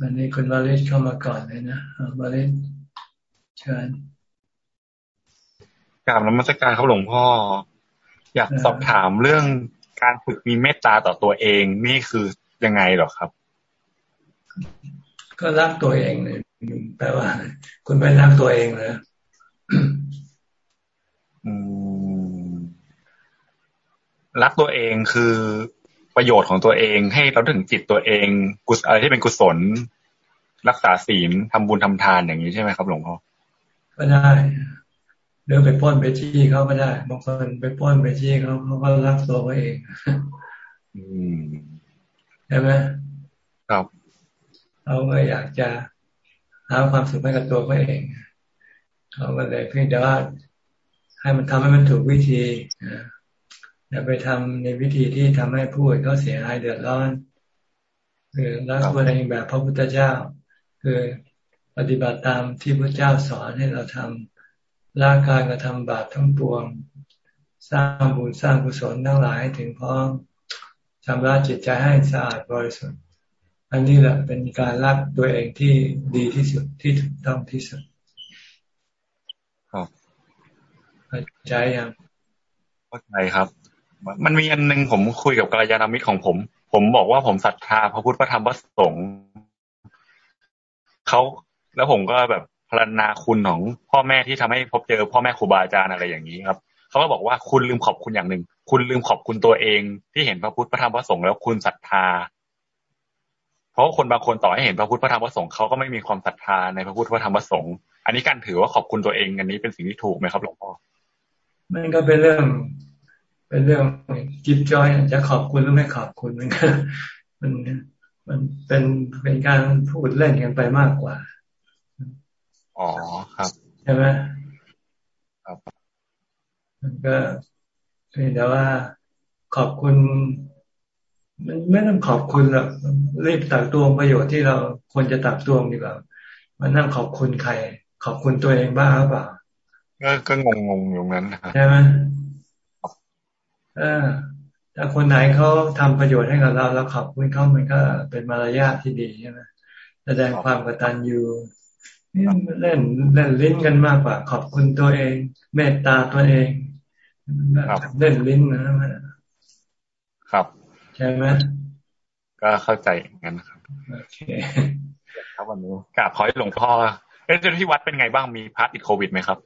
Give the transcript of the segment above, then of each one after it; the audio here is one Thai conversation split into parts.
วันนี้คุณวาลิศเข้ามาก่อนเลยนะวาลิศเชิญกราบนมัสการครับหลวงพ่อ อยากสอบถามเรื่องการฝึกมีเมตตาต่อตัวเองนี่คือยังไงหรอครับ ก็รักตัวเองเลยแปลว่า คุณไม่รักตัวเองเลยรักตัวเองคือ ประโยชน์ของตัวเอง ให้เราถึงจิตตัวเองกุศอะไรที่เป็นกุศล รักษาศีลทำบุญทำทานอย่างนี้ใช่ไหมครับหลวงพ่อก็ได้เดินไปป้นไปชี้เขาก็ได้บางคนไปป้นไปชี้เขาเขาก็รักตัวเขาเองใช่ไหมครับเขาก็อยากจะหาความสุขให้กับตัวเขาเองเขาก็เลยเพียงแต่ว่าให้มันทำให้มันถูกวิธี อย่าไปทำในวิธีที่ทำให้ผู้อื่นเขาเสียหายเดือดร้อน คือรักตัวเองแบบพระพุทธเจ้า คือปฏิบัติตามที่พระเจ้าสอนให้เราทำละการกระทำบาปทั้งปวง สร้างบุญสร้างกุศลทั้งหลายถึงพร้อมชำระจิตใจให้สะอาดบริสุทธิ์ อันนี้แหละเป็นการรักตัวเองที่ดีที่สุดที่ถูกต้องที่สุดครับเข้าใจยังเข้าใจครับ มันมีอันนึงผมคุยกับกัลยาณมิตรของผม ผมบอกว่าผมศรัทธาพระพุทธพระธรรมพระสงฆ์เขาแล้วผมก็แบบพรรณนาคุณของพ่อแม่ที่ทำให้พบเจอพ่อแม่ครูบาอาจารย์อะไรอย่างนี้ครับเขาก็บอกว่าคุณลืมขอบคุณอย่างหนึ่งคุณลืมขอบคุณตัวเอง ที่เห็นพระพุทธพระธรรมพระสงฆ์แล้วคุณศรัทธา เพราะคนบางคนต่อให้เห็นพระพุทธพระธรรมพระสงฆ์เขาก็ไม่มีความศรัทธาในพระพุทธพระธรรมพระสงฆ์อันนี้การถือว่าขอบคุณตัวเองอันนี้เป็นสิ่งที่ถูกไหมครับหลวงพ่อมันก็เป็นเรื่อง เป็นเรื่องจิบจอยจะขอบคุณหรือไม่ขอบคุณมันก็มันมันเป็นเป็นการพูดเล่นกันไปมากกว่า อ๋อครับใช่ไหมครับ มันก็เพียงแต่ว่าขอบคุณ มันไม่ต้องขอบคุณหรอกรีบตักตวงประโยชน์ที่เราควรจะตักตวงดีกว่ามันนั่งขอบคุณใคร ขอบคุณตัวเองบ้างหรือเปล่าก็ก็งงงอยู่นั้นใช่ไหม เออถ้าคนไหนเขาทำประโยชน์ให้กับเราแล้วขอบคุณเขามันก็เป็นมารยาทที่ดีใช่ไหมแสดงความกตัญญูเล่นเล่นลิ้นกันมากกว่า ขอบคุณตัวเอง เมตตาตัวเองเล่นลิ้นนะครับ ใช่ไหมก็เข้าใจงั้นครับโอเคครับวันนี้กราบขอให้หลวงพ่อเอ๊ะที่วัดเป็นไงบ้างมีพระติดโควิดไหมครับ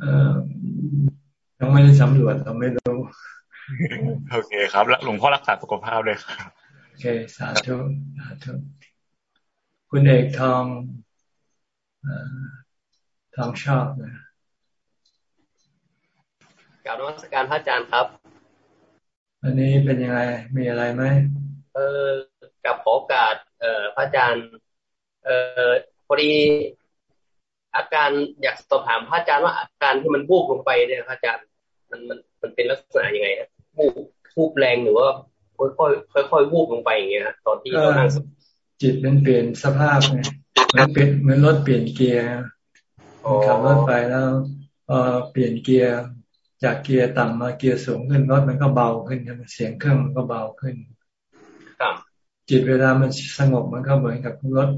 เออยังไม่ได้สำรวจเราไม่รู้ โอเคครับแล้วหลวงพ่อรักษาสุขภาพเลยครับโอเคสาธุสาธุคุณเอกทองทองชอบนะกล่าวนมัสการพระอาจารย์ครับ อันนี้เป็นยังไงมีอะไรไหมเออกับขอโอกาสเอ่อพระอาจารย์ เอ่อพอดีอาการอยากสอบถามพระอาจารย์ว่าอาการที่มันบูบลงไปเนี่ยพระอาจารย์มันมันมันเป็นลักษณะยังไงครั บบูบบูบแรงหรือว่าค่อยค่อยค่อยบูบลงไปอย่างเงี้ยตอนที่เรานั่งจิตมันเปลี่ยนสภาพไงมันเปลี่ยนเหมือนรถเปลี่ยนเกียร์ขับรถไปแล้วพอเปลี่ยนเกียร์จากเกียร์ต่ำมาเกียร์สูงขึ้นรถมันก็เบาขึ้นเสียงเครื่องมันก็เบาขึ้นจิตเวลามันสงบมันก็เหมือนกับรถ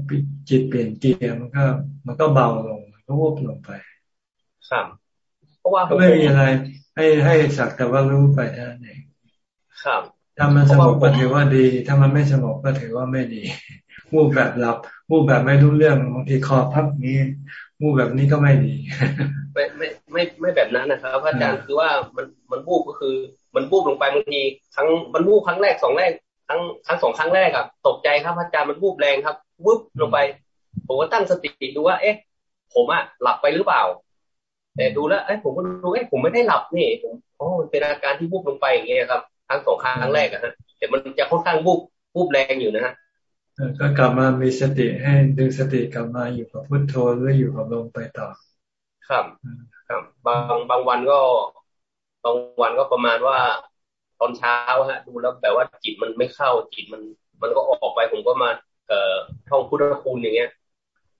จิตเปลี่ยนเกียร์มันก็ มันก็เบาลงก็วูบลงไปครับเพราะว่าก็ไม่มีอะไร ให้ให้สักแต่ว่ารู้ไปเท่านั้นเองครับ ถ้ามันสงบก็ถือว่าดี ถ้ามันไม่สงบก็ถือว่าไม่ดีวูบแบบหลับวูบแบบไม่รู้เรื่องบางทีคอพับนี้วูบแบบนี้ก็ไม่ดีไม่ไม่ไม่ไม่แบบนั้นนะครับอาจารย์คือว่ามันมันวูบก็คือ มันวูบลงไปบางทีครั้งมันวูบครั้งแรกสองแรกครั้งครั้งสองครั้งแรกอะตกใจครับอาจารย์มันวูบแรงครับวุบลงไป ผมก็ตั้งสติดูว่า เอ๊ะ ผมอะหลับไปหรือเปล่า แต่ดูแล้วเอ๊ะผมก็ดูเอ๊ะผมไม่ได้หลับนี่ผมโอ้เป็นอาการที่วูบลงไปอย่างเงี้ยครับครั้งสองครั้งแรกอะฮะแต่มันจะค่อนข้างวูบวูบแรงอยู่นะฮะก็กลับมามีสติให้ดึงสติกลับมาอยู่กับพุทโธหรืออยู่กับลมไปต่อ ครับ ครับ บางบางวันก็ บางวันก็ประมาณว่าตอนเช้าฮะ ดูแล้วแบบว่าจิตมันไม่เข้าจิตมัน มันก็ออกไปผมก็มา เอ่อท่องพุทธคุณอย่างเงี้ย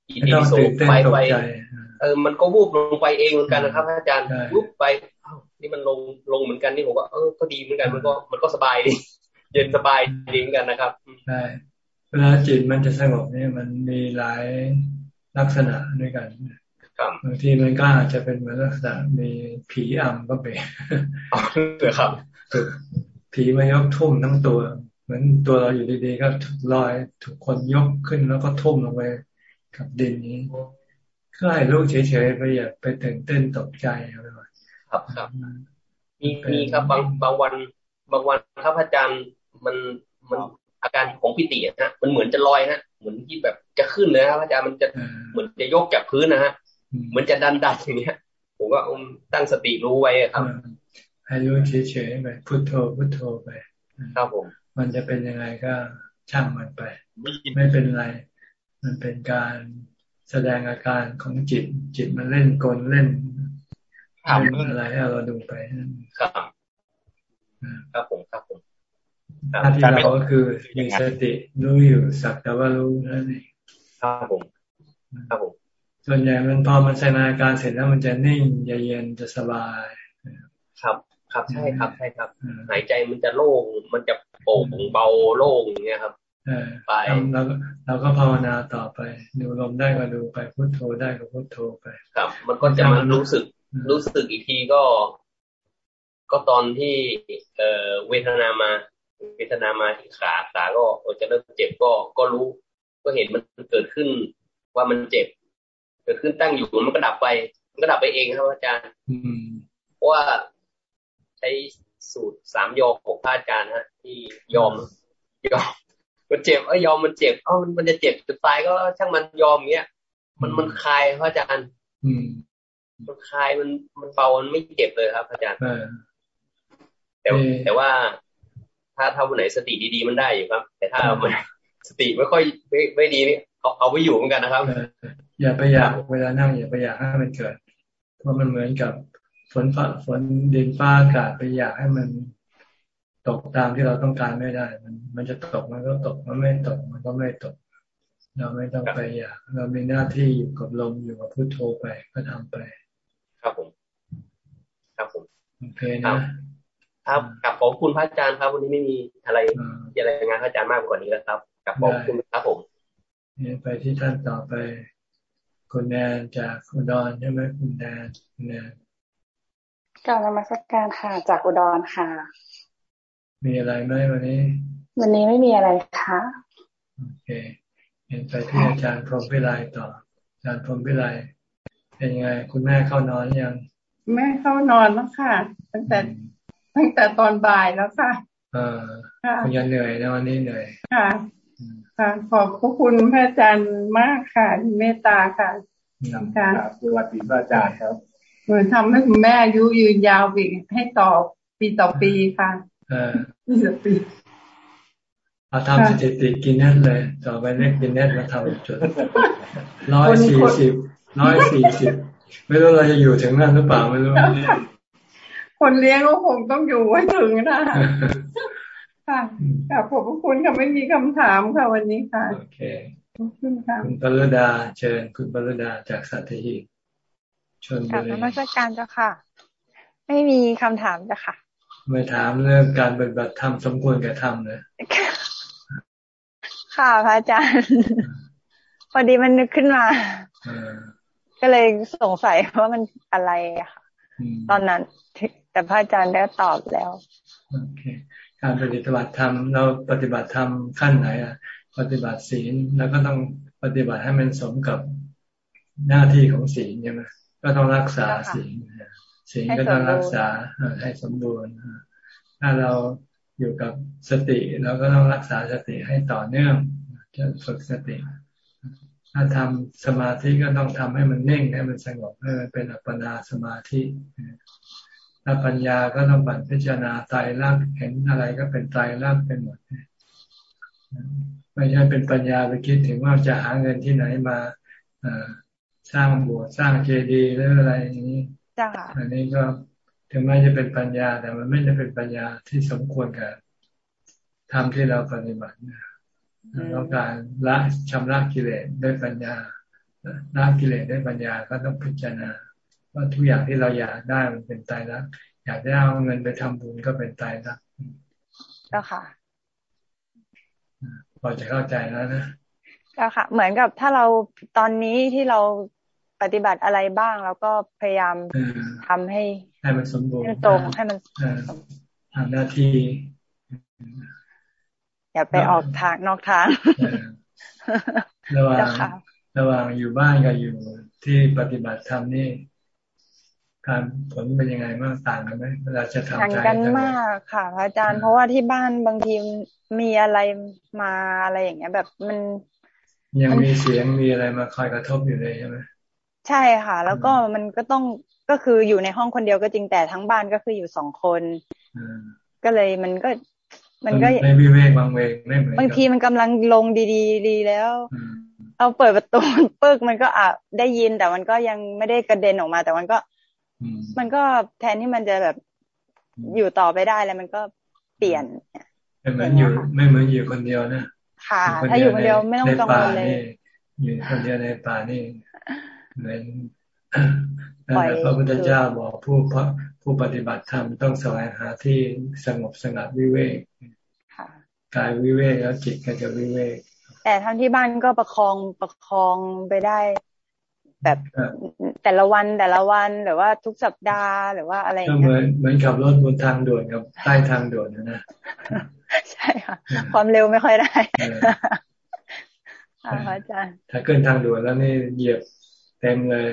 อีทีโซไปไปเออมันก็วูบลงไปเองเหมือนกันนะครับ อาจารย์วูบไปนี่มันลงลงเหมือนกันนี่ผมว่าเออก็ดีเหมือนกันมันก็มันก็สบายดีเย็นสบายดีเหมือนกันนะครับใช่เวลาจิตมันจะสงบเนี่ยมันมีหลายลักษณะด้วยกันบางทีมันก็อาจจะเป็นเหมือนลักษณะมีผีอำก็เป็นครับผีมายกทุ่มทั้งตัว เหมือนตัวเราอยู่ดีๆก็ลอยถูกคนยกขึ้นแล้วก็ทุ่มลงไป กับดินนี้ก็ให้ลูกเฉยๆไปอย่าไปตื่นเต้นตกใจอะไรแบบครับครับมีมีครับบางบางวัน บางวันครับอาจารย์มันมันอาการของพิตินะมันเหมือนจะลอยฮะเหมือนที่แบบจะขึ้นเลยครับอาจารย์มันจะเหมือนจะยกจากพื้นนะฮะเหมือนจะดันดันอย่างเงี้ยผมก็ตั้งสติรู้ไว้ครับให้รู้เฉยๆไปพุทโธพุทโธไป ครับผม มันจะเป็นยังไงก็ช่างมันไป ไม่เป็นไร มันเป็นการแสดงอาการของจิต จิตมันเล่นกลเล่นทำอะไรให้เราดูไปครับครับผมครับผมหน้าที่เราก็คือมีสติรู้อยู่สักแต่ว่ารู้นั่นเองครับผมครับผมส่วนใหญ่มันพอมันแสดงอาการเสร็จแล้วมันจะนิ่งเย็นจะสบาย ครับ ครับใช่ครับใช่ครับ หายใจมันจะโล่งมันจะโปร่งเบาโล่งอย่างเงี้ยครับ ไปเราเราก็ภาวนาต่อไป ดูลมได้ก็ดูไปพุทโธได้ก็พุทโธไป ครับ มันก็จะมารู้สึก รู้สึกอีกทีก็ ก็ตอนที่ เออเวทนามา เวทนามาที่ขาขาก็จะเริ่มเจ็บก็ก็รู้ ก็เห็นมันเกิดขึ้นว่ามันเจ็บ เกิดขึ้นตั้งอยู่มันก็ดับไป มันก็ดับไปเองครับอาจารย์เพราะว่าใช้สูตรสามยอของพระอาจารย์ฮะที่ยอมยอม มันเจ็บเอ้ยยอมมันเจ็บเอ้ามันจะเจ็บจะตายก็ช่างมันยอมเงี้ย มันมันคลายพระอาจารย์มันคลายมันมันเบามันไม่เจ็บเลยครับอาจารย์แต่แต่ว่า ถ้าถ้าวันไหนสติดีๆมันได้อยู่ครับ แต่ถ้ามันสติไม่ค่อยไม่ไม่ดีนี่เอาเอาไว้อยู่เหมือนกันนะครับอย่าไปอยากเวลานั่งอย่าไปอยากให้มันเกิดเพราะมันเหมือนกับฝนฟ้าฝนดินฟ้าอากาศไปอยากให้มัน ตกตามที่เราต้องการไม่ได้ มันมันจะตกมันก็ตกมันไม่ตกมันก็ไม่ตก เราไม่ต้องไปอยากเรามีหน้าที่อยู่กับลมอยู่กับพุโทโธไปก็ทำไป ครับผม ครับผมโอเคนะครับกับขอบคุณพระอาจารย์ครับ วันนี้ไม่มีอะไรจะรายงานพระอาจารย์มากกว่านี้แล้วครับกับขอบคุณครับผมไปที่ท่านต่อไปคุณแนนจากอุดรใช่ไหมคุณแนนคุณแนนกล่าวนมัสการค่ะ จากอุดรค่ะ มีอะไรไหมวันนี้ วันนี้ไม่มีอะไรค่ะโอเคเห็นไปที่อาจารย์พรหมพิไลต่อ อาจารย์พรหมพิไลเป็นยังไง คุณแม่เข้านอนยังแม่เข้านอนแล้วค่ะ ตั้งแต่ตั้งแต่ตอนบ่ายแล้วค่ะอ่าคุณยังเหนื่อยนะวันนี้เหนื่อยค่ะค่ะขอบพระคุณพระอาจารย์มากค่ะเมตตาค่ะค่ะสวัสดีพระอาจารย์ครับเหมือนทำให้คุณแม่อายุยืนยาวอีกให้ต่อปีต่อปีค่ะ ปีต่อปีเอาทำสถิติกินแน่เลย ต่อไปเนี้ยกินแน่มาทำจุดร้อยสี่สิบร้อยสี่สิบไม่รู้เราจะอยู่ถึงนั้นหรือเปล่าไม่รู้คนเลี้ยงก็คงต้องอยู่ไว้ถึงนะค่ะค่ะขอบพระคุณค่ะไม่มีคำถามค่ะวันนี้ค่ะโอเคขอบคุณค่ะคุณปรดาเชิญคุณปรดาจากสัตหีบชนบุรีกับนมัสการเจ้าค่ะ ไม่มีคำถามเจ้าค่ะ ไม่ถามเรื่องการปฏิบัติธรรมสมควรแก่ธรรมเลยค่ะพระอาจารย์ พอดีมันนึกขึ้นมาก็เลยสงสัยว่ามันอะไรอะค่ะตอนนั้น แต่พระอาจารย์ได้ตอบแล้วโอเคการปฏิบัติธรรมเราปฏิบัติธรรมขั้นไหนอะ ปฏิบัติศีลแล้วก็ต้องปฏิบัติให้มันสมกับหน้าที่ของศีลใช่ไหมก็ต้องรักษาศีล ศีลก็ต้องรักษาให้สมบูรณ์ถ้าเราอยู่กับสติเราก็ต้องรักษาสติให้ต่อเนื่องจะฝึกสติ ถ้าทำสมาธิก็ต้องทำให้มันเน่งให้มันสงบให้มันเป็นอัปปนาสมาธิถ้าปัญญาก็ต้องปั่นพิจารณาตายรักเห็นอะไรก็เป็นตายรักเป็นหมดไม่ใช่เป็นปัญญาไปคิดถึงว่าจะหาเงินที่ไหนมาสร้างโบสถ์สร้างเจดีย์หรืออะไรอย่างนี้ อันนี้ก็ถึงแม้จะเป็นปัญญา แต่มันไม่ได้เป็นปัญญาที่สมควรกับทำที่เราปฏิบัติเราการละชำระกิเลสด้วยปัญญาละกิเลสด้วยปัญญาก็ต้องพิจารณา ว่าทุกอย่างที่เราอยากได้มันเป็นตายรักอยากได้เอาเงินไปทำบุญก็เป็นตายรักเจ้าค่ะพอจะเข้าใจแล้วนะก็ค่ะ เหมือนกับถ้าเราตอนนี้ที่เรา ปฏิบัติอะไรบ้างเราก็พยายามทำให้ให้มันสมบูรณ์ให้ตรงให้มันทำหน้าที่ อย่าไปออกทางนอกทางระหว่างระหว่างอยู่บ้านกับอยู่ที่ปฏิบัติธรรมนี่การผลเป็นยังไงบ้างต่างกันไหมเวลาจะทำใจต่างกันมากค่ะพระอาจารย์เพราะว่าที่บ้านบางทีมีอะไรมาอะไรอย่างเงี้ย แบบมัน ยังมีเสียงมีอะไรมาคอยกระทบอยู่เลยใช่ไหม ใช่ค่ะ แล้วก็มันก็ต้องก็คืออยู่ในห้องคนเดียวก็จริงแต่ทั้งบ้านก็คืออยู่สองคนก็เลยมันก็ มันก็ไม่วิเวกบางเวกไม่เหมือนบางทีมันกำลังลงดีๆดีแล้ว เอาเปิดประตูปึ๊กมันก็อะได้ยินแต่มันก็ยังไม่ได้กระเด็นออกมาแต่มันก็มันก็แทนที่มันจะแบบอยู่ต่อไปได้แล้วมันก็เปลี่ยนไม่เหมือนอยู่ไม่เหมือนอยู่คนเดียวนะค่ะ ถ้าอยู่คนเดียวไม่ต้องกังวลเลยอยู่คนเดียวในป่านี่ เหมือนพระพุทธเจ้าบอกผู้ผู้ปฏิบัติธรรมต้องแสวงหาที่สงบสงัดวิเวกกายวิเวกแล้วจิตก็จะวิเวก แต่ทั้งที่บ้านก็ประคองประคองไปได้แบบแต่ละวันแต่ละวันหรือว่าทุกสัปดาห์หรือว่าอะไรอย่างเงี้ยเหมือนเหมือนขับรถบนทางด่วนกับใต้ทางด่วนนะ ใช่ค่ะ ความเร็วไม่ค่อยได้อาจารย์ถ้าขึ้นทางด่วนแล้วนี่เหยียบ เต็มเลย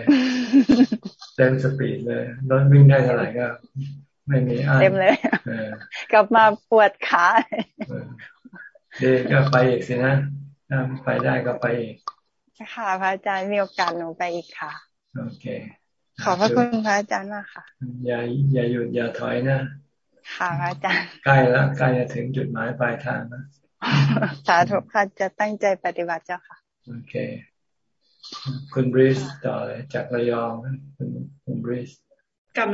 เต็มสปีดเลยรถวิ่งได้เท่าไหร่ก็ ไม่มีอันเต็มเลยกลับมาปวดขาเด็กก็ไปอีกสินะถ้าไปได้ก็ไปอีกค่ะพระอาจารย์มีโอกาสหนูไปอีกค่ะ โอเค ขอบพระคุณพระอาจารย์มากค่ะ อย่าอย่าหยุดอย่าถอยนะ ค่ะพระอาจารย์ ใกล้แล้วใกล้จะถึงจุดหมายปลายทางนะสาธุค่ะจะตั้งใจปฏิบัติเจ้าค่ะ โอเค คุณบริสต่อเลยจากระยองคุณคุณบริสกับ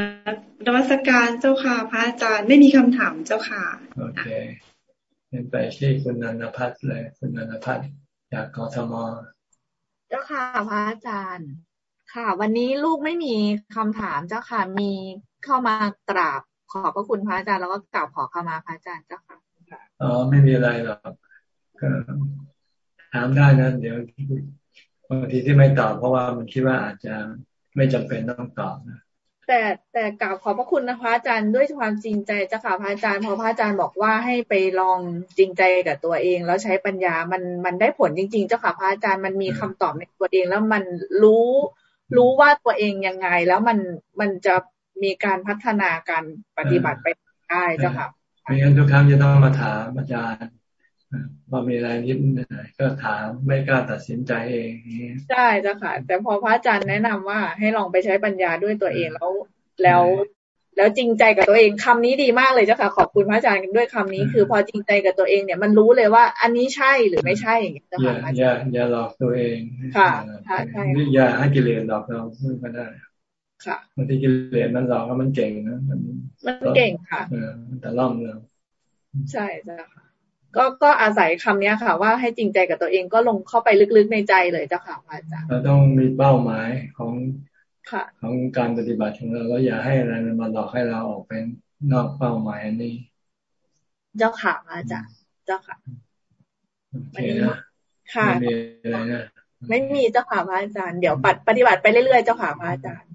นวัตการเจ้าค่ะ พระอาจารย์ไม่มีคำถามเจ้าค่ะ โอเคเป็นไปที่คุณนันพัฒน์เลย คุณนันพัฒน์จากกทมเจ้าค่ะพระอาจารย์ ค่ะ วันนี้ลูกไม่มีคำถามเจ้าค่ะ มีเข้ามากราบขอบพระคุณพระอาจารย์แล้วก็กราบขอเข้ามาพระอาจารย์เจ้าค่ะอ๋อไม่มีอะไรหรอกก็ถามได้นะเดี๋ยว บางทีที่ไม่ตอบเพราะว่ามันคิดว่าอาจจะไม่จำเป็นต้องตอบนะแต่แต่กราบขอบพระคุณนะพระอาจารย์ด้วยความจริงใจเจ้าค่ะพระอาจารย์พอพระอาจารย์บอกว่าให้ไปลองจริงใจกับตัวเอง แล้วใช้ปัญญามันมันได้ผลจริง ๆ เจ้าค่ะพระอาจารย์มันมีคำตอบในตัวเองแล้วมันรู้รู้ว่าตัวเองยังไง แล้วมันมันจะมีการพัฒนาการปฏิบัติไปได้เจ้าค่ะไม่งั้นทุกครั้งจะต้องมาถามอาจารย์ พอมีอะไรนิดหน่อยก็ถามไม่กล้าตัดสินใจเองใช่เจ้าค่ะ แต่พอพระอาจารย์แนะนำว่า ให้ลองไปใช้ปัญญาด้วยตัวเองแล้ว แล้ว แล้วจริงใจกับตัวเองคำนี้ดีมากเลยเจ้าค่ะ ขอบคุณพระอาจารย์ด้วยคำนี้ คือพอจริงใจกับตัวเองเนี่ยมันรู้เลยว่า อันนี้ใช่หรือไม่ใช่อย่างเงี้ยเจ้าค่ะอย่าอย่าหลอกตัวเองค่ะใช่อย่าให้กิเลสหลอกเราเพื่อก็ได้ค่ะบางทีกิเลสมันหลอกแล้วมันเก่งนะมันมันเก่งค่ะเออแต่ล่อมเราใช่เจ้าค่ะ ก็ก็อาศัยคำนี้ค่ะ ว่าให้จริงใจกับตัวเองก็ลงเข้าไปลึกๆในใจเลยเจ้าค่ะพระอาจารย์เราต้องมีเป้าหมายของค่ะของการปฏิบัติของเราแล้วอย่าให้อะไรมันมาหลอกให้เราออกเป็นนอกเป้าหมายอันนี้ เจ้าค่ะพระอาจารย์เจ้าค่ะโอเคนะค่ะไม่มีอะไรนะไม่มีเจ้าค่ะพระอาจารย์เดี๋ยวปฏิบัติไปเรื่อยๆเจ้าค่ะพระอาจารย์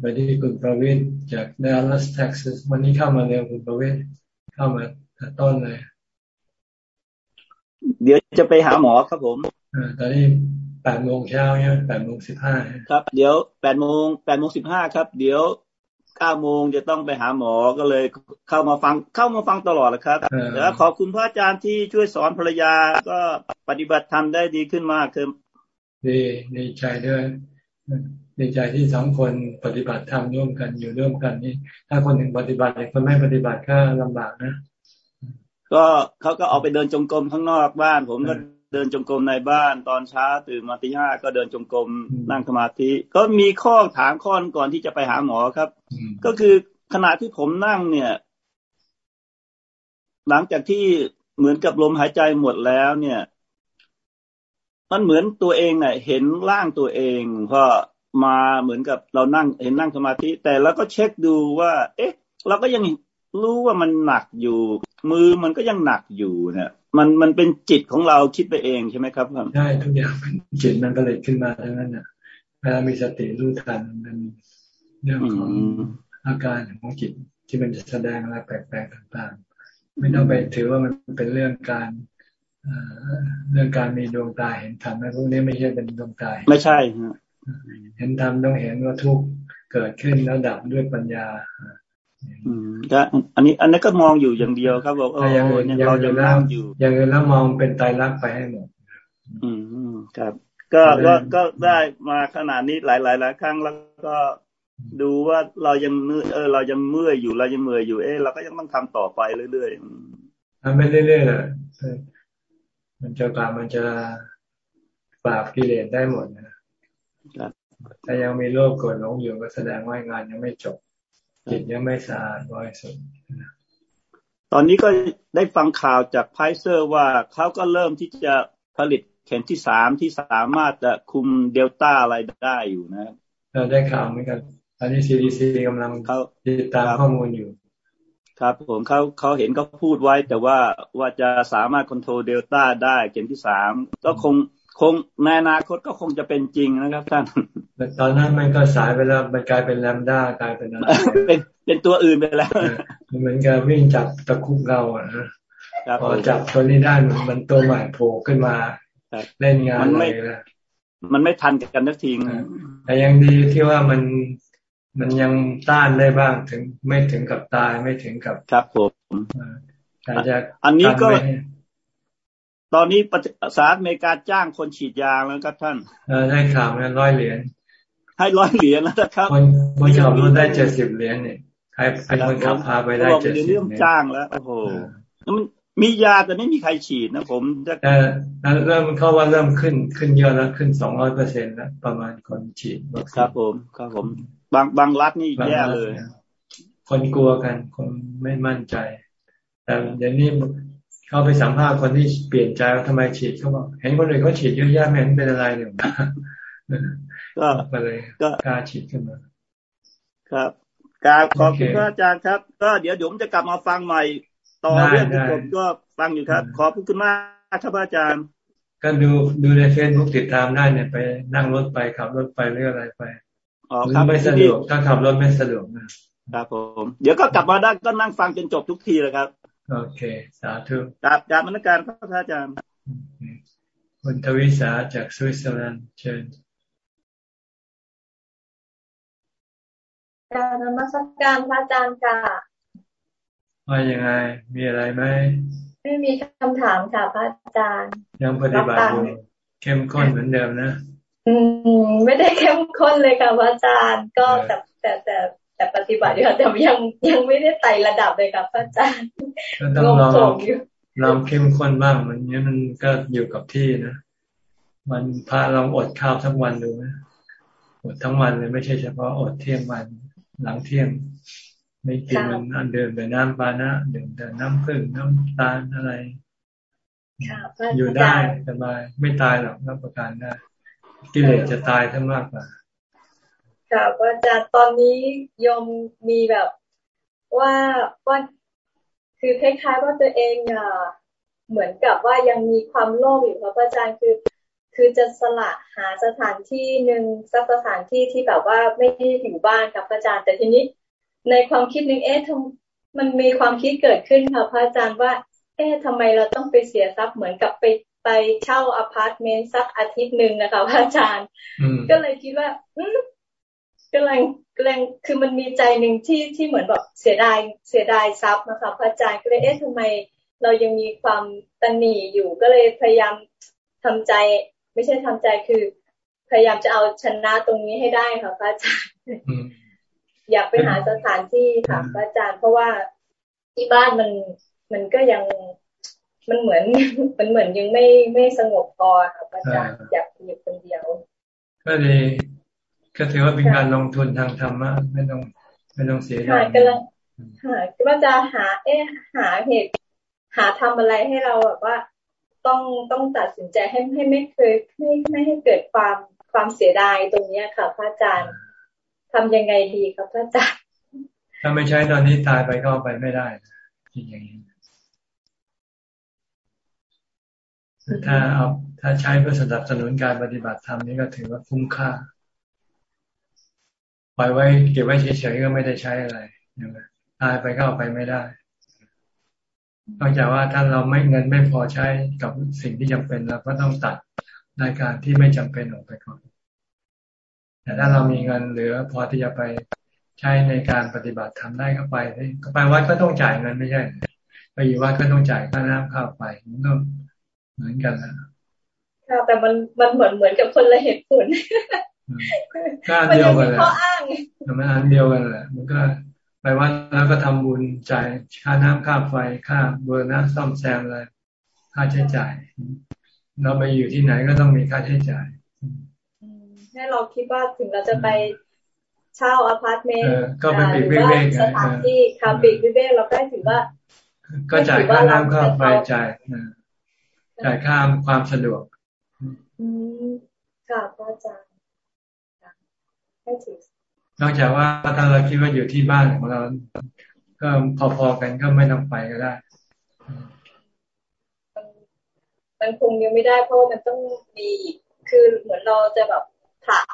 ไปที่คุณประวิทย์จากดัลลัสเท็กซัสวันนี้เข้ามาเร็วคุณประวิทย์เข้ามาต้นเลย เดี๋ยวจะไปหาหมอครับผมตอนนี้แปดโมงเช้าเนี่ยแปดโมงสิบห้าครับ เดี๋ยวแปดโมงแปดโมงสิบห้าครับ เดี๋ยวเก้าโมงจะต้องไปหาหมอก็เลยเข้ามาฟังเข้ามาฟังตลอดเลยครับแล้วขอบคุณพระอาจารย์ที่ช่วยสอนภรรยาก็ปฏิบัติธรรมได้ดีขึ้นมากคือดีดีใจด้วยดีใจที่สองคนปฏิบัติธรรมร่วมกันอยู่ร่วมกันนี่ถ้าคนหนึ่งปฏิบัติคนไม่ปฏิบัติก็ลำบากนะ ก็เขาก็ออกไปเดินจงกรมข้างนอกบ้าน ผมก็เดินจงกรมในบ้านตอนเช้าตื่นมาตีห้าก็เดินจงกรมนั่งสมาธิก็มีข้อถามข้อก่อนที่จะไปหาหมอครับ ก็คือขณะที่ผมนั่งเนี่ย หลังจากที่เหมือนกับลมหายใจหมดแล้วเนี่ย มันเหมือนตัวเองเนี่ยเห็นร่างตัวเองพอมาเหมือนกับเรานั่งเห็นนั่งสมาธิ แต่เราก็เช็คดูว่า เอ๊ะ เราก็ยัง รู้ว่ามันหนักอยู่ มือมันก็ยังหนักอยู่เนี่ยมันมันเป็นจิตของเราคิดไปเองใช่ไหมครับใช่ทุกอย่างเป็นจิตมันผลิตขึ้นมาทั้งนั้นน่ะเวลามีสติรู้ทันมันเรื่องของอาการของจิตที่มันจะแสดงอะไรแปลกๆต่างๆ ไม่ต้องไปถือว่ามันเป็นเรื่องการเรื่องการมีดวงตาเห็นธรรมนะพวกนี้ไม่ใช่เป็นดวงตาไม่ใช่เห็นธรรมต้องเห็นว่าทุกเกิดขึ้นแล้วดับด้วยปัญญา อืมก็อันนี้ อันนี้ก็มองอยู่อย่างเดียวครับบอกเออยังเรายังนั่งอยู่อย่างอื่นแล้วมองเป็นไตรลักษณ์ไปให้หมดอืมครับ ก็ก็ก็ได้มาขนาดนี้หลายหลายหลายครั้งแล้วก็ดูว่าเรายังเออเรายังเมื่อยอยู่เรายังเมื่อยอยู่เออเราก็ยังต้องทำต่อไปเรื่อยๆทำไปเรื่อยๆแหละมันจะกลามันจะปราบกิเลสได้หมดนะแต่ยังมีโลภโกรธหลงอยู่ก็แสดงว่างานยังไม่จบ จิตยังไม่สะอาดบริสุทธิ์ตอนนี้ก็ได้ฟังข่าวจากไพเซอร์ว่าเขาก็เริ่มที่จะผลิตเข็มที่สามที่สามารถจะคุมเดลต้าอะไรได้อยู่นะเราได้ข่าวเหมือนกันตอนนี้ CDC กำลังเขาติดตามข้อมูลอยู่ ครับ ผมเขาเขาเห็นก็พูดไว้ แต่ว่าว่าจะสามารถ control เดลต้าได้เข็มที่สามก็คง คงในอนาคตก็คงจะเป็นจริงนะครับท่านแต่ตอนนั้นมันก็สายไปแล้วมันกลายเป็นแลมด้ากลายเป็นอะไรเป็นเป็นตัวอื่นไปแล้วเหมือนกับวิ่งจับตะครุบเงาอะพอจับตัวนี้ได้มันตัวใหม่โผล่ขึ้นมาเล่นงานอะไรนะมันไม่ทันกันนักทีแต่ยังดีที่ว่ามันมันยังต้านได้บ้างถึงไม่ถึงกับตายไม่ถึงกับครับผมแต่จะอันนี้ก็ ตอนนี้สหรัฐอเมริกาจ้างคนฉีดยาแล้วครับท่านเออได้ข่าวนะร้อยเหรียญให้ร้อยเหรียญแล้วนะครับคนคนขับรถได้เจ็ดสิบเหรียญเนี่ยใครใครคนขับพาไปได้เจ็ดสิบเรื่องจ้างแล้วโอ้โหมันมียาแต่ไม่มีใครฉีดนะผมแต่เริ่มเข้าว่าเริ่มขึ้นขึ้นเยอะแล้วขึ้นสองร้อยเปอร์เซ็นต์แล้วประมาณคนฉีดครับผมครับผม บางบางรัฐนี่แย่เลย คนกลัวกันคนไม่มั่นใจ แต่เดี๋ยวนี้ เขาไปสัมภาษณ์คนที่เปลี่ยนใจว่าทำไมฉีดเขาบอกเห็นคนอื่นเขาฉีดเยอะแยะไม่เห็นเป็นอะไรเนี่ยก็ไปเลยก็กล้าฉีดขึ้นมา ครับกราบขอบคุณพระอาจารย์ครับ ก็เดี๋ยวผมจะกลับมาฟังใหม่ต่อเรื่องที่ผมก็ฟังอยู่ครับ ขอบคุณมากครับอาจารย์ ก็ดูดูในเฟซบุ๊กติดตามได้เนี่ยไปนั่งรถไปขับรถไปหรืออะไรไปอ๋อครับไม่สะดวกถ้าขับรถไม่สะดวกนะครับผม เดี๋ยวก็กลับมาได้ก็นั่งฟังจนจบทุกทีเลยครับ โอเค สาธุกราบกราบนมัสการพระอาจารย์คุณทวิสาจากสวิตเซอร์แลนด์เชิญการนมัสการพระอาจารย์ค่ะว่ายังไง มีอะไรไหม ไม่มีคำถามค่ะพระอาจารย์ ยังปฏิบัติอยู่เข้มข้นเหมือนเดิมนะ อืม ไม่ได้เข้มข้นเลยค่ะพระอาจารย์ ก็แต่แต่แต่ แต่ปฏิบัติอยู่แต่ยังยังไม่ได้ไต่ระดับเลยครับพระอาจารย์ต้องลองลองเข้มข้นบ้างมันนี้มันก็อยู่กับที่นะมันพระลองอดข้าวทั้งวันดูนะอดทั้งวันเลยไม่ใช่เฉพาะอดเที่ยงวันหลังเที่ยง ไม่กินมันอันเดินไปน้ำปานะดื่มแต่น้ำผึ้งน้ำตาลอะไรอยู่ได้สบายไม่ตายหรอกรับประกันได้กิเลสจะตายทั้งมากกว่า ค่ะอาจารย์ตอนนี้ยมมีแบบว่าว่าคือคล้ายๆว่าตัวเองอะเหมือนกับว่ายังมีความโลภอยู่ครับอาจารย์คือ คือจะแสวงหาสถานที่หนึ่งสักสถานที่ที่แบบว่าไม่ได้อยู่บ้านกับอาจารย์ แต่ทีนี้ ในความคิดหนึ่งเอ๊ะทมันมีความคิดเกิดขึ้นค่ะพระอาจารย์ว่า เอ๊ะทำไมเราต้องไปเสียทรัพย์เหมือนกับไปไปเช่าอพาร์ตเมนต์สักอาทิตย์หนึ่งนะคะพระอาจารย์ ก็เลยคิดว่าอื กำลังกำลังคือมันมีใจหนึ่งที่ที่เหมือนแบบเสียดายเสียดายทรัพย์นะคะพระอาจารย์ก็เลยเอ๊ะทำไมเรายังมีความตันหนีอยู่ก็เลยพยายามทำใจ ไม่ใช่ทำใจคือ พยายามจะเอาชนะตรงนี้ให้ได้ค่ะพระอาจารย์อยากไปหาสถานที่ค่ะพระอาจารย์ เพราะว่าที่บ้านมันมันก็ยังมันเหมือนมันเหมือนยังไม่ไม่สงบพอค่ะพระอาจารย์อยากอยู่คนเดียว ก็เลย ก็ถือว่าเป็นการลงทุนทางธรรมะไม่ต้องไม่ต้องเสียดายกำลังหาว่าจะหา เอ๊ะหาเหตุ หาทำอะไรให้เราแบบว่า ต้องต้องตัดสินใจให้ให้ไม่เคยไม่ไม่ให้เกิดความความเสียดายตรงนี้ค่ะพระอาจารย์ทำยังไงดีครับพระอาจารย์ถ้าไม่ใช้ตอนนี้ตายไปก็ไปไม่ได้จริงอย่างนี้ถ้าเอาถ้าใช้เพื่อสนับสนุนการปฏิบัติธรรมนี่ก็ถือว่าคุ้มค่า ปล่อยไว้เก็บไว้เฉยๆก็ไม่ได้ใช้อะไรตายไปก็เอาไปไม่ได้นอกจากว่าถ้าเราไม่เงินไม่พอใช้กับสิ่งที่จำเป็นเราก็ต้องตัดรายการที่ไม่จำเป็นออกไปก่อน แต่ถ้าเรามีเงินเหลือพอที่จะไปใช้ในการปฏิบัติทำได้ก็ไปก็ไปวัดก็ต้องจ่ายเงินไม่ใช่ไปอยู่วัดก็ต้องจ่ายค่าน้ำค่าไฟมันก็เหมือนกันนะค่ะแต่มันมันเหมือนเหมือนกับคนละเหตุผล ก็อันเดียวกันแหละมันอันเดียวกันแหละ มันก็ไปวัดแล้วก็ทำบุญจ่ายค่าน้ำค่าไฟค่าเบอร์น้ำซ่อมแซมอะไรค่าใช้จ่าย เราไปอยู่ที่ไหนก็ต้องมีค่าใช้จ่ายให้เราคิดว่าถึงเราจะไปเช่าอพาร์ตเมนต์ก็ไปปลีกวิเวกสถานที่ปลีกวิเวกเราก็ถือว่า ก็จ่ายค่าน้ำค่าไฟจ่ายจ่ายค่าความสะดวก อืมค่ะพระอาจารย์ให้ถือ นอกจากว่าถ้าเราคิดว่าอยู่ที่บ้านของเราก็พอๆกันก็ไม่ต้องไปก็ได้มันคงยังไม่ได้เพราะมันต้องมีคือเหมือนเราจะแบบถัก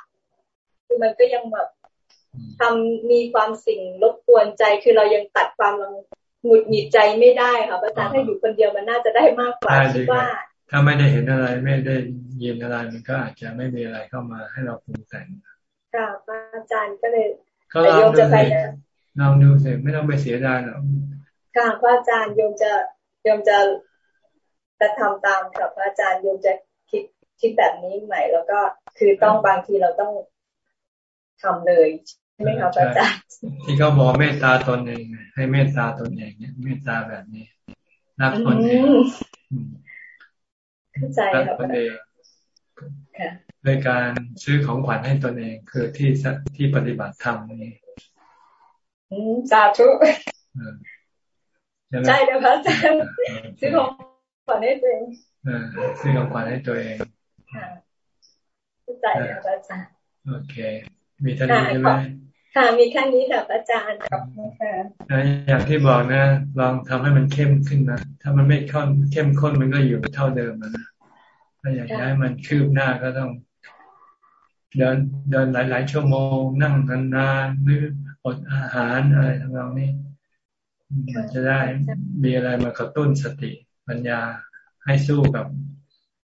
คือมันก็ยังแบบทำมีความสิ่งรบกวนใจ คือเรายังตัดความเราหงุดหงิดใจไม่ได้ค่ะอาจารย์ถ้าอยู่คนเดียวมันน่าจะได้มากกว่าคิดว่า ถ้าไม่ได้เห็นอะไรไม่ได้ยินอะไรมันก็อาจจะไม่มีอะไรเข้ามาให้เราปรุงแต่ง ค่ะอาจารย์ก็เลยก็ลองดูสิลองดูสิไม่ต้องไปเสียดายหรอกค่ะพระอาจารย์โยมจะโยมจะจะทำตามกับพระอาจารย์โยมจะคิดคิดแบบนี้ใหม่ แล้วก็คือต้องบางทีเราต้องทำเลยใช่ไหมครับอาจารย์ที่เขาบอกเมตตาตนเอง ให้เมตตาตนเองเนี่ยเมตตาแบบนี้รักตนเองเข้าใจครับโดยการซื้อของขวัญให้ตนเองคือที่ที่ปฏิบัติธรรมนี้สาธุใช่แล้วพระอาจารย์ซื้อของขวัญให้ตัวเองซื้อของขวัญให้ตัวเองเข้าใจแล้วพระอาจารย์โอเค มีท่านี้ใช่ไหมค่ะมีแค่นี้ค่ะอาจารย์ครับค่ะอย่างที่บอกนะ ลองทำให้มันเข้มขึ้นนะ ถ้ามันไม่ข้นเข้มข้นมันก็อยู่เท่าเดิมนะถ้าอยากให้มันคืบหน้าก็ต้อง เดินเดินหลาย ๆ ชั่วโมง นั่งนานๆหรืออดอาหารอะไรทำนองนี้มันจะได้มีอะไรมากระตุ้นสติปัญญาให้สู้กับ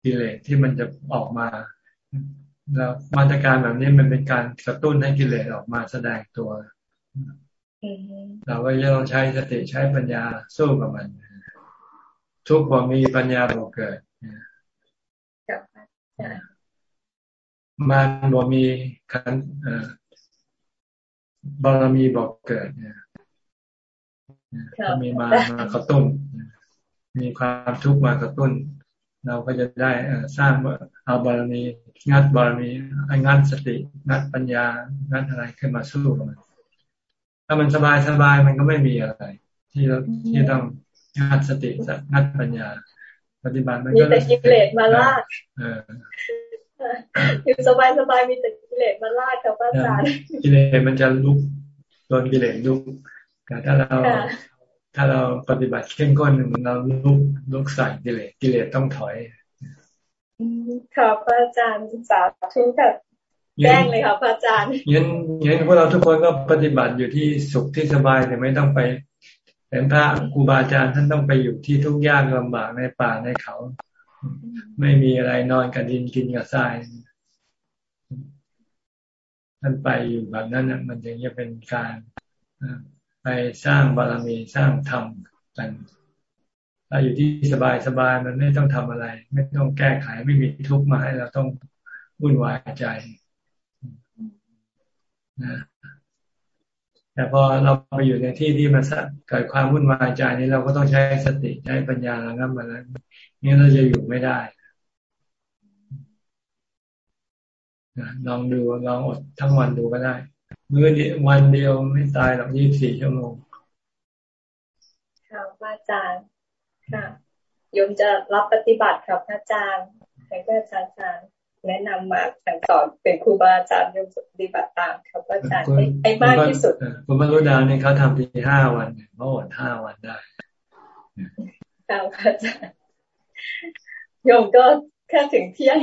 กิเลสที่มันจะออกมา แล้วมาตรการแบบนี้มันเป็นการกระตุ้นให้กิเลสออกมาแสดงตัว เราก็จะต้องใช้สติใช้ปัญญาสู้กับมัน ทุกบ่มีปัญญาบ่เกิด มันบ่มีขันบารมีบอกเกิดเนี่ยมีมามากระตุ้น มีความทุกข์มากระตุ้น เราก็จะได้สร้างเอาบารมีงัดบารมีให้งัดสติงัดปัญญางัดอะไรขึ้นมาสู้กับมันถ้ามันสบายสบายมันก็ไม่มีอะไร ที่เราที่ต้องงัดสติงัดปัญญา ปฏิบัติมันก็มีแต่กิเลสมาลาก อยู่สบายสบายมีแต่กิเลสมาลากครับอาจารย์กิเลสมันจะลุกโดนกิเลสลุกแต่ถ้าเราถ้าเราปฏิบัติเข้มข้นเราลุกลุกใส่กิเลสกิเลสต้องถอยครับอาจารย์สาธุค่ะแจ้งเลยค่ะอาจารย์ยันยันพวกเราทุกคนก็ปฏิบัติอยู่ที่สุขที่สบายแต่ไม่ต้องไปเป็นพระครูบาอาจารย์ท่านต้องไปอยู่ที่ทุกยากลำบากในป่าในเขา ไม่มีอะไรนอนกับดินกินกับทรายท่านไปอยู่แบบนั้นมันจึงจะเป็นการไปสร้างบารมีสร้างธรรมกันถ้าอยู่ที่สบายสบายมันไม่ต้องทำอะไร ไม่ต้องแก้ไขไม่มีทุกข์มาให้เราต้องวุ่นวายใจนะแต่พอเราไปอยู่ในที่ที่มันเกิดความวุ่นวายใจนี้เราก็ต้องใช้สติใช้ปัญญาระงับมันแล้ว นี่เราจะอยู่ไม่ได้ลองดูลองอดทั้งวันดูก็ได้ มื้อนี้วันเดียวไม่ตายหรอกยี่สิบสี่ชั่วโมงค่ะอาจารย์ค่ะโยมจะรับปฏิบัติครับอาจารย์ให้อาจารย์อาจารย์แนะนำมาสั่งสอนเป็นครูบาอาจารย์โยมปฏิบัติตามครับอาจารย์ให้มากที่สุดคุณบรรลุดาเนี่ยเขาทำทีห้าวันเขาอดห้าวันได้ครับอาจารย์ โยมก็แค่ถึงเที่ยง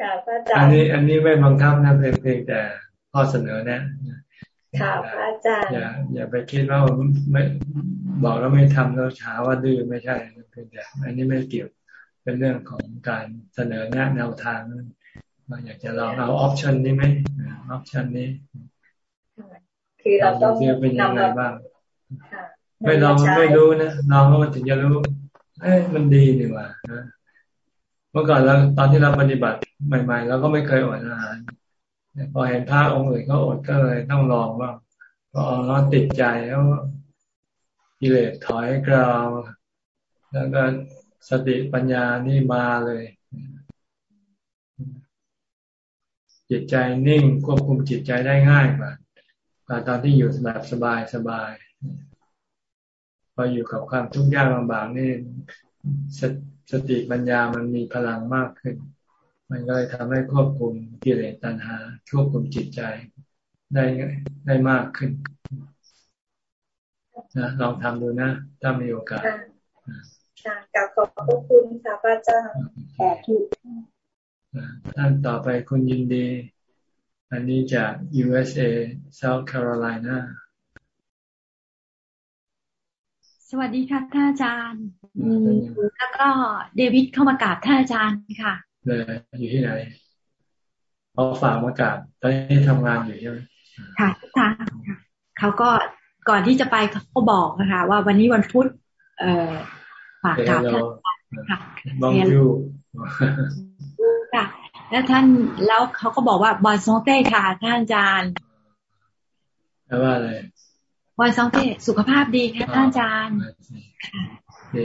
ค่ะพระอาจารย์อันนี้ อันนี้ไม่บังคับนะเพียงเพียงแต่ข้อเสนอแนะค่ะพระอาจารย์อย่าอย่าไปคิดว่าไม่บอกแล้วไม่ทำแล้วฉาว่าดื้อไม่ใช่เพียงแต่อันนี้ไม่เกี่ยวเป็นเรื่องของการเสนอแนะแนวทางเราอยากจะลองเอาออปชันนี้ไหมออปชันนี้ คือเราต้องเป็นยังไงบ้างไม่ลองไม่รู้นะลองแล้วมันถึงจะรู้ เอ้มันดีนี่ว่านะเมื่อก่อนเราตอนที่เราปฏิบัติใหม่ ๆ เราก็ไม่เคยอดอาหารพอเห็นพระองค์อื่นเขาอดก็เลยต้องลองว่าพอเราติดใจแล้วกิเลสถอยกราวแล้วก็สติปัญญานี่มาเลย จิตใจนิ่งควบคุมจิตใจได้ง่ายกว่าตอนที่อยู่แบบสบายสบาย พออยู่กับความทุกข์ยากลำบากนี่สสติปัญญามันมีพลังมากขึ้น มันก็เลยทำให้ควบคุมกิเลสตัณหา ควบคุมจิตใจได้ได้มากขึ้นนะลองทำดูนะ ถ้ามีโอกาสค่ะกับขอบพระคุณค่ะพระเจ้าขอบคุณท่านต่อไปคุณยินดี อันนี้จาก USA South Carolina สวัสดีค่ะท่านอาจารย์แล้วก็เดวิดเข้ามากราบท่านอาจารย์ค่ะเลยอยู่ที่ไหนเขาฝากมากราบตอนนี้ทำงานอยู่ใช่ไหมค่ะค่ะเขาก็ก่อนที่จะไปเขาก็บอกนะคะว่าวันนี้วันพุธเอ่อฝากกราบท่านค่ะบองยูค่ะ แล้วท่านแล้วเขาก็บอกว่าบอลซองเต้ค่ะท่านอาจารย์แปลว่าอะไร วันสองเต้สุขภาพดีค่ะท่านอาจารย์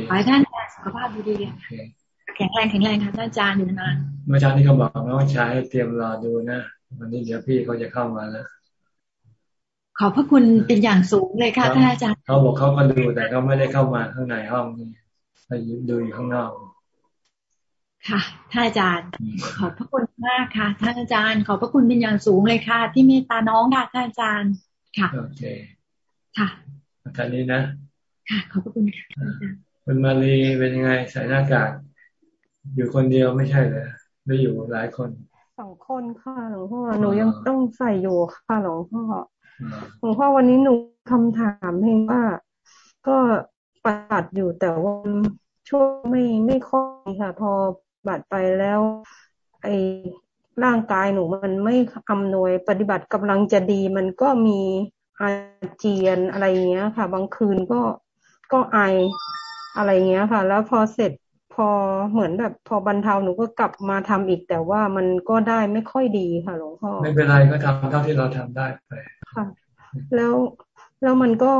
ขอให้ท่านสุขภาพดีๆแข็งแรงแข็งแรงค่ะท่านอาจารย์อยู่นานเมื่อเช้านี้เขาบอกว่าใช้เตรียมรอดูนะวันนี้เดี๋ยวพี่เขาจะเข้ามาแล้วขอบพระคุณเป็นอย่างสูงเลยค่ะท่านอาจารย์เขาบอกเขาก็ดูแต่เขาไม่ได้เข้ามาข้างในห้องนี่ไปดูอยู่ข้างนอก ค่ะท่านอาจารย์ ขอบพระคุณมากค่ะท่านอาจารย์ ขอบพระคุณเป็นอย่างสูงเลยค่ะ ที่เมตตาน้องค่ะท่านอาจารย์ค่ะโอเค ค่ะท่านนี้นะ ค่ะ ขอบพระคุณค่ะคุณมาลีเป็นยังไงใส่หน้ากากอยู่คนเดียวไม่ใช่เหรอไม่อยู่หลายคนสองคนค่ะหลวงพ่อหนูยังต้องใส่อยู่ค่ะหลวงพ่อหลวงพ่อวันนี้หนูคำถามเองว่า ก็ปฏิบัติอยู่แต่ว่าช่วงไม่ไม่ค่อยค่ะ พอบัตรไปแล้ว ไอร่างกายหนูมันไม่อำนวยปฏิบัติกำลังจะดีมันก็มี อาเจียนอะไรเงี้ยค่ะ บางคืนก็ก็ไออะไรเงี้ยค่ะ แล้วพอเสร็จพอเหมือนแบบพอบรรเทาหนูก็กลับมาทำอีก แต่ว่ามันก็ได้ไม่ค่อยดีค่ะหลวงพ่อไม่เป็นไรก็ทำเท่าที่เราทำได้ไปค่ะ แล้วแล้วมันก็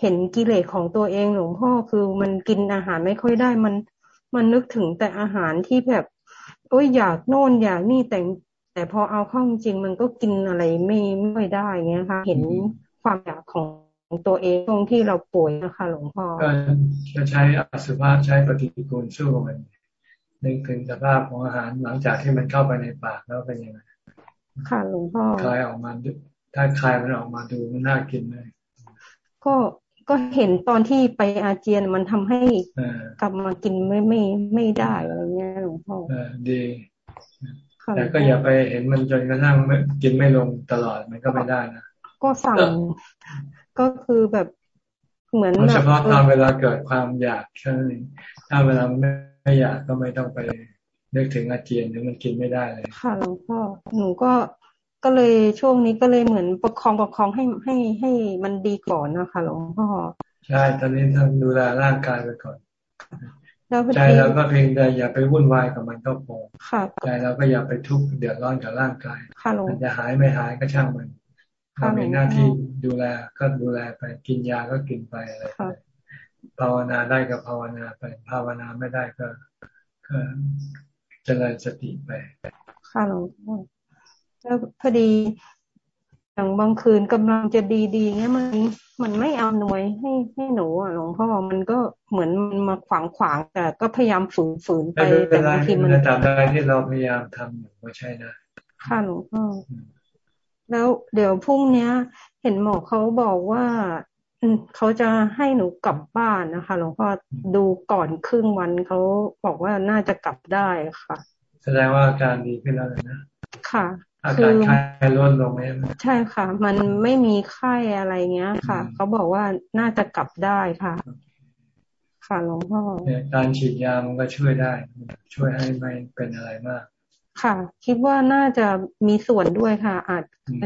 เห็นกิเลสของตัวเองหลวงพ่อคือมันกินอาหารไม่ค่อยได้มันมันนึกถึงแต่อาหารที่แบบโอ้ยอยากโน่นอยากนี่แต่แต่พอเอาเข้าจริงมันก็กินอะไรไม่ไม่ได้เงี้ยค่ะ เห็น ความอยากของตัวเองตรงที่เราป่วยนะคะหลวงพ่อก็จะใช้อสุภาพใช้ปฏิกูลสู้มันนึกถึงสภาพของอาหารหลังจากที่มันเข้าไปในปากแล้วเป็นยังไงค่ะหลวงพ่อคลายออกมาถ้าคลายมันออกมาดูมันน่ากินเลยก็ก็เห็นตอนที่ไปอาเจียนมันทำให้กลับมากินไม่ไม่ไม่ได้อะไรเงี้ยหลวงพ่อดีแต่ก็อย่าไปเห็นมันจนกระทั่งกินไม่ลงตลอดมันก็ไม่ได้นะ ก็สั่งก็คือแบบเหมือนเฉพาะตอนเวลาเกิดความอยากแค่นั้นเองถ้าเวลาไม่อยากก็ไม่ต้องไปนึกถึงอาเจียนหรือมันกินไม่ได้เลย ค่ะหลวงพ่อหนูก็ก็เลยช่วงนี้ก็เลยเหมือนประคองประคองให้ให้ให้มันดีก่อนนะคะหลวงพ่อใช่ตอนนี้ท่านดูแลร่างกายไปก่อนใจเราก็เพียงแต่อย่าไปวุ่นวายกับมันก็พอใจเราก็อย่าไปทุกข์เดือดร้อนกับร่างกายมันจะหายไม่หายก็ช่างมัน เรามีหน้าที่ดูแลก็ดูแลไปกินยาก็กินไปอะไรภาวนาได้ก็ภาวนาไป ภาวนาไม่ได้ก็ก็เจริญสติไป ค่ะหลวงพ่อแล้วพอดีอย่างบางคืนกำลังจะดีๆเงี้ยมันมันไม่เอาหน่วยให้ให้หนูอะหลวงพ่อมันก็เหมือนมันมาขวางขวางแต่ก็พยายามฝืนฝืนไปแต่บางทีมันตามใดที่เราพยายามทำอยู่ไม่ใช่นะค่ะหลวงพ่อ แล้วเดี๋ยวพรุ่งนี้เห็นหมอเขาบอกว่าเขาจะให้หนูกลับบ้านนะคะหลวงพ่อดูก่อนครึ่งวันเขาบอกว่าน่าจะกลับได้ค่ะ แสดงว่าอาการดีขึ้นแล้วนะค่ะอาการไข้ลดลงไหมใช่ค่ะ มันไม่มีไข้อะไรเงี้ยค่ะ เขาบอกว่าน่าจะกลับได้ค่ะ ค่ะหลวงพ่อการฉีดยามันก็ช่วยได้ ช่วยให้ไม่เป็นอะไรมาก ค่ะ คิดว่าน่าจะมีส่วนด้วยค่ะ อาจ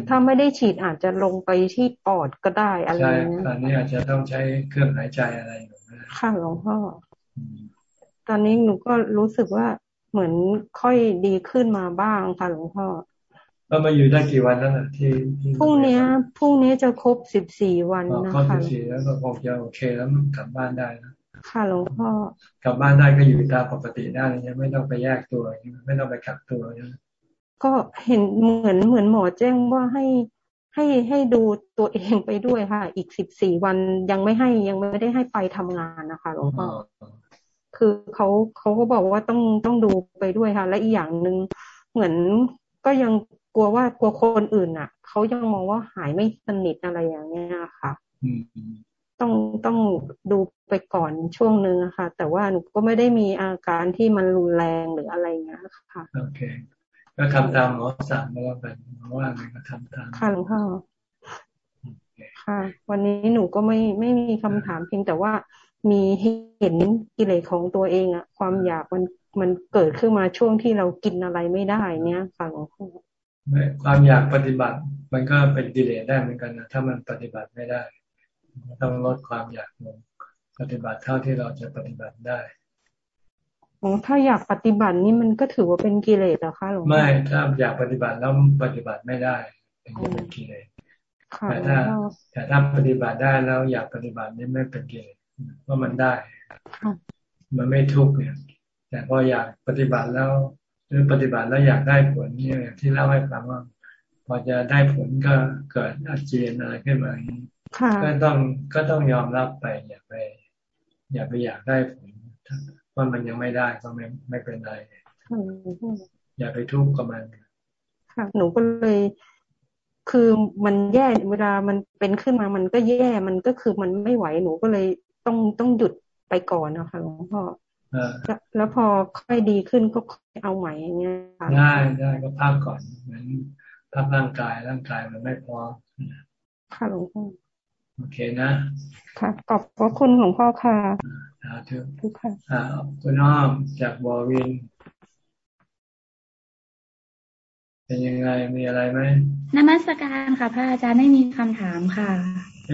ถ้าไม่ได้ฉีดอาจจะลงไปที่ปอดก็ได้อะไรเงี้ยตอนนี้อาจจะต้องใช้เครื่องหายใจอะไรอยู่ค่ะหลวงพ่อ ตอนนี้หนูก็รู้สึกว่าเหมือนค่อยดีขึ้นมาบ้างค่ะหลวงพ่อก็มาอยู่ได้กี่วันแล้วนะที่พรุ่งนี้พรุ่งนี้จะครบสิบสี่วันนะคะครบสิบสี่แล้วก็คงจะโอเคแล้วกลับบ้านได้นะ ค่ะหลวงพ่อกลับบ้านได้ก็อยู่ตามปกติได้ยังไม่ต้องไปแยกตัวไม่ต้องไปกักตัวยังก็เห็นเหมือนเหมือนหมอแจ้งว่าให้ให้ให้ดูตัวเองไปด้วยค่ะ อีกสิบสี่วันยังไม่ให้ยังไม่ได้ให้ไปทำงานนะคะหลวงพ่อคือเขาเขาก็บอกว่าต้องต้องดูไปด้วยค่ะ และอีกอย่างหนึ่งเหมือนก็ยังกลัวว่ากลัวคนอื่นอะเขายังมองว่าหายไม่สนิทอะไรอย่างเงี้ยค่ะ ต้องต้องดูไปก่อนช่วงนึงค่ะ แต่ว่าหนูก็ไม่ได้มีอาการที่มันรุนแรงหรืออะไรเงี้ยค่ะโอเค ก็ทำตามหมอสั่งมาแล้วกันหมอว่าไงก็ทำตามค่ะหลวงพ่อค่ะ วันนี้หนูก็ไม่ไม่มีคำถามเพียงแต่ว่ามีเห็นกิเลสของตัวเองอะความอยากมันมันเกิดขึ้นมาช่วงที่เรากินอะไรไม่ได้เนี้ยค่ะหลวงพ่อความอยากปฏิบัติ มันก็เป็นกิเลสได้เหมือนกันนะถ้ามันปฏิบัติไม่ได้ ต้องลดความอยากลงปฏิบัติเท่าที่เราจะปฏิบัติได้อ๋อถ้าอยากปฏิบัตินี่มันก็ถือว่าเป็นกิเลสเหรอคะหลวงไม่ ถ้าอยากปฏิบัติแล้วปฏิบัติไม่ได้เป็นกิเลสแต่ถ้าแต่ถ้าปฏิบัติได้แล้วอยากปฏิบัตินี่ไม่เป็นกิเลสว่ามันได้มันไม่ทุกข์เนี่ย แต่พออยากปฏิบัติแล้วหรือปฏิบัติแล้วอยากได้ผลเนี่ยที่เล่าให้ฟังว่า พอจะได้ผลก็เกิดอาเจียนอะไรขึ้นมาอย่างนี้ ก็ต้องก็ต้องยอมรับไป อย่าไป อย่าไปอยากได้ผลว่ามันยังไม่ได้ก็ไม่ไม่เป็นไรอย่าไปทุกข์กับมันค่ะหนูก็เลยคือมันแย่เวลามันเป็นขึ้นมามันก็แย่มันก็คือมันไม่ไหวหนูก็เลยต้องต้องหยุดไปก่อนนะคะหลวงพ่อแล้วพอค่อยดีขึ้นก็เอาใหม่อย่างเงี้ยได้ได้ก็พักก่อนเหมือนพักร่างกายร่างกายมันไม่พร้อมค่ะหลวงพ่อ โอเคนะ ค่ะขอบพระคุณหลวงพ่อค่ะสาธุทุกค่ะอ่าคุณน้อมจากบอวิน เป็นยังไงมีอะไรไหมนมัสการค่ะ พระอาจารย์ไม่มีคำถามค่ะ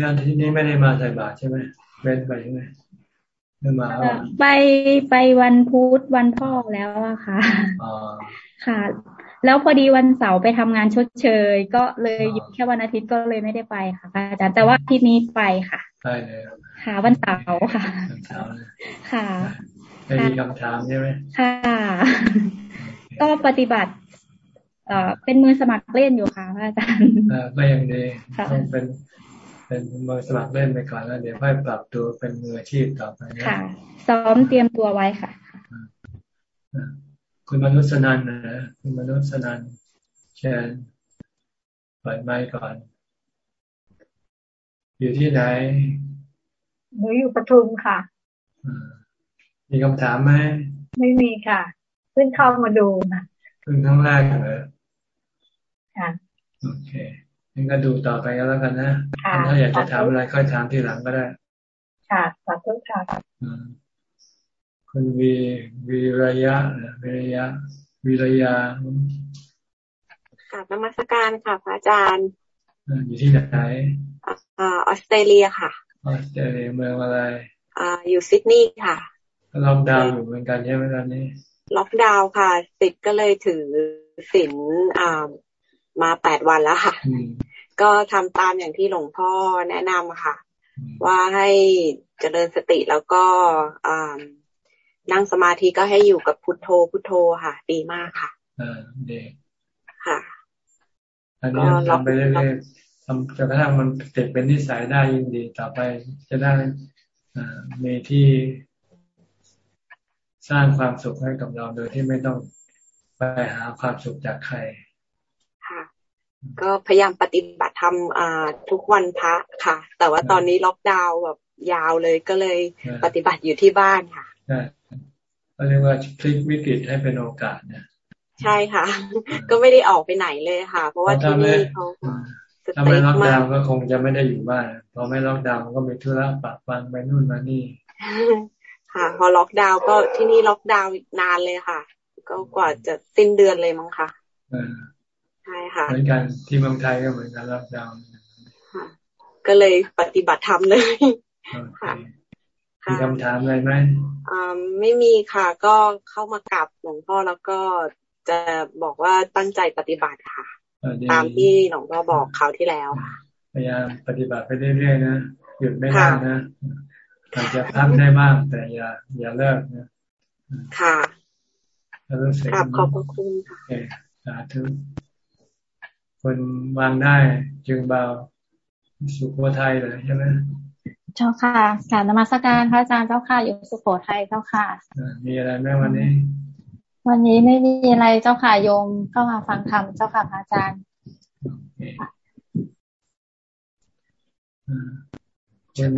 งานที่นี้ไม่ได้มาใส่บาตรใช่ไหมเว้นไปใช่ไหมไม่มาไปไปวันพุธวันพ่อแล้วอะค่ะค่ะ แล้วพอดีวันเสาร์ไปทำงานชดเชย ก็เลยอยู่แค่วันอาทิตย์ก็เลยไม่ได้ไปค่ะอาจารย์แต่ว่าที่นี้ไปค่ะใช่เลยค่ะวันเสาร์ค่ะค่ะไม่มีคำถามใช่ไหมค่ะ ก็ปฏิบัติ เอ่อเป็นมือสมัครเล่นอยู่ค่ะอาจารย์ก็ยังดีต้องเป็นเป็นมือสมัครเล่นไปก่อนแล้วเดี๋ยวค่อยปรับตัวเป็นมืออาชีพต่อไปค่ะ ซ้อมเตรียมตัวไว้ค่ะ คุณมนุษย์นันนะคุณมนุษย์นันเชิญเปิดไมค์ก่อน อยู่ที่ไหนหนูอยู่ปทุมค่ะ มีคำถามไหม ไม่มีค่ะ เพิ่งเข้ามาดูนะเพิ่งครั้งแรกเหรอค่ะ โอเคงั้นก็ดูต่อไปก็แล้วกันนะ ถ้าอยากจะถามอะไรค่อยถามทีหลังก็ได้ ค่ะ ขอบคุณค่ะ คุณวีวีระยะวีระยะวีระยะค่ะนมัสการค่ะพระอาจารย์อยู่ที่ไหนอ่าออสเตรเลียค่ะออสเตรเลียเมืองอะไรอ่าอยู่ซิดนีย์ค่ะล็อกดาวน์อยู่เหมือนกันใช่ไหมตอนนี้ล็อกดาวน์ค่ะติดก็เลยถือสินอ่ามาแปดวันแล้วค่ะ ก็ทำตามอย่างที่หลวงพ่อแนะนำค่ะ ว่าให้เจริญสติแล้วก็อ่า นั่งสมาธิก็ให้อยู่กับพุทโธพุทโธค่ะ ดีมากค่ะอ่าดีค่ะอันนี้ทำไปเรื่อยๆทำจนกระทั่งมันติดเป็นนิสัยได้ยิ่งดี ต่อไปจะได้มีที่สร้างความสุขให้กับเราโดยที่ไม่ต้องไปหาความสุขจากใคร ค่ะ ก็พยายามปฏิบัติทำอ่าทุกวันพระค่ะ แต่ว่าตอนนี้ล็อกดาวน์แบบยาวเลยก็เลยปฏิบัติอยู่ที่บ้านค่ะ ใช่เขาเรียกว่าพลิกวิกฤตให้เป็นโอกาสเนี่ยใช่ค่ะ ก็ไม่ได้ออกไปไหนเลยค่ะ เพราะว่าที่นี่เขาถ้าไม่ล็อกดาวน์ก็คงจะไม่ได้อยู่บ้านพอไม่ล็อกดาวน์ก็มีธุระปะปังไปนู่นมานี่ ค่ะ พอล็อกดาวน์ก็ที่นี่ล็อกดาวน์นานเลยค่ะ ก็กว่าจะสิ้นเดือนเลยมั้งค่ะใช่ค่ะเหมือนกันที่เมืองไทยก็เหมือนกันล็อกดาวน์ก็เลยปฏิบัติธรรมเลยค่ะ มีคำถามอะไรไหมอ่าไม่มีค่ะ ก็เข้ามากราบหลวงพ่อแล้วก็จะบอกว่าตั้งใจปฏิบัติค่ะ ตามที่หลวงพ่อบอกคราวที่แล้วพยายามปฏิบัติไปเรื่อยๆนะหยุดไม่ได้นะอาจจะพักได้บ้างแต่อย่า อย่าเลิกนะค่ะครับขอบพระคุณค่ะสาธุคนวางได้จึงเบาสุโขทัยเลยใช่ไหม เจ้าค่ะกาบนมัสการพระอาจารย์เจ้าค่ะอยู่สุโขทัยเจ้าค่ะมีอะไรไหมวันนี้ วันนี้ไม่มีอะไรเจ้าค่ะโยมเข้ามาฟังธรรมเจ้าค่ะพระอาจารย์คุณ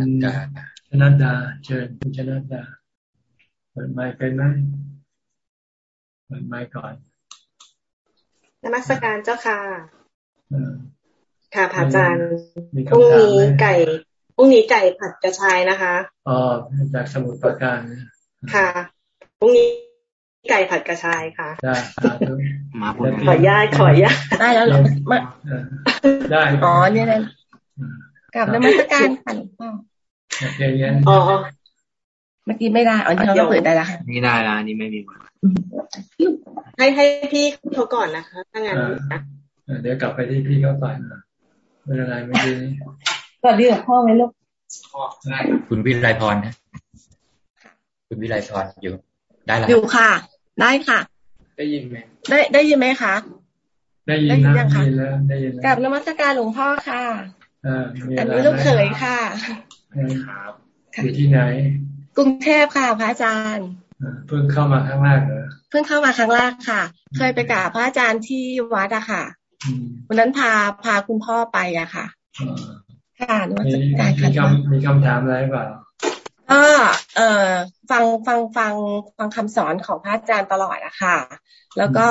ชนัดดาเชิญคุณชนัดดาเปิดไมค์เป็นไหมเปิดไมค์ก่อนนมัสการเจ้าค่ะค่ะพระอาจารย์พรุ่งนี้ไก่ พรุ่งนี้ไก่ผัดกระชายนะคะอ๋อจากสมุทรปราการค่ะพรุ่งนี้ไก่ผัดกระชายค่ะได้มาขอญาตขอญาตได้แล้วหรอได้อ๋อเนี่ยเลยกับนมัสการค่ะหลวงพ่ออ๋อเมื่อกี้ไม่ได้อ๋อที่เราเปิดได้แล้วค่ะนี่ได้แล้วนี่ไม่มีให้ให้พี่เขาก่อนนะคะถ้างั้นนะเดี๋ยวกลับไปที่พี่เขาก่อนไม่เป็นไรไม่ดีก็ เรียกพ่อไหมลูกคุณวิไลพรนะคุณวิไลพรอยู่ ได้แล้วอยู่ค่ะ ได้ค่ะ ได้ยินไหมได้ได้ยินไหมคะได้ยินนะได้ยินแล้วได้ยินกับนมัสการหลวงพ่อค่ะอันนี้ลูกเขยค่ะครับอยู่ที่ไหน กรุงเทพค่ะ พระอาจารย์เพิ่งเข้ามาครั้งแรกเหรอเพิ่งเข้ามาครั้งแรกค่ะ เคยไปกราบพระอาจารย์ที่วัดอะค่ะวันนั้นพาพาคุณพ่อไปอะค่ะ ค่ะนวัตการค่ะมีคำถามอะไรเปล่าก็เอ่อฟังฟังฟังฟังคำสอนของพระอาจารย์ตลอดอะค่ะ แล้วก็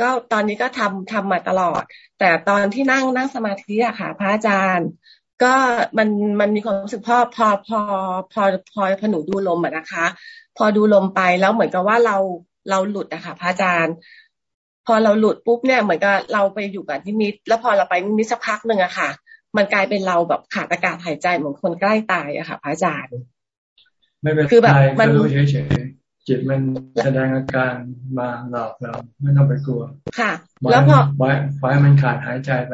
ก็ตอนนี้ก็ทำทำมาตลอด แต่ตอนที่นั่งนั่งสมาธิอะค่ะ พระอาจารย์ก็มันมันมีความรู้สึกพอพอพอพอพอพอหนูดูลมอะนะคะ พอดูลมไปแล้วเหมือนกับว่าเราเราหลุดอะค่ะ พระอาจารย์ พอเราหลุดปุ๊บเนี่ยเหมือนกับเราไปอยู่กับนิมิต แล้วพอเราไปนิมิตสักพักหนึ่งอะค่ะ มันกลายเป็นเราแบบขาดอากาศหายใจเหมือนคนใกล้ตายอะค่ะพระอาจารย์ไม่เป็นคือแบบมันรู้เฉยๆจิตมันแสดงอาการมาหลอกเราไม่ต้องไปกลัว ค่ะ แล้วพอไว้ไว้มันขาดหายใจไป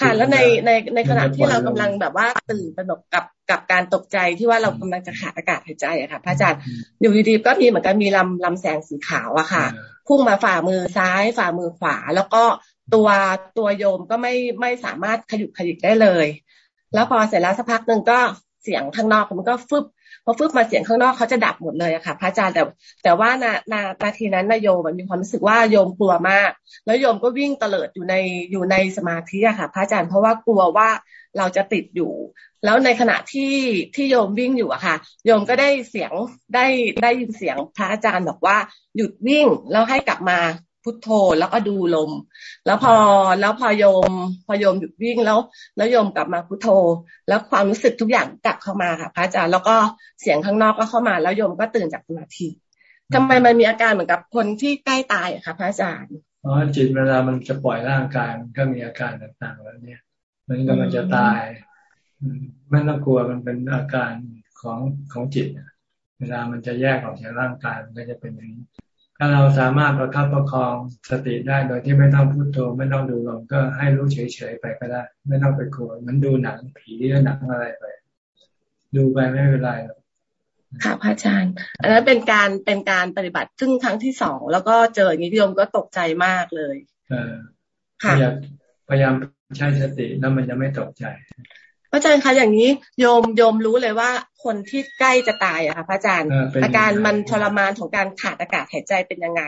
ค่ะแล้วในในในขณะที่เรากำลังแบบว่าตื่นตระหนกกับกับการตกใจที่ว่าเรากำลังจะขาดอากาศหายใจอะค่ะพระอาจารย์อยู่ดีๆก็มีเหมือนกันมีลำลำแสงสีขาวอะค่ะ พุ่งมาฝ่ามือซ้ายฝ่ามือขวา แล้วก็ ตัวตัวโยมก็ไม่ไม่สามารถขยุกขยิกได้เลย แล้วพอเสร็จแล้วสักพักหนึ่งก็เสียงข้างนอกมันก็ฟึบพอฟึบมาเสียงข้างนอกเขาจะดับหมดเลยอะค่ะ พระอาจารย์แต่ แต่ว่านานานาทีนั้นนายโยมมันมีความรู้สึกว่าโยมกลัวมาก แล้วโยมก็วิ่งเตลิดอยู่ในอยู่ในสมาธิอะค่ะ พระอาจารย์เพราะว่ากลัวว่าเราจะติดอยู่ แล้วในขณะที่ที่โยมวิ่งอยู่อะค่ะ โยมก็ได้เสียงได้ได้ยินเสียงพระอาจารย์บอกว่าหยุดวิ่งแล้วให้กลับมา พุทโธแล้วก็ดูลม แล้วพอแล้วพอโยม พอโยมหยุดวิ่งแล้ว แล้วโยมกลับมาพุทโธ แล้วความรู้สึกทุกอย่างกลับเข้ามาค่ะพระอาจารย์แล้วก็เสียงข้างนอกก็เข้ามา แล้วโยมก็ตื่นจากสมาธิทำไมมันมีอาการเหมือนกับคนที่ใกล้ตายอะคะพระอาจารย์อ๋อจิตเวลามันจะปล่อยร่างกายมันก็มีอาการต่างๆแล้วเนี่ย มันก็มันจะตายไม่ต้องกลัวมันเป็นอาการของของจิตเวลามันจะแยกออกจากร่างกายมันก็จะเป็นอย่างนี้ ถ้าเราสามารถประคับประคองสติได้โดยที่ไม่ต้องพูดโธไม่ต้องดูลมก็ให้รู้เฉยๆไปก็ได้ ไม่ต้องไปกลัวมันดูหนังผีหรือหนังอะไรไป ดูไปไม่เป็นไรค่ะพระอาจารย์ อันนั้นเป็นการเป็นการปฏิบัติซึ่งครั้งที่สองแล้วก็เจออย่างนี้โยมก็ตกใจมากเลย เออค่ะพยายามใช้สติแล้วมันจะไม่ตกใจ พระอาจารย์คะอย่างนี้โยมโยมรู้เลยว่าคนที่ใกล้จะตายอะค่ะพระอาจารย์ อาการมันทรมานของการขาดอากาศหายใจเป็นยังไง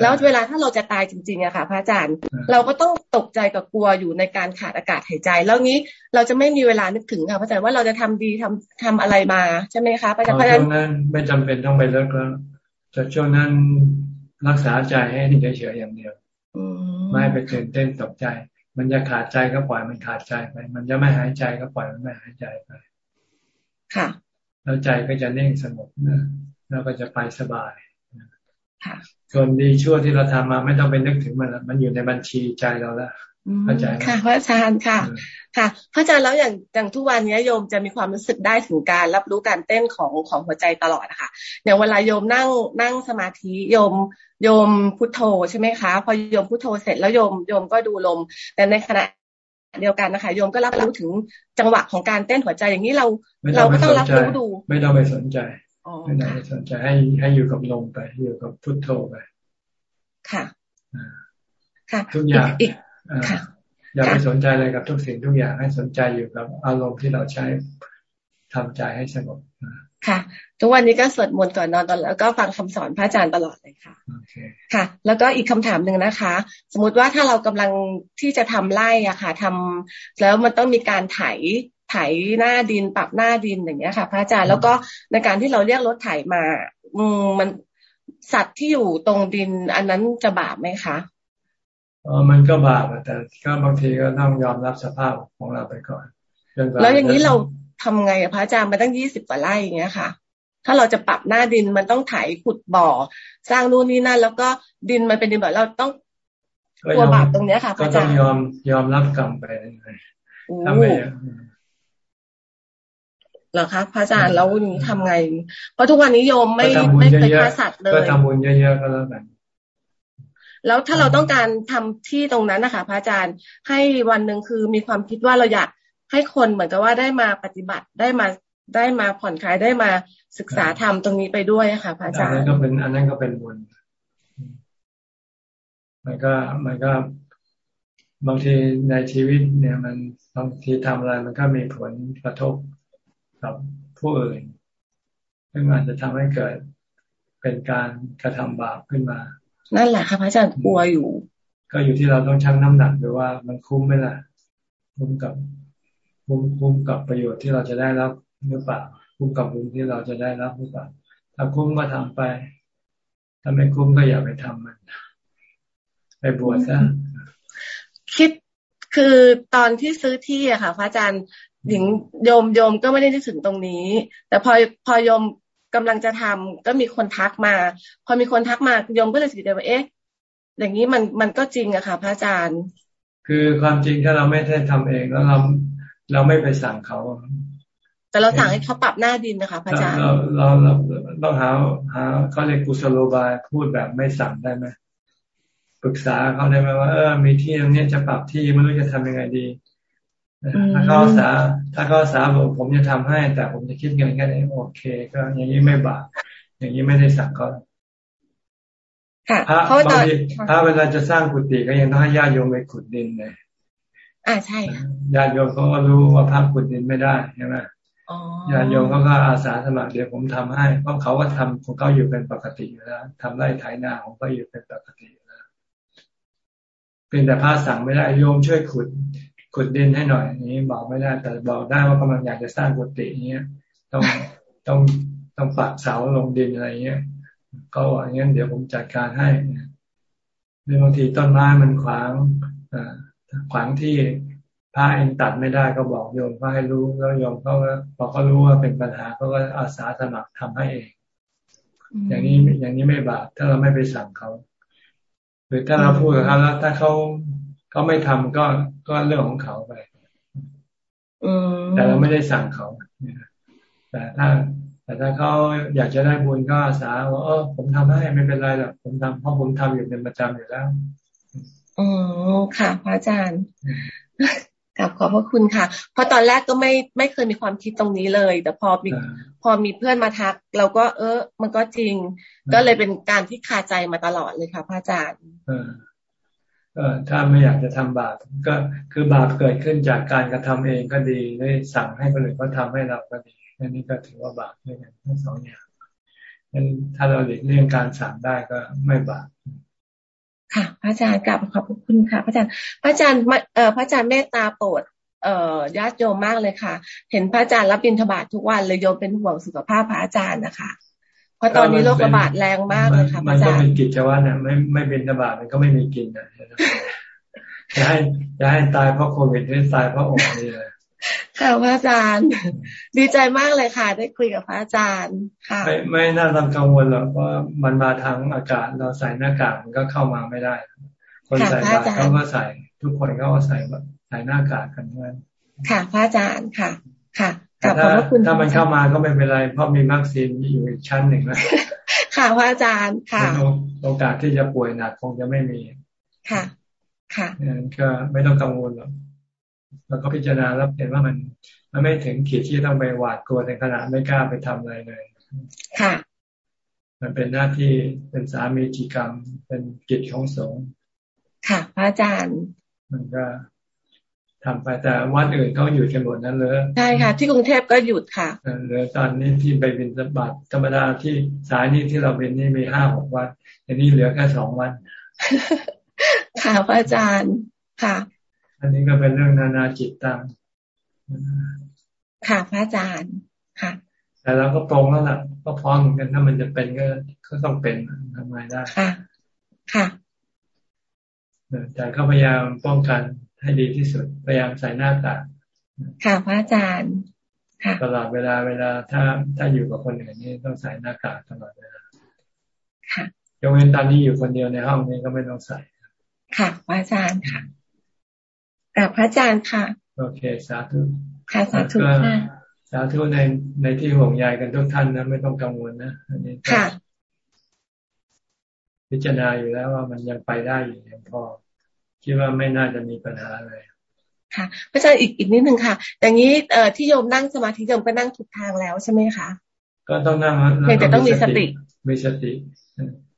แล้วเวลาถ้าเราจะตายจริงๆอะค่ะพระอาจารย์ เราก็ต้องตกใจกับกลัวอยู่ในการขาดอากาศหายใจ แล้วงี้เราจะไม่มีเวลานึกถึงค่ะพระอาจารย์ว่าเราจะทำดีทำทำอะไรมาใช่ไหมคะพระอาจารย์เพราะฉะนั้นไม่จำเป็นต้องไปเลิกแล้วแต่ช่วงนั้นรักษาใจให้นิ่งเฉยๆอย่างเดียวไม่ไปตื่นเต้นตกใจ มันจะขาดใจก็ปล่อยมันขาดใจไป มันจะไม่หายใจก็ปล่อยมันไม่หายใจไป ค่ะ แล้วใจก็จะนิ่งสงบนะแล้วก็จะไปสบายค่ะส่วนดีชั่วที่เราทำมาไม่ต้องไปนึกถึงมันมันอยู่ในบัญชีใจเราแล้ว เข้าใจค่ะพระอาจารย์ค่ะ ค่ะพระอาจารย์แล้วอย่างอย่างทุกวันนี้โยมจะมีความรู้สึกได้ถึงการรับรู้การเต้นของของหัวใจตลอดนะคะอย่างเวลาโยมนั่งนั่งสมาธิโยมโยมพุทโธใช่ไหมคะ พอโยมพุทโธเสร็จแล้วโยมโยมก็ดูลม แต่ในขณะเดียวกันนะคะโยมก็รับรู้ถึงจังหวะของการเต้นหัวใจอย่างนี้เราเราก็ต้องรับรู้ดู ไม่ต้องไปสนใจไม่ต้องไปสนใจให้ให้อยู่กับลมไปอยู่กับพุทโธไปค่ะค่ะทุกอย่างค่ะ อย่าไปสนใจอะไรกับทุกสิ่งทุกอย่างให้สนใจอยู่กับอารมณ์ที่เราใช้ทำใจให้สงบค่ะ ทุกวันนี้ก็สวดมนต์ก่อนนอนตอนแล้วก็ฟังคำสอนพระอาจารย์ตลอดเลยค่ะค่ะ แล้วก็อีกคำถามหนึ่งนะคะ สมมติว่าถ้าเรากำลังที่จะทำไร่อะค่ะทำแล้วมันต้องมีการไถไถหน้าดินปรับหน้าดินอย่างเงี้ยค่ะ พระอาจารย์แล้วก็ในการที่เราเรียกรถไถมา อืมมันสัตว์ที่อยู่ตรงดินอันนั้นจะบาปไหมคะอ๋อ มันก็บาปแต่ก็บางทีก็ต้องยอมรับสภาพของเราไปก่อนแล้วอย่างนี้เราทำไงพระอาจารย์มาตั้งยี่สิบกว่าไร่อย่างเงี้ยค่ะ ถ้าเราจะปรับหน้าดินมันต้องไถขุดบ่อ สร้างนู่นนี่นั่น แล้วก็ดินมันเป็นดินแบบเราต้องกลัวบาปตรงเนี้ยค่ะพระอาจารย์ก็ต้องยอมยอมรับกรรมไปทำไมเหรอคะพระอาจารย์แล้วนี้ทำไง เพราะทุกวันนี้โยมไม่ไม่เคยฆ่าสัตว์เลยก็ทำบุญเยอะๆก็แล้วกัน แล้วถ้าเราต้องการทำที่ตรงนั้นนะคะพระอาจารย์ให้วันหนึ่งคือมีความคิดว่าเราอยากให้คนเหมือนกับว่าได้มาปฏิบัติได้มาได้มาผ่อนคลายได้มาศึกษาธรรมตรงนี้ไปด้วยค่ะพระอาจารย์อันนั้นก็เป็นอันนั้นก็เป็นบุญมันก็มันก็บางทีในชีวิตเนี่ยมันบางทีทำอะไรมันก็มีผลกระทบกับผู้อื่นซึ่งอาจจะทำให้เกิดเป็นการกระทำบาปขึ้นมา นั่นแหละค่ะพระอาจารย์กลัวอยู่ ก็อยู่ที่เราต้องชั่งน้ำหนักดูว่ามันคุ้มไหมล่ะ คุ้มกับคุ้มคุ้มกับประโยชน์ที่เราจะได้รับหรือเปล่าคุ้มกับบุญที่เราจะได้รับหรือเปล่าถ้าคุ้มก็ทำไป ถ้าไม่คุ้มก็อย่าไปทำมัน ไปบวชซะคิดคือตอนที่ซื้อที่อะค่ะ พระอาจารย์หญิงโยมโยมก็ไม่ได้นึกถึงตรงนี้ แต่พอพอโยม กำลังจะทำก็มีคนทักมา พอมีคนทักมาโยมก็เลยสิใจว่าเอ๊ะอย่างนี้มันมันก็จริงอะค่ะ พระอาจารย์ คือความจริงถ้าเราไม่ได้ทำเองแล้วเราเราไม่ไปสั่งเขา แต่เราสั่งให้เขาปรับหน้าดินนะคะ พระอาจารย์เราเราเราต้องหาหาเขาเรียกกุศโลบายพูดแบบไม่สั่งได้ไหมปรึกษาเขาได้ไหมว่าเออมีที่ตรงนี้จะปรับที่ไม่รู้จะทำยังไงดี ถ้าเขาสาถ้าเขาสาบอกผมจะทำให้ แต่ผมจะคิดเงินแค่นี้โอเค ก็อย่างนี้ไม่บาปอย่างนี้ไม่ได้สั่งเขาพระบางทีถ้าเวลาจะสร้างกุฏิก็ยังต้องให้ญาติโยมไปขุดดินเลยอ่าใช่ญาติโยมเขาก็รู้ว่าพระขุดดินไม่ได้ใช่ไหมญาติโยมเขาก็อาสาสมัครเดี๋ยวผมทำให้เพราะเขาก็ทำของเขาอยู่เป็นปกติอยู่แล้วทำไร่ไถนาของเขาอยู่เป็นปกติอยู่แล้วเป็นแต่พระสั่งไม่ได้โยมช่วยขุด ขุดดินให้หน่อยนี้บอกไม่ได้แต่บอกได้ว่ากำลังอยากจะสร้างกุฏิเนี้ยต้องต้องต้องปักเสาลงดินอะไรเงี้ยก็ว่าอย่างนี้เดี๋ยวผมจัดการให้หรือบางทีต้นไม้มันขวางขวางที่พระเองตัดไม่ได้ก็บอกโยมก็ให้รู้แล้วโยมเขาก็พอเขารู้ว่าเป็นปัญหาเขาก็อาสาสมัครทำให้เอง อย่างนี้อย่างนี้ไม่บาปถ้าเราไม่ไปสั่งเขาหรือถ้าเราพูดกับเขาแล้วถ้าเขา เขาไม่ทำก็ก็เรื่องของเขาไปแต่เราไม่ได้สั่งเขาแต่ถ้า แต่ถ้าเขาอยากจะได้บุญก็อาสาว่าเออผมทำให้ไม่เป็นไรหรอกผมทำเพราะผมทำอยู่เป็นประจำอยู่แล้วอ๋อค่ะพระอาจารย์กลับขอบพระคุณค่ะ เพราะตอนแรกก็ไม่ไม่เคยมีความคิดตรงนี้เลย แต่พอมีพอมีเพื่อนมาทัก เราก็เออ มันก็จริง ก็เลยเป็นการที่คาใจมาตลอดเลยค่ะพระอาจารย์ก็ ถ้าไม่อยากจะทำบาปก็คือบาปเกิดขึ้นจากการกระทำเองก็ดีได้สั่งให้คนอื่นเขาทาให้เราก็ดีอันนี้ก็ถือว่าบาปด้วยกันทั้งสองอย่างนั้นถ้าเราหลีกเลี่ยงการสั่งได้ก็ไม่บาปค่ะพระอาจารย์กลับขอบคุณค่ะพระอาจารย์พระอาจารย์เอ่อพระอาจารย์เมตตาโปรดเอ่อญาติโยมมากเลยค่ะ เห็นพระอาจารย์รับบิณฑบาตทุกวันเลยโยมเป็นห่วงสุขภาพพระอาจารย์นะคะ เพราะตอนนี้โรคระบาดแรงมากเลยค่ะมันก็เป็นกิจวัตรนะไม่ไม่บิณฑบาตมันก็ไม่มีกินนะจะให้จะให้ตายเพราะโควิดหรือตายเพราะโอนี่เลยค่ะพระอาจารย์ ดีใจมากเลยค่ะ ได้คุยกับพระอาจารย์ค่ะไม่ไม่น่าต้องกังวลหรอกเพราะมันมาทางอากาศเราใส่หน้ากากมันก็เข้ามาไม่ได้ คนใส่บาตรเขาก็ใส่ทุกคนก็ใส่ใส่หน้ากากกันเพื่อนค่ะ พระอาจารย์ค่ะ ค่ะ กับขอบคุณถ้ามันเข้ามาก็ไม่เป็นไร เพราะมีวัคซีนอยู่อีกชั้นหนึ่งแล้วค่ะพระอาจารย์ค่ะโอกาสที่จะป่วยหนักคงจะไม่มี ค่ะ ค่ะก็ไม่ต้องกังวลหรอกแล้วก็พิจารณาแล้วเห็นว่ามันมันไม่ถึงขีดที่ต้องไปหวาดกลัวในขณะไม่กล้าไปทำอะไรเลย ค่ะ มันเป็นหน้าที่เป็นสามีจิกรรม เป็นกิจของสงฆ์ค่ะ พระอาจารย์ มันก็ ทำไปแต่วัดอื่นเขาหยุดกันหมดนั้นเลยใช่ค่ะ ที่กรุงเทพก็หยุดค่ะเหลือตอนนี้ที่ไปบินสบัดธรรมดาที่สายนี้ที่เราเป็นนี่มีห้าหกวันอันนี้เหลือแค่สองวันค่ะพระอาจารย์ค่ะ อันนี้ก็เป็นเรื่องนานาจิตตังค่ะพระอาจารย์ค่ะ แต่เราก็ตรงแล้วล่ะ ก็พร้อมเหมือนกันถ้ามันจะเป็นก็ก็ต้องเป็นทำไงได้ค่ะ ค่ะแต่เขาพยายามป้องกัน ให้ดีที่สุด พยายามใส่หน้ากากค่ะพระอาจารย์ค่ะตลอดเวลาเวลาถ้าถ้าอยู่กับคนอื่นนี่ต้องใส่หน้ากากตลอดเวลาค่ะยกเว้นตอนนี้อยู่คนเดียวในห้องนี้ก็ไม่ต้องใส่ ค่ะพระอาจารย์ค่ะกับพระอาจารย์ค่ะ โอเคสาธุค่ะสาธุค่ะสาธุในในที่ห่วงใยกันทุกท่านนะไม่ต้องกังวลนะอันนี้ค่ะ พิจารณาอยู่แล้วว่ามันยังไปได้อยู่ยังพอ คิดว่าไม่น่าจะมีปัญหาเลยค่ะพระอาจารย์อีกอีกนิดหนึ่งค่ะ อย่างนี้เอ่อที่โยมนั่งสมาธิโยมก็นั่งถูกทางแล้วใช่ไหมคะก็ต้องนั่งเพียงแต่ต้องมีสติมีสติ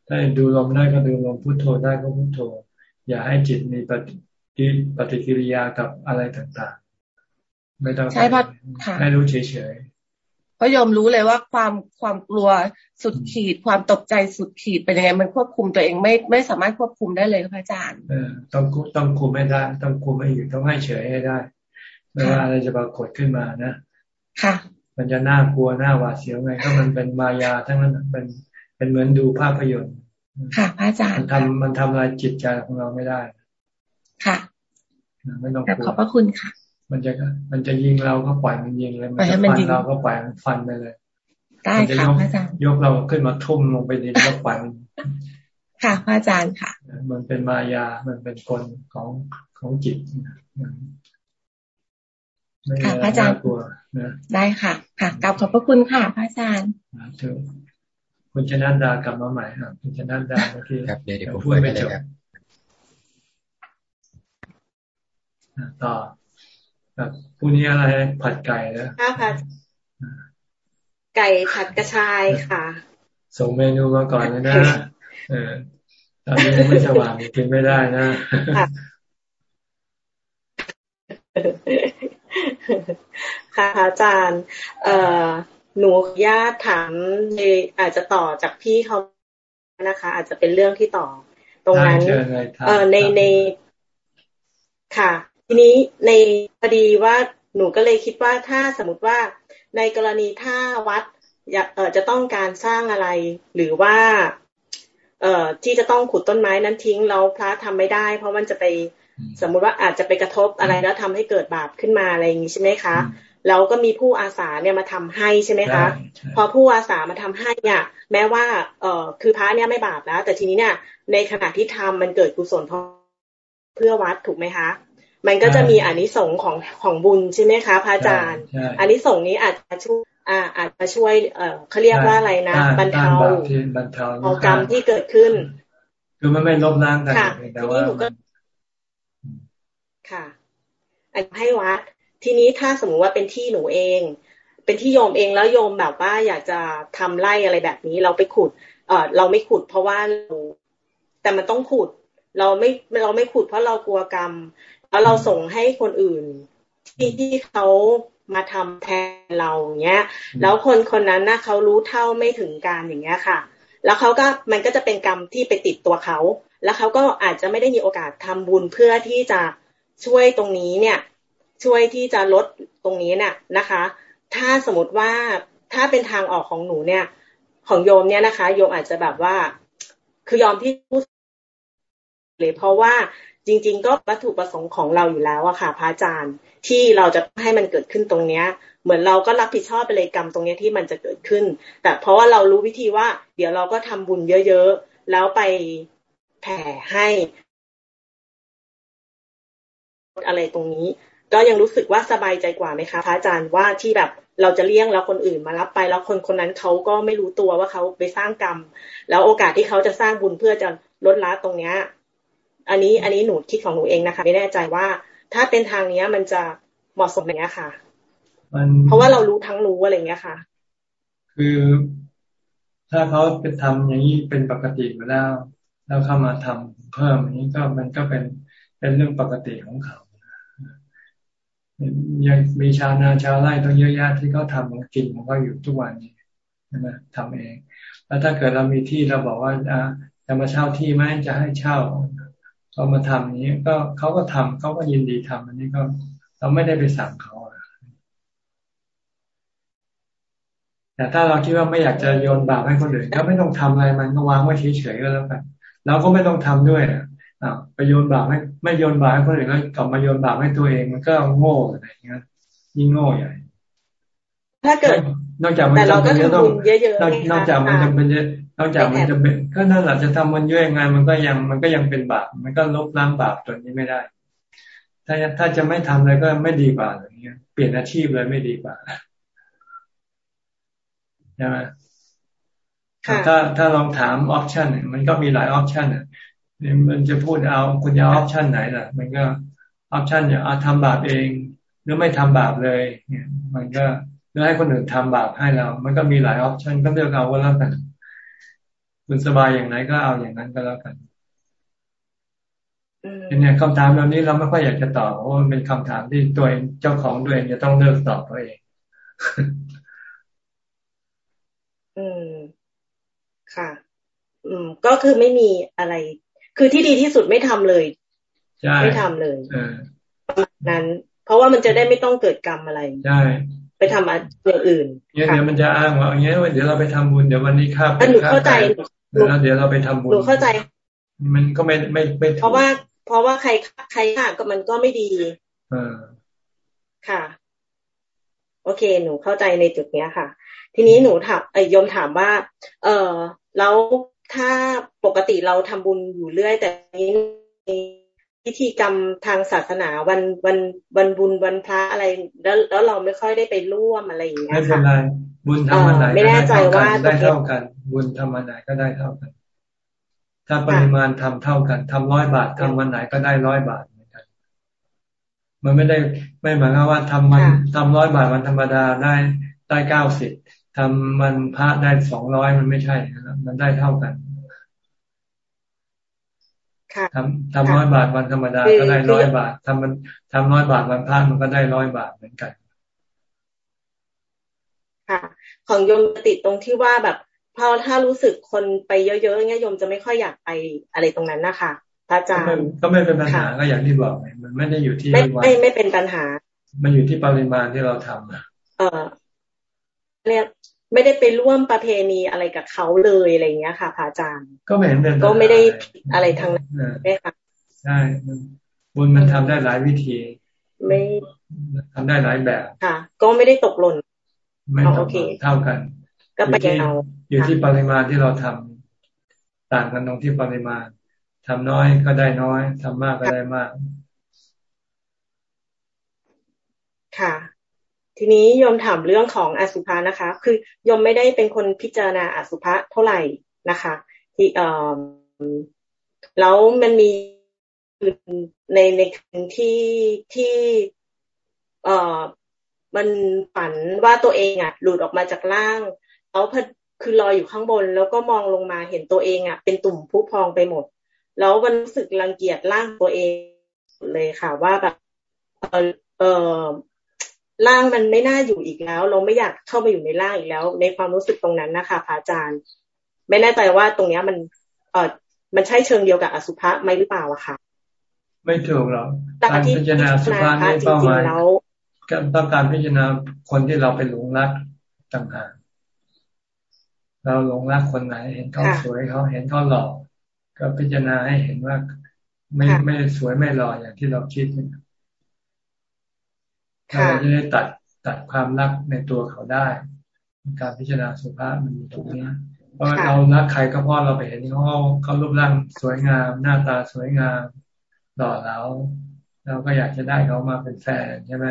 ถ้าดูลมได้ก็ดูลมพุทโธได้ก็พุทโธ อย่าให้จิตมีปฏิปฏิกิริยากับอะไรต่างๆ ไม่ต้องใช่เพราะให้รู้เฉยๆเพ ราะยอมรู้เลยว่าความความกลัวสุดขีด ความตกใจสุดขีดเป็นยังไง มันควบคุมตัวเองไม่ไม่สามารถควบคุมได้เลยครับอาจารย์เออต้องต้องคุมไม่ได้ ต้องคุมไม่อยู่ต้องให้เฉยให้ได้ไม่ว่าอะไรจะปรากฏขึ้นมานะค่ะ มันจะน่ากลัวน่าหวาดเสียวไงก็มันเป็นมายาทั้งนั้นเป็นเป็นเหมือนดูภาพยนตร์ค่ะพระอาจารย์มันทำมันทำอะไรจิตใจของเราไม่ได้ ค่ะไม่ต้องขอบพระคุณค่ะ มันจะมันจะยิงเราก็ปล่อยมันยิงเลย มันจะฟันเราก็ปล่อยมันฟันไปเลยได้ค่ะพระอาจารย์ยกเราขึ้นมาทุ่มลงไปดินแล้วปล่อยมันค่ะพระอาจารย์ค่ะ มันเป็นมายา มันเป็นคนของของจิตค่ะพระอาจารย์กลัวได้ค่ะค่ะกลับขอบพระคุณค่ะพระอาจารย์คุณชนะดากลับมาใหม่ครับคุณชนะดาเมื่อกี้เดี๋ยวผมพูดไม่จบต่อ แบบผู้นี้อะไรผัดไก่นะค่ะผัดไก่ผัดกระชายค่ะ ส่งเมนูมาก่อนเลยนะเออตอนนี้ไม่สว่างกินไม่ได้นะค่ะอาจารย์ เอ่อหนูญาติถามในอาจจะต่อจากพี่เขานะคะ อาจจะเป็นเรื่องที่ต่อ ตรงนั้น เอ่อในในค่ะ ทีนี้ในพอดีว่าหนูก็เลยคิดว่าถ้าสมมติว่าในกรณีถ้าวัดอยากเออจะต้องการสร้างอะไร หรือว่าเอ่อที่จะต้องขุดต้นไม้นั้นทิ้งแล้วพระทำไม่ได้ เพราะมันจะไปสมมุติว่าอาจจะไปกระทบอะไรแล้วทำให้เกิดบาปขึ้นมาอะไรอย่างนี้ใช่ไหมคะแล้วก็มีผู้อาสาเนี่ยมาทำให้ใช่ไหมคะพอผู้อาสามาทำให้เนี่ยแม้ว่าเอ่อคือพระเนี่ยไม่บาปแล้ว แต่ทีนี้เนี่ยในขณะที่ทำมันเกิดกุศลเพื่อวัดถูกไหมคะ มันก็จะมีอานิสงส์ของของบุญใช่ไหมคะพระอาจารย์อานิสงส์นี้อาจจะช่วยอ่าอาจจะช่วย เอ่อเขาเรียกว่าอะไรนะบรรเทาบรรเทากรรมที่เกิดขึ้น คือมันไม่ลบล้างกันแต่ว่าค่ะอันให้วัดทีนี้ถ้าสมมุติว่าเป็นที่หนูเอง เป็นที่โยมเองแล้วโยมแบบว่าอยากจะทำไร่อะไรแบบนี้ เราไปขุด เออเราไม่ขุดเพราะว่าแต่มันต้องขุด เราไม่เราไม่ขุดเพราะเรากลัวกรรม แล้วเราส่งให้คนอื่น ที่ที่เขามาทำแทนเราอย่างเงี้ย แล้วคนคนนั้นนะเขารู้เท่าไม่ถึงการอย่างเงี้ยค่ะ แล้วเขาก็มันก็จะเป็นกรรมที่ไปติดตัวเขา แล้วเขาก็อาจจะไม่ได้มีโอกาสทำบุญเพื่อที่จะช่วยตรงนี้เนี่ย ช่วยที่จะลดตรงนี้เนี่ยนะคะ ถ้าสมมติว่าถ้าเป็นทางออกของหนูเนี่ย ของโยมเนี่ยนะคะ โยมอาจจะแบบว่า คือยอมที่พูดเลยเพราะว่า จริง ๆ ก็วัตถุประสงค์ของเราอยู่แล้วอะค่ะ พระอาจารย์ที่เราจะให้มันเกิดขึ้นตรงเนี้ย เหมือนเราก็รับผิดชอบไปเลยกรรมตรงเนี้ยที่มันจะเกิดขึ้น แต่เพราะว่าเรารู้วิธีว่า เดี๋ยวเราก็ทำบุญเยอะๆแล้วไปแผ่ให้อะไรตรงนี้ ก็ยังรู้สึกว่าสบายใจกว่าไหมคะพระอาจารย์ว่าที่แบบเราจะเลี้ยงแล้วคนอื่นมารับไป แล้วคนคนนั้นเขาก็ไม่รู้ตัวว่าเขาไปสร้างกรรม แล้วโอกาสที่เขาจะสร้างบุญเพื่อจะลดละตรงเนี้ย อันนี้อันนี้หนูคิดของหนูเองนะคะ ไม่แน่ใจว่า ถ้าเป็นทางเนี้ย มันจะเหมาะสมอย่างเงี้ยค่ะมันเพราะว่าเรารู้ทั้งรู้อะไรเงี้ยค่ะ คือถ้าเขาเป็นทำอย่างนี้เป็นปกติมาแล้ว แล้วเข้ามาทำเพิ่มอย่างนี้ก็มันก็เป็นเป็นเรื่องปกติของเขายังมีชาวนาชาวไร่ต้องเยอะแยะที่เขาทำของกินของเขาอยู่ทุกวันนี้นะทำเอง แล้วถ้าเกิดเรามีที่เราบอกว่าจะมาเช่าที่ไหมจะให้เช่า เขามาทำอย่างนี้ก็เขาก็ทำเขาก็ยินดีทำอันนี้ก็เราไม่ได้ไปสั่งเขาแต่ถ้าเราคิดว่าไม่อยากจะโยนบาปให้คนอื่นก็ไม่ต้องทำอะไรมันก็วางไว้เฉยๆก็แล้วกันเราก็ไม่ต้องทำด้วยอ่าไปโยนบาปให้ไม่โยนบาปให้คนอื่นแล้วกลับมาโยนบาปให้ตัวเองมันก็โง่อะไรอย่างเงี้ยยิ่งโง่ใหญ่ ถ้าเกิด นอกจากมันจะเป็นจะต้องนอกจากมันจะเป็น นอกจากมันจะเป็นก็นั่นแหละจะทำมันย่อยงานมันก็ยังมันก็ยังเป็นบาป มันก็ลบล้างบาปตัวนี้ไม่ได้ ถ้าถ้าจะไม่ทำอะไรก็ไม่ดีกว่าอย่างเงี้ย เปลี่ยนอาชีพเลยไม่ดีกว่าใช่ไหมถ้าถ้าลองถาม option มันก็มีหลาย option อะมันจะพูดเอาคุณจะ option ไหนล่ะ มันก็ option อย่างเอาทำบาปเองหรือไม่ทำบาปเลยเนี่ยมันก็หรือให้คนอื่นทำบาปให้เรา มันก็มีหลาย option ก็เลือกเอาว่าแล้วกัน คุณสบายอย่างไหนก็เอาอย่างนั้นก็แล้วกันเนี่ยคำถามเหล่านี้เราไม่ค่อยอยากจะตอบเพราะมันเป็นคำถามที่ตัวเองเจ้าของตัวเองจะต้องเลือกตอบตัวเองอืมค่ะ อืม ก็คือไม่มีอะไร คือที่ดีที่สุดไม่ทำเลยไม่ทำเลยนั้น เพราะว่ามันจะได้ไม่ต้องเกิดกรรมอะไรใช่ไปทำอย่างอื่นเนี่ยเดี๋ยวมันจะอ้างว่าอย่างเงี้ยเดี๋ยวเราไปทำบุญเดี๋ยววันนี้ข้าเป็นหนูเข้าใจ แล้วเดี๋ยวเราไปทำบุญหนูเข้าใจ มันก็ไม่ไม่ไม่เพราะว่า เพราะว่าใครใครฆ่าก็มันก็ไม่ดีอ่าค่ะ โอเค หนูเข้าใจในจุดเนี้ยค่ะ ทีนี้หนูถามไอยมถามว่า เออแล้วถ้าปกติเราทำบุญอยู่เรื่อย แต่นี้พิธีกรรมทางศาสนาวันวันวันบุญวันพระอะไร แล้วแล้วเราไม่ค่อยได้ไปร่วมอะไรอย่างเงี้ยไม่เป็นไร บุญทำวันไหนไม่แน่ใจว่าได้เท่ากัน บุญทำวันไหนก็ได้เท่ากัน ถ้าปริมาณทำเท่ากันทำร้อยบาททำวันไหนก็ได้ร้อยบาทเหมือนกันมันไม่ได้ไม่หมายความว่าทำมันทำร้อยบาทวันธรรมดาได้ได้เก้าสิบทำมันพระได้สองร้อยมันไม่ใช่นะมันได้เท่ากันทำทำร้อยบาทวันธรรมดาก็ได้ร้อยบาททำมันทำร้อยบาทวันพระมันก็ได้ร้อยบาทเหมือนกัน ค่ะ ของโยมติดตรงที่ว่าแบบพอถ้ารู้สึกคนไปเยอะๆเงี้ยโยมจะไม่ค่อยอยากไปอะไรตรงนั้นนะคะพระอาจารย์ก็ไม่เป็นปัญหาก็อย่างที่บอกมันไม่ได้อยู่ที่ไม่ไม่ไม่เป็นปัญหา มันอยู่ที่ปริมาณที่เราทำเออเรียกไม่ได้ไปร่วมประเพณีอะไรกับเขาเลยอะไรเงี้ยค่ะพระอาจารย์ ก็ไม่เห็นเป็นก็ไม่ได้อะไรทางนั้นใช่ค่ะใช่บุญมันทำได้หลายวิธี ไม่ทำได้หลายแบบ ค่ะ ก็ไม่ได้ตกหล่น ไม่ตกเท่ากันก็ไปเอาอยู่ที่ปริมาณที่เราทำต่างกันตรงที่ปริมาณทำน้อยก็ได้น้อยทำมากก็ได้มาก ค่ะ ทีนี้ยมถามเรื่องของอสุภะนะคะ คือยมไม่ได้เป็นคนพิจารณาอสุภะเท่าไหร่นะคะ ที่เอ่อแล้วมันมีในในที่ที่ เอ่อ มันฝันว่าตัวเองอะ หลุดออกมาจากล่างแล้วคือลอยอยู่ข้างบน แล้วก็มองลงมาเห็นตัวเองอะ เป็นตุ่มพุพองไปหมด แล้วมันรู้สึกรังเกียจร่างตัวเองเลยค่ะ ว่าแบบเออเออร่างมันไม่น่าอยู่อีกแล้ว เราไม่อยากเข้ามาอยู่ในร่างอีกแล้ว ในความรู้สึกตรงนั้นนะคะพระอาจารย์ ไม่แน่ใจว่าตรงเนี้ยมันเออมันใช่เชิงเดียวกับอสุภะไหมหรือเปล่าอะค่ะ ไม่ถูกหรอกการพิจารณาสุภาพนี่เป้าหมาย ต้องการพิจารณาคนที่เราเป็นหลงรักต่างหากเราหลงรักคนไหน เห็นเขาสวยเขาเห็นเขาหล่อก็พิจารณาให้เห็นว่า ไม่ไม่สวยไม่หล่ออย่างที่เราคิดเราจะได้ตัดตัดความรักในตัวเขาได้ การพิจารณาสุภาพมันอยู่ตรงนี้เพราะเรารักใครก็เพราะเราไปเห็นเขาเขารูปร่างสวยงาม หน้าตาสวยงามหล่อเหลาเราก็อยากจะได้เขามาเป็นแฟนใช่ไหม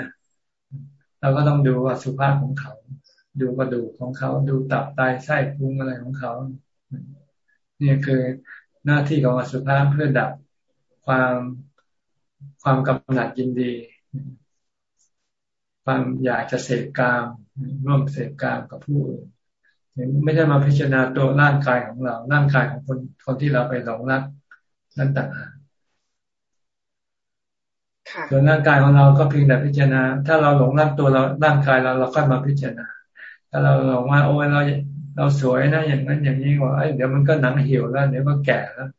เราก็ต้องดูว่าสุภาพของเขา ดูกระดูกของเขา ดูตับไตไส้พุงอะไรของเขานี่คือหน้าที่ของอสุภาพเพื่อดับความความกำหนัดยินดี ความอยากจะเสพกามร่วมเสพกามกับผู้อื่นไม่ใช่มาพิจารณาตัวร่างกายของเราร่างกายของคนคนที่เราไปหลงรักนั่นต่างหาก ส่วนร่างกายของเราก็เพียงแต่พิจารณา ถ้าเราหลงรักตัวเราร่างกายเราเราค่อยมาพิจารณา ถ้าเราหลงว่าโอ้ยเราเราสวยนะอย่างนั้นอย่างนี้ว่าเดี๋ยวมันก็หนังเหี่ยวแล้วเดี๋ยวก็แก่แล้ว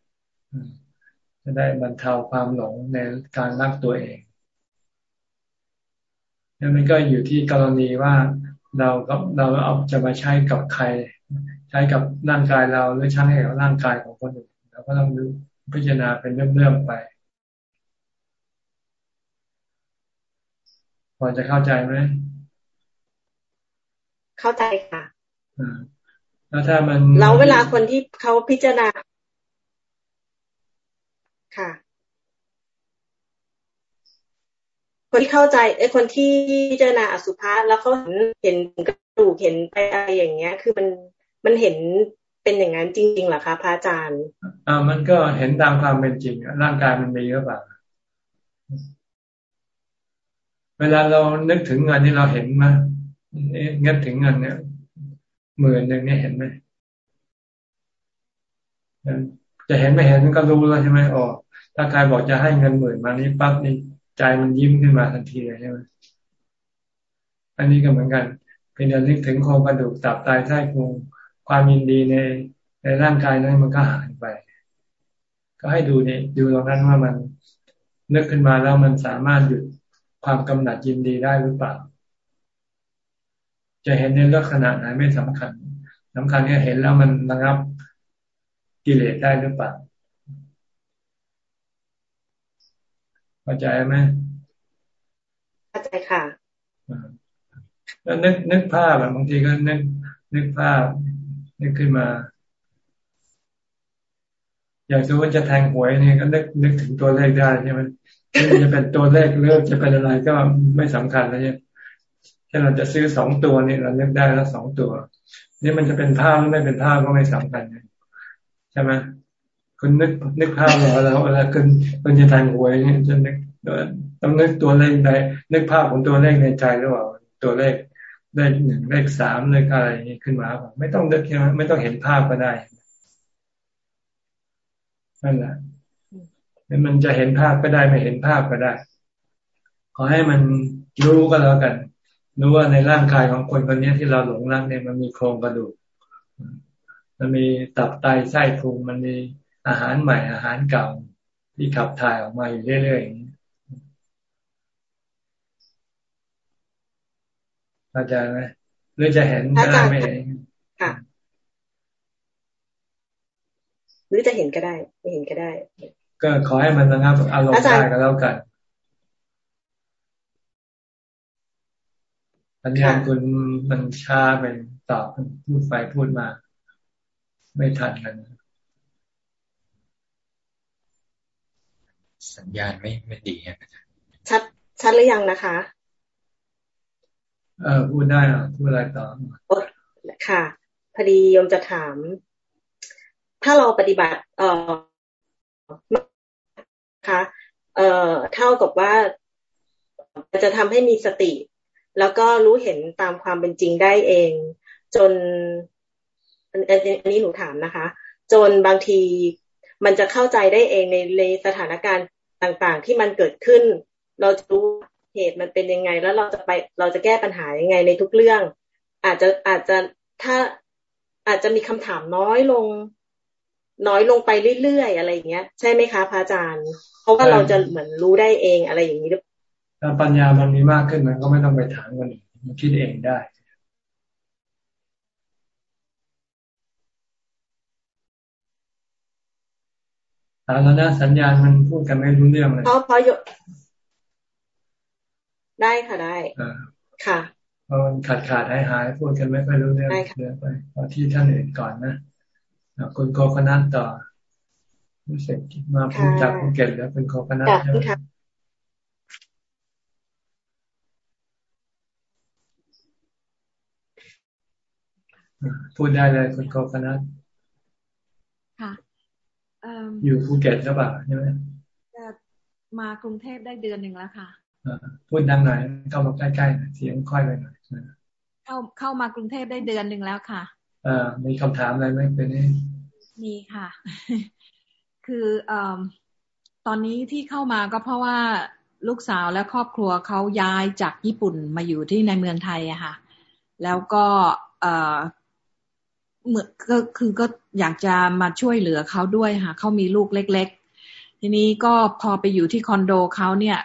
จะได้บรรเทาความหลงในการรักตัวเองแล้วมันก็อยู่ที่กรณีว่าเราก็เราเอาจะมาใช้กับใคร ใช้กับร่างกายเราหรือใช้กับร่างกายของคนอื่นเราก็ต้องพิจารณาเป็นเรื่องๆไป พอจะเข้าใจไหม เข้าใจค่ะแล้วถ้ามันแล้วเวลาคนที่เขาพิจารณา ค่ะ คนที่เข้าใจไอ้คนที่พิจารณาอสุภะแล้วเขาเห็นเห็นกระดูกเห็นไปอะไรอย่างเงี้ย คือมันมันเห็นเป็นอย่างนั้นจริงๆเหรอคะพระอาจารย์ อ่า มันก็เห็นตามความเป็นจริงร่างกายมันมีหรือเปล่า เวลาเรานึกถึงเงินนี่เราเห็นไหมเงินถึงเงินเนี่ยหมื่นหนึ่งเนี่ยเห็นไหมจะเห็นไม่เห็นก็รู้แล้วใช่ไหมอ๋อถ้าใครบอกจะให้เงินหมื่นมานี้ปั๊บนี่ใจมันยิ้มขึ้นมาทันทีเลยใช่ไหมอันนี้ก็เหมือนกันเพียงแต่นึกถึงโครงกระดูกตับไตไส้พุงความยินดีในในร่างกายนั้นมันก็หายไป ก็ให้ดูเนี่ดูตรงนั้นว่ามันนึกขึ้นมาแล้วมันสามารถหยุด ความกำหนัดยินดีได้หรือเปล่า จะเห็นในลักษณะไหนไม่สำคัญสำคัญแค่เห็นแล้วมันระงับกิเลสได้หรือเปล่าเข้าใจไหมเข้าใจค่ะแล้วนึกนึกภาพแบบบางทีก็นึกนึกภาพนึกขึ้นมา อย่างสมมติจะแทงหวยนี่ก็นึกนึกถึงตัวเลขได้ใช่ไหมจะเป็นตัวเลขเลือกจะเป็นอะไรก็ไม่สำคัญนะเนี่ยถ้าเราจะซื้อสองตัวนี่เราเลือกได้แล้วสองตัว นี่มันจะเป็นภาพหรือไม่เป็นภาพก็ไม่สำคัญใช่ไหมคุณนึกนึกภาพเราแล้วเวลาคุณคุณจะทางหวยเนี่ยจะนึกต้องนึกตัวเลขใดนึกภาพของตัวเลขในใจหรือเปล่าตัวเลขเลขหนึ่งเลขสามเลขอะไรนี้ขึ้นมาไม่ต้องนึกใช่ไหมไม่ต้องเห็นภาพก็ได้ นั่นแหละมันจะเห็นภาพก็ได้ไม่เห็นภาพก็ได้ ขอให้มันรู้ก็แล้วกัน รู้ว่าในร่างกายของคนคนนี้ที่เราหลงรักเนี่ยมันมีโครงกระดูก มันมีตับไตไส้พุงมันมีอาหารใหม่อาหารเก่าที่ขับถ่ายออกมาอยู่เรื่อยๆอย่างนี้เข้าใจไหมหรือจะเห็นก็ได้ไม่เห็นค่ะ หรือจะเห็นก็ได้ ไม่เห็นก็ได้ ก็ขอให้มันระงับอารมณ์ได้ก็แล้วกันสัญญาณคุณมันช้าไปตอบพูดไปพูดมา ไม่ทันกันสัญญาณไม่ไม่ดีชัดชัดหรือยังนะคะ เออพูดได้อะพูดอะไรต่อค่ะพอดีโยมจะถาม ถ้าเราปฏิบัติ เอ่อคะเอ่อเท่ากับว่าจะทำให้มีสติ แล้วก็รู้เห็นตามความเป็นจริงได้เอง จนอันนี้หนูถามนะคะ จนบางทีมันจะเข้าใจได้เองในในสถานการณ์ต่างๆ ที่มันเกิดขึ้น เราจะรู้เหตุมันเป็นยังไง แล้วเราจะไปเราจะแก้ปัญหายังไงในทุกเรื่อง อาจจะอาจจะถ้าอาจจะมีคำถามน้อยลง น้อยลงไปเรื่อยๆอะไรอย่างเงี้ย ใช่ไหมคะพระอาจารย์ เพราะว่าเราจะเหมือนรู้ได้เองอะไรอย่างนี้ถ้าปัญญามันมีมากขึ้นมันก็ไม่ต้องไปถามคนอื่นมันคิดเองได้สาธารณสัญญาณมันพูดกันไม่รู้เรื่องเลยเพราะเพราะได้ค่ะได้ค่ะเพราะมันขาดขาดหายหายพูดกันไม่ค่อยรู้เรื่องเดือไปพอที่ท่านอื่นก่อนนะ คุณโกคนัทต่อรู้สึกมาพูดจากภูเก็ตแล้วเป็นโกคนัทใช่ไหมพูดได้เลยคุณโกคนัทค่ะอยู่ภูเก็ตหรือเปล่าใช่ไหมจะมากรุงเทพได้เดือนหนึ่งแล้วค่ะพูดดังหน่อยเข้ามาใกล้ๆเสียงค่อยไปหน่อยเข้าเข้ามากรุงเทพได้เดือนหนึ่งแล้วค่ะ อ่ามีคำถามอะไรไหมเป็นนี่มีค่ะ คืออตอนนี้ที่เข้ามาก็เพราะว่าลูกสาวและครอบครัวเขาย้ายจากญี่ปุ่นมาอยู่ที่ในเมืองไทยอะค่ะ แล้วก็เอเหมือนก็คือก็อยากจะมาช่วยเหลือเขาด้วยค่ะเขามีลูกเล็ก ๆ ทีนี้ก็พอไปอยู่ที่คอนโดเขาเนี่ย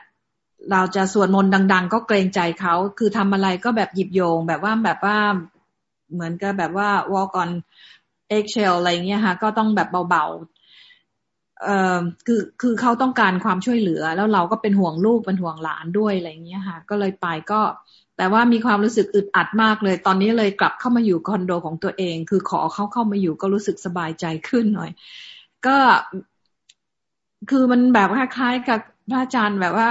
เราจะสวดมนต์ดัง ๆ ก็เกรงใจเขาคือทำอะไรก็แบบหยิบโยง แบบว่าแบบว่า เหมือนกับแบบว่า walk on eggshell อะไรเงี้ยค่ะก็ต้องแบบเบาๆเอ่อคือคือเขาต้องการความช่วยเหลือ แล้วเราก็เป็นห่วงลูกเป็นห่วงหลานด้วยอะไรเงี้ยค่ะ ก็เลยไปก็ แต่ว่ามีความรู้สึกอึดอัดมากเลย ตอนนี้เลยกลับเข้ามาอยู่คอนโดของตัวเอง คือขอเขาเข้ามาอยู่ก็รู้สึกสบายใจขึ้นหน่อย ก็คือมันแบบคล้ายๆกับพระอาจารย์แบบว่า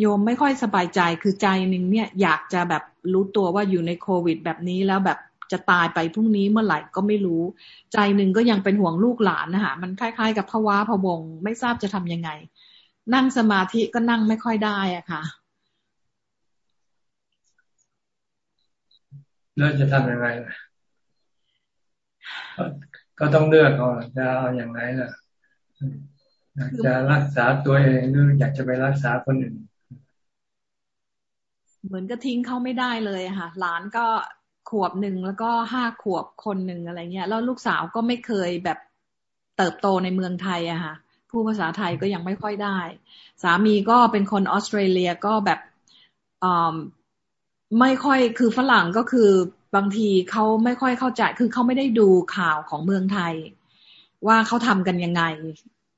โยมไม่ค่อยสบายใจคือใจหนึ่งเนี่ยอยากจะแบบ รู้ตัวว่าอยู่ในโควิด แบบนี้แล้วแบบจะตายไปพรุ่งนี้เมื่อไหร่ก็ไม่รู้ ใจหนึ่งก็ยังเป็นห่วงลูกหลานนะคะมันคล้าย ๆ กับภาวะพะวงไม่ทราบจะทํำยังไง นั่งสมาธิก็นั่งไม่ค่อยได้อะค่ะแล้วจะทำยังไงล่ะก็ต้องเลือกก่อนจะเอาอย่างไรล่ะอยากจะรักษาตัวเองหรืออยากจะไปรักษาคนอื่น เหมือนก็ทิ้งเขาไม่ได้เลยค่ะ หลานก็ขวบหนึ่งแล้วก็ห้าขวบคนหนึ่งอะไรเงี้ย แล้วลูกสาวก็ไม่เคยแบบเติบโตในเมืองไทยอะค่ะผู้ภาษาไทยก็ยังไม่ค่อยได้ สามีก็เป็นคนออสเตรเลียก็แบบไม่ค่อยคือฝรั่งก็คือบางทีเขาไม่ค่อยเข้าใจ คือเขาไม่ได้ดูข่าวของเมืองไทย ว่าเขาทำกันยังไง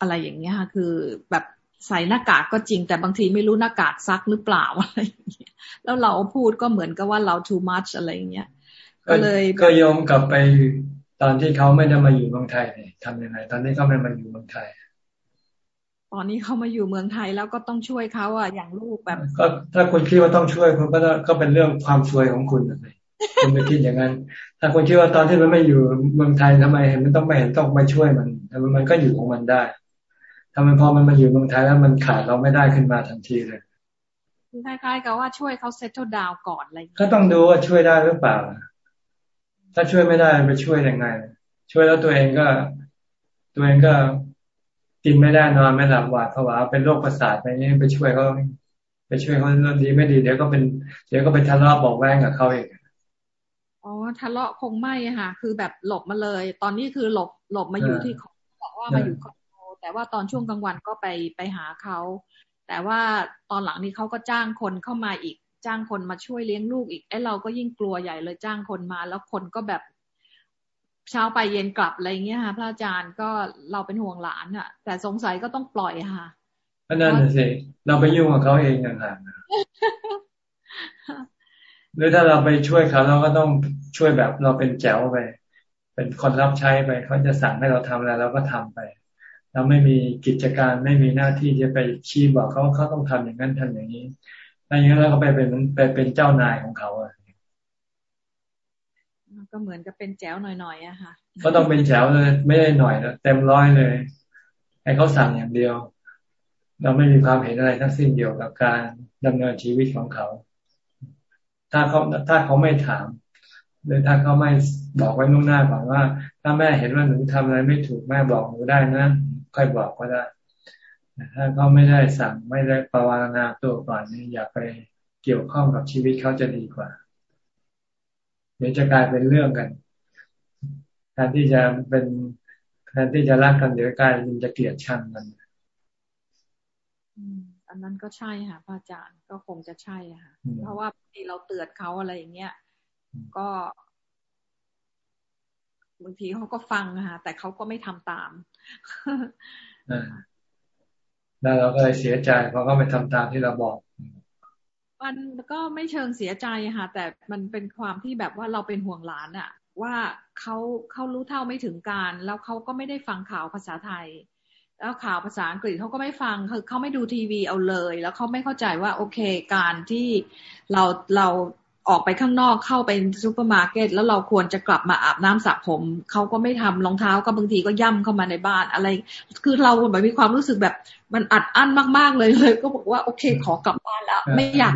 อะไรอย่างเงี้ยค่ะคือแบบ ใส่หน้ากากก็จริง แต่บางทีไม่รู้หน้ากากซักหรือเปล่าอะไรอย่างเงี้ยแล้วเราพูดก็เหมือนกับว่าเรา too much อะไรอย่างเงี้ยก็เลยก็ยอมกลับไปตอนที่เขาไม่ได้มาอยู่เมืองไทยทำยังไง ตอนนี้เขาไม่มาอยู่เมืองไทย ตอนนี้เขามาอยู่เมืองไทยแล้วก็ต้องช่วยเขาอะอย่างลูกแบบ ก็ถ้าคุณคิดว่าต้องช่วยคุณก็ก็เป็นเรื่องความช่วยของคุณเลยคุณไม่คิดอย่างนั้น ถ้าคุณคิดว่าตอนที่มันไม่อยู่เมืองไทยทำไมมันต้องไม่เห็นต้องมาช่วยมันมันก็อยู่ของมันได้ ถ้ามันพอมันมาอยู่เมืองไทยแล้วมันขาดเราไม่ได้ขึ้นมาทันทีเลยคล้ายๆกับว่าช่วยเขาเซตเทิลดาวก่อนอะไรก็ต้องดูว่าช่วยได้หรือเปล่า ถ้าช่วยไม่ได้ไปช่วยยังไง ช่วยแล้วตัวเองก็ตัวเองก็กินไม่ได้นอนไม่หลับหวาดผวาเป็นโรคประสาทไปนี้ไปช่วยเขาไปช่วยเขาเรื่องดีไม่ดีเดี๋ยวก็เป็นเดี๋ยวก็เป็นทะเลาะบอกแว้งกับเขาเองอ๋อทะเลาะคงไม่ค่ะ คือแบบหลบมาเลย ตอนนี้คือหลบหลบมาอยู่ที่เขาบอกว่ามาอยู่คอนโด แต่ว่าตอนช่วงกลางวันก็ไปไปหาเขา แต่ว่าตอนหลังนี้เขาก็จ้างคนเข้ามาอีก จ้างคนมาช่วยเลี้ยงลูกอีกไอ้เราก็ยิ่งกลัวใหญ่เลยจ้างคนมา แล้วคนก็แบบเช้าไปเย็นกลับอะไรเงี้ยค่ะพระอาจารย์ก็เราเป็นห่วงหลานอะ แต่สงสัยก็ต้องปล่อยค่ะนั่นสิเราไปยุ่งกับเขาเองต่างหากหรือถ้าเราไปช่วยเขาเราก็ต้องช่วยแบบเราเป็นแจ๋วไป เป็นคนรับใช้ไปเขาจะสั่งให้เราทำอะไรเราก็ทำไป เราไม่มีกิจการไม่มีหน้าที่จะไปชี้บอกเขาเขาต้องทำอย่างนั้นทำอย่างนี้ถ้าอย่างนั้นเราก็ไปเป็นไปเป็นเจ้านายของเขาอะก็เหมือนกับเป็นแจ๋วหน่อยๆอะค่ะ ก็ต้องเป็นแจ๋วเลย ไม่ได้หน่อยแล้วเต็มร้อยเลยให้เขาสั่งอย่างเดียว เราไม่มีความเห็นอะไรทั้งสิ้นเดียวกับการดำเนินชีวิตของเขา ถ้าเขาถ้าเขาไม่ถามหรือถ้าเขาไม่บอกไว้ล่วงหน้าก่อนว่า ถ้าแม่เห็นว่าหนูทำอะไรไม่ถูกแม่บอกหนูได้นะ ค่อยบอกก็ได้ถ้าเขาไม่ได้สั่งไม่ได้ภาวนาตัวก่อนนี่อย่าไปเกี่ยวข้องกับชีวิตเขาจะดีกว่า เดี๋ยวจะกลายเป็นเรื่องกันแทนที่จะเป็นแทนที่จะรักกันเดี๋ยวกลายมันจะเกลียดชังกันอันนั้นก็ใช่ค่ะพระอาจารย์ก็คงจะใช่ค่ะ เพราะว่าที่เราเตือนเขาอะไรอย่างเงี้ยก็ บางทีเขาก็ฟังค่ะแต่เขาก็ไม่ทำตามแล้วเราก็เลยเสียใจเพราะเขาไม่ทำตามที่เราบอก มันก็ไม่เชิงเสียใจค่ะ แต่มันเป็นความที่แบบว่าเราเป็นห่วงหลานอะว่าเขาเขารู้เท่าไม่ถึงการณ์ แล้วเขาก็ไม่ได้ฟังข่าวภาษาไทย แล้วข่าวภาษาอังกฤษเขาก็ไม่ฟังคือเขาไม่ดูทีวีเอาเลย แล้วเขาไม่เข้าใจว่าโอเคการที่เราเรา ออกไปข้างนอกเข้าไปซูเปอร์มาร์เก็ตแล้วเราควรจะกลับมาอาบน้ำสระผมเขาก็ไม่ทำรองเท้าก็บางทีก็ย่ำเข้ามาในบ้านอะไร คือเราแบบมีความรู้สึกแบบมันอัดอั้นมากๆเลยเลย ก็บอกว่าโอเคขอกลับบ้านแล้ว ไม่อยาก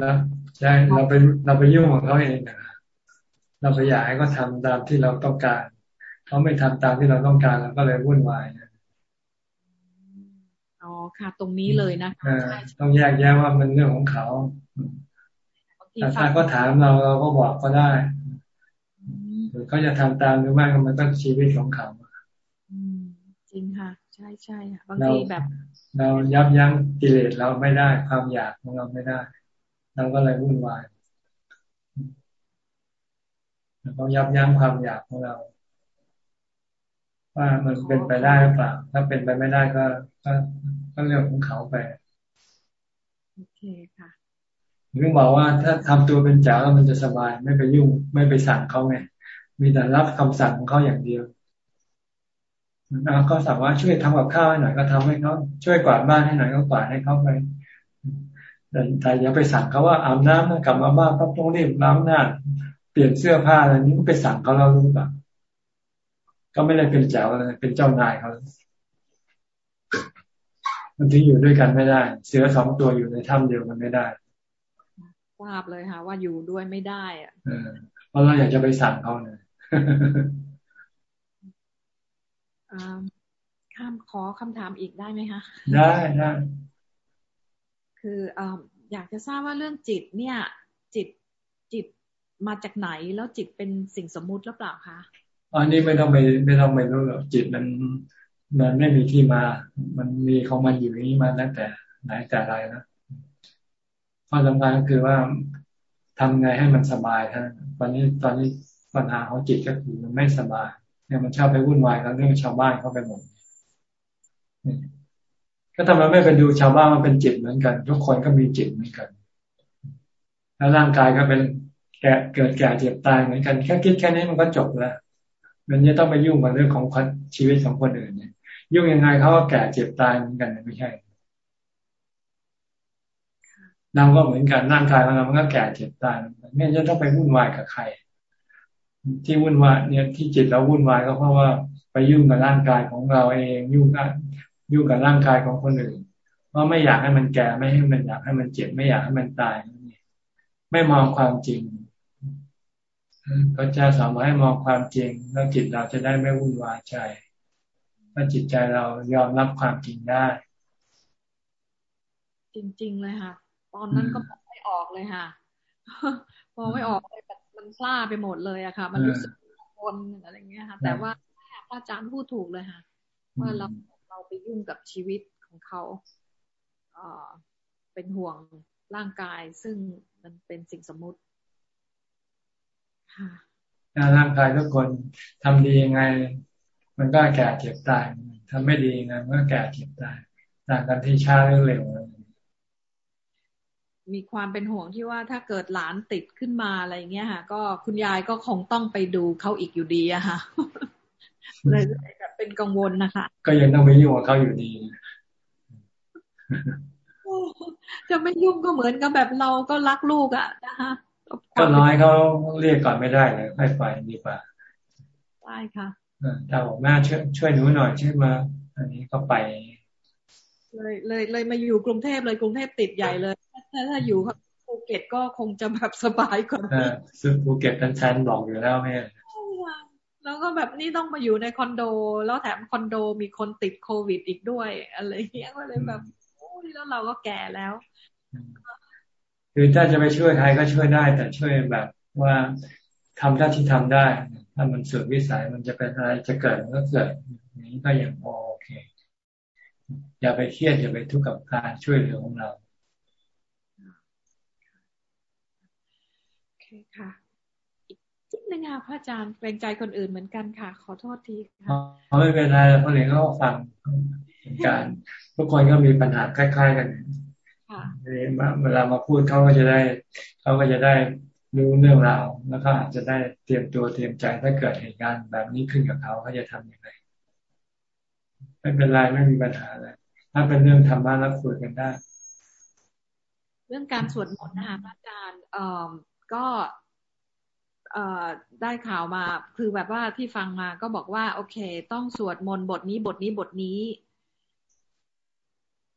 ใช่เราไปเราไปยุ่งของเขาเองนะเราไปอยากให้เขาทาตามที่เราต้องการเขาไม่ทำตามที่เราต้องการเราก็เลยวุ่นวายอ๋อค่ะ ตรงนี้เลยนะคะต้องแยกแยะว่ามันเรื่องของเขา แต่ถ้าก็ถามเราเราก็บอกก็ได้หรือเขาจะทำตามหรือไม่ก็มันก็ชีวิตของเขาจริงค่ะ ใช่ใช่บางทีแบบ เรายับยั้งกิเลสเราไม่ได้ความอยากของเราไม่ได้ เราก็เลยวุ่นวายเราต้องยับยั้งความอยากของเรา ว่ามันเป็นไปได้หรือเปล่าถ้าเป็นไปไม่ได้ก็ก็ก็เรื่องของเขาไปโอเคค่ะ ถึงบอกว่าถ้าทำตัวเป็นจ๋าแล้วมันจะสบาย ไม่ไปยุ่ง ไม่ไปสั่งเขาไงมีแต่รับคำสั่งของเขาอย่างเดียวเขาสั่งว่าช่วยทำกับข้าวให้หน่อยก็ทำให้เขาช่วยกวาดบ้านให้หน่อยก็กวาดให้เขาไปแต่แต่อย่าไปสั่งเขาว่าอาบน้ำกลับมาบ้านต้องต้องรีบล้างหน้าเปลี่ยนเสื้อผ้าอะไรนี้ก็ไปสั่งเขาเรารู้ป่ะก็ไม่ได้เป็นเจ้าเลยเป็นเจ้านายเขามันถึงอยู่ด้วยกันไม่ได้ เสือสองตัวอยู่ในถ้ำเดียวกันไม่ได้ ทราบเลยค่ะ ว่าอยู่ด้วยไม่ได้อะเพราะเราอยากจะไปสั่งเขาเนี่ยข้ามขอคำถามอีกได้ไหมคะ ได้ได้คืออยากจะทราบว่าเรื่องจิตเนี่ย จิตจิตมาจากไหนแล้วจิตเป็นสิ่งสมมุติหรือเปล่าคะอันนี้ไม่ต้องไปไม่ต้องไปรู้หรอกจิตมันมันไม่มีที่มา มันมีของมันอยู่นี้มาตั้งแต่ไหนแต่ไรนะ ข้อสำคัญก็คือว่าทำไงให้มันสบายท่านตอนนี้ตอนนี้ปัญหาของจิตก็คือมันไม่สบายเนี่ยมันชอบไปวุ่นวายกับเรื่องชาวบ้านเข้าไปหมดก็ทำไมไม่ไปดูชาวบ้านมันเป็นจิตเหมือนกัน ทุกคนก็มีจิตเหมือนกัน แล้วร่างกายก็เป็นแก่เกิดแก่เจ็บตายเหมือนกันแค่คิดแค่นี้มันก็จบแล้วมันจะต้องไปยุ่งกับเรื่องของชีวิตของคนอื่นเนี่ยยุ่งยังไงเขาก็แก่เจ็บตายเหมือนกันไม่ใช่ เราก็เหมือนกันร่างกายของเรามันก็แก่เจ็บตายไม่จะต้องไปวุ่นวายกับใคร ที่วุ่นวายเนี่ยที่จิตเราวุ่นวายก็เพราะว่าไปยุ่งกับร่างกายของเราเองยุ่งกับยุ่งกับร่างกายของคนอื่นเพราะไม่อยากให้มันแก่ไม่ให้มันอยากให้มันเจ็บไม่อยากให้มันตายไม่มองความจริงพระเจ้าสอนให้มองความจริง แล้วจิตเราจะได้ไม่วุ่นวายใจถ้าจิตใจเรายอมรับความจริงได้ จริง ๆ เลยค่ะ ตอนนั้นก็มองไม่ออกเลยค่ะมองไม่ออกเลยแบบมันพลาไปหมดเลยอะค่ะ มันรู้สึกวนอะไรเงี้ยค่ะ แต่ว่าพระอาจารย์พูดถูกเลยค่ะว่าเราเราไปยุ่งกับชีวิตของเขาเออเป็นห่วงร่างกาย ซึ่งมันเป็นสิ่งสมมุติค่ะร่างกายทุกคนทำดียังไง มันก็แก่เจ็บตายทำไม่ดียังไงมันก็แก่เจ็บตายต่างกันที่ช้าหรือเร็ว มีความเป็นห่วงที่ว่าถ้าเกิดหลานติดขึ้นมาอะไรเงี้ยค่ะ ก็คุณยายก็คงต้องไปดูเขาอีกอยู่ดีอะค่ะเลยแบบเป็นกังวลนะคะ ก็ยังต้องไปยุ่งกับเขาอยู่ดีจะไม่ยุ่งก็เหมือนกับแบบเราก็รักลูกอะนะคะก็น้อยเขาเรียกก่อนไม่ได้เลยให้ไปดีกว่าได้ค่ะถ้าบอกแม่ช่วยช่วยหนูหน่อยช่วยมา อันนี้ก็ไป เลยเลยเลยมาอยู่กรุงเทพเลยกรุงเทพติดใหญ่เลย ถ้าถ้าอยู่ภูเก็ตก็คงจะแบบสบายกว่าซึ่งภูเก็ตทันชันบอกอยู่แล้วแม่เแล้วก็แบบนี่ต้องมาอยู่ในคอนโด แล้วแถมคอนโดมีคนติดโควิดอีกด้วยอะไรเงี้ยก็เลยแบบโอ้ยแล้วเราก็แก่แล้วคือถ้าจะไปช่วยใครก็ช่วยได้ แต่ช่วยแบบว่าทำได้ที่ทำได้ ถ้ามันสุดวิสัยมันจะเป็นอะไรจะเกิดก็เกิดนี้ก็ยังพอโอเค อย่าไปเครียดอย่าไปทุกข์กับการช่วยเหลือของเราโอ เคค่ะนิดนึงค่ะพระอาจารย์เกรงใจคนอื่นเหมือนกันค่ะ ขอโทษทีค่ะไม่เป็นไรเพราะเรียนก็ฟังการทุกคนก็มีปัญหาคล้าย ๆ กันเวลามาพูดเขาก็จะได้เขาก็จะได้รู้เรื่องราวแล้วก็อาจจะได้เตรียมตัวเตรียมใจถ้าเกิดเหตุการณ์แบบนี้ขึ้นกับเขาเขาจะทํำยังไงไม่เป็นไรไม่มีปัญหาเลยถ้าเป็นเรื่องธรรมะแล้วคุยกันได้ เรื่องการสวดมนต์นะคะอาจารย์เอ่อ ก็ได้ข่าวมา คือแบบว่าที่ฟังมาก็บอกว่า โอเค ต้องสวดมนต์บทนี้บทนี้บทนี้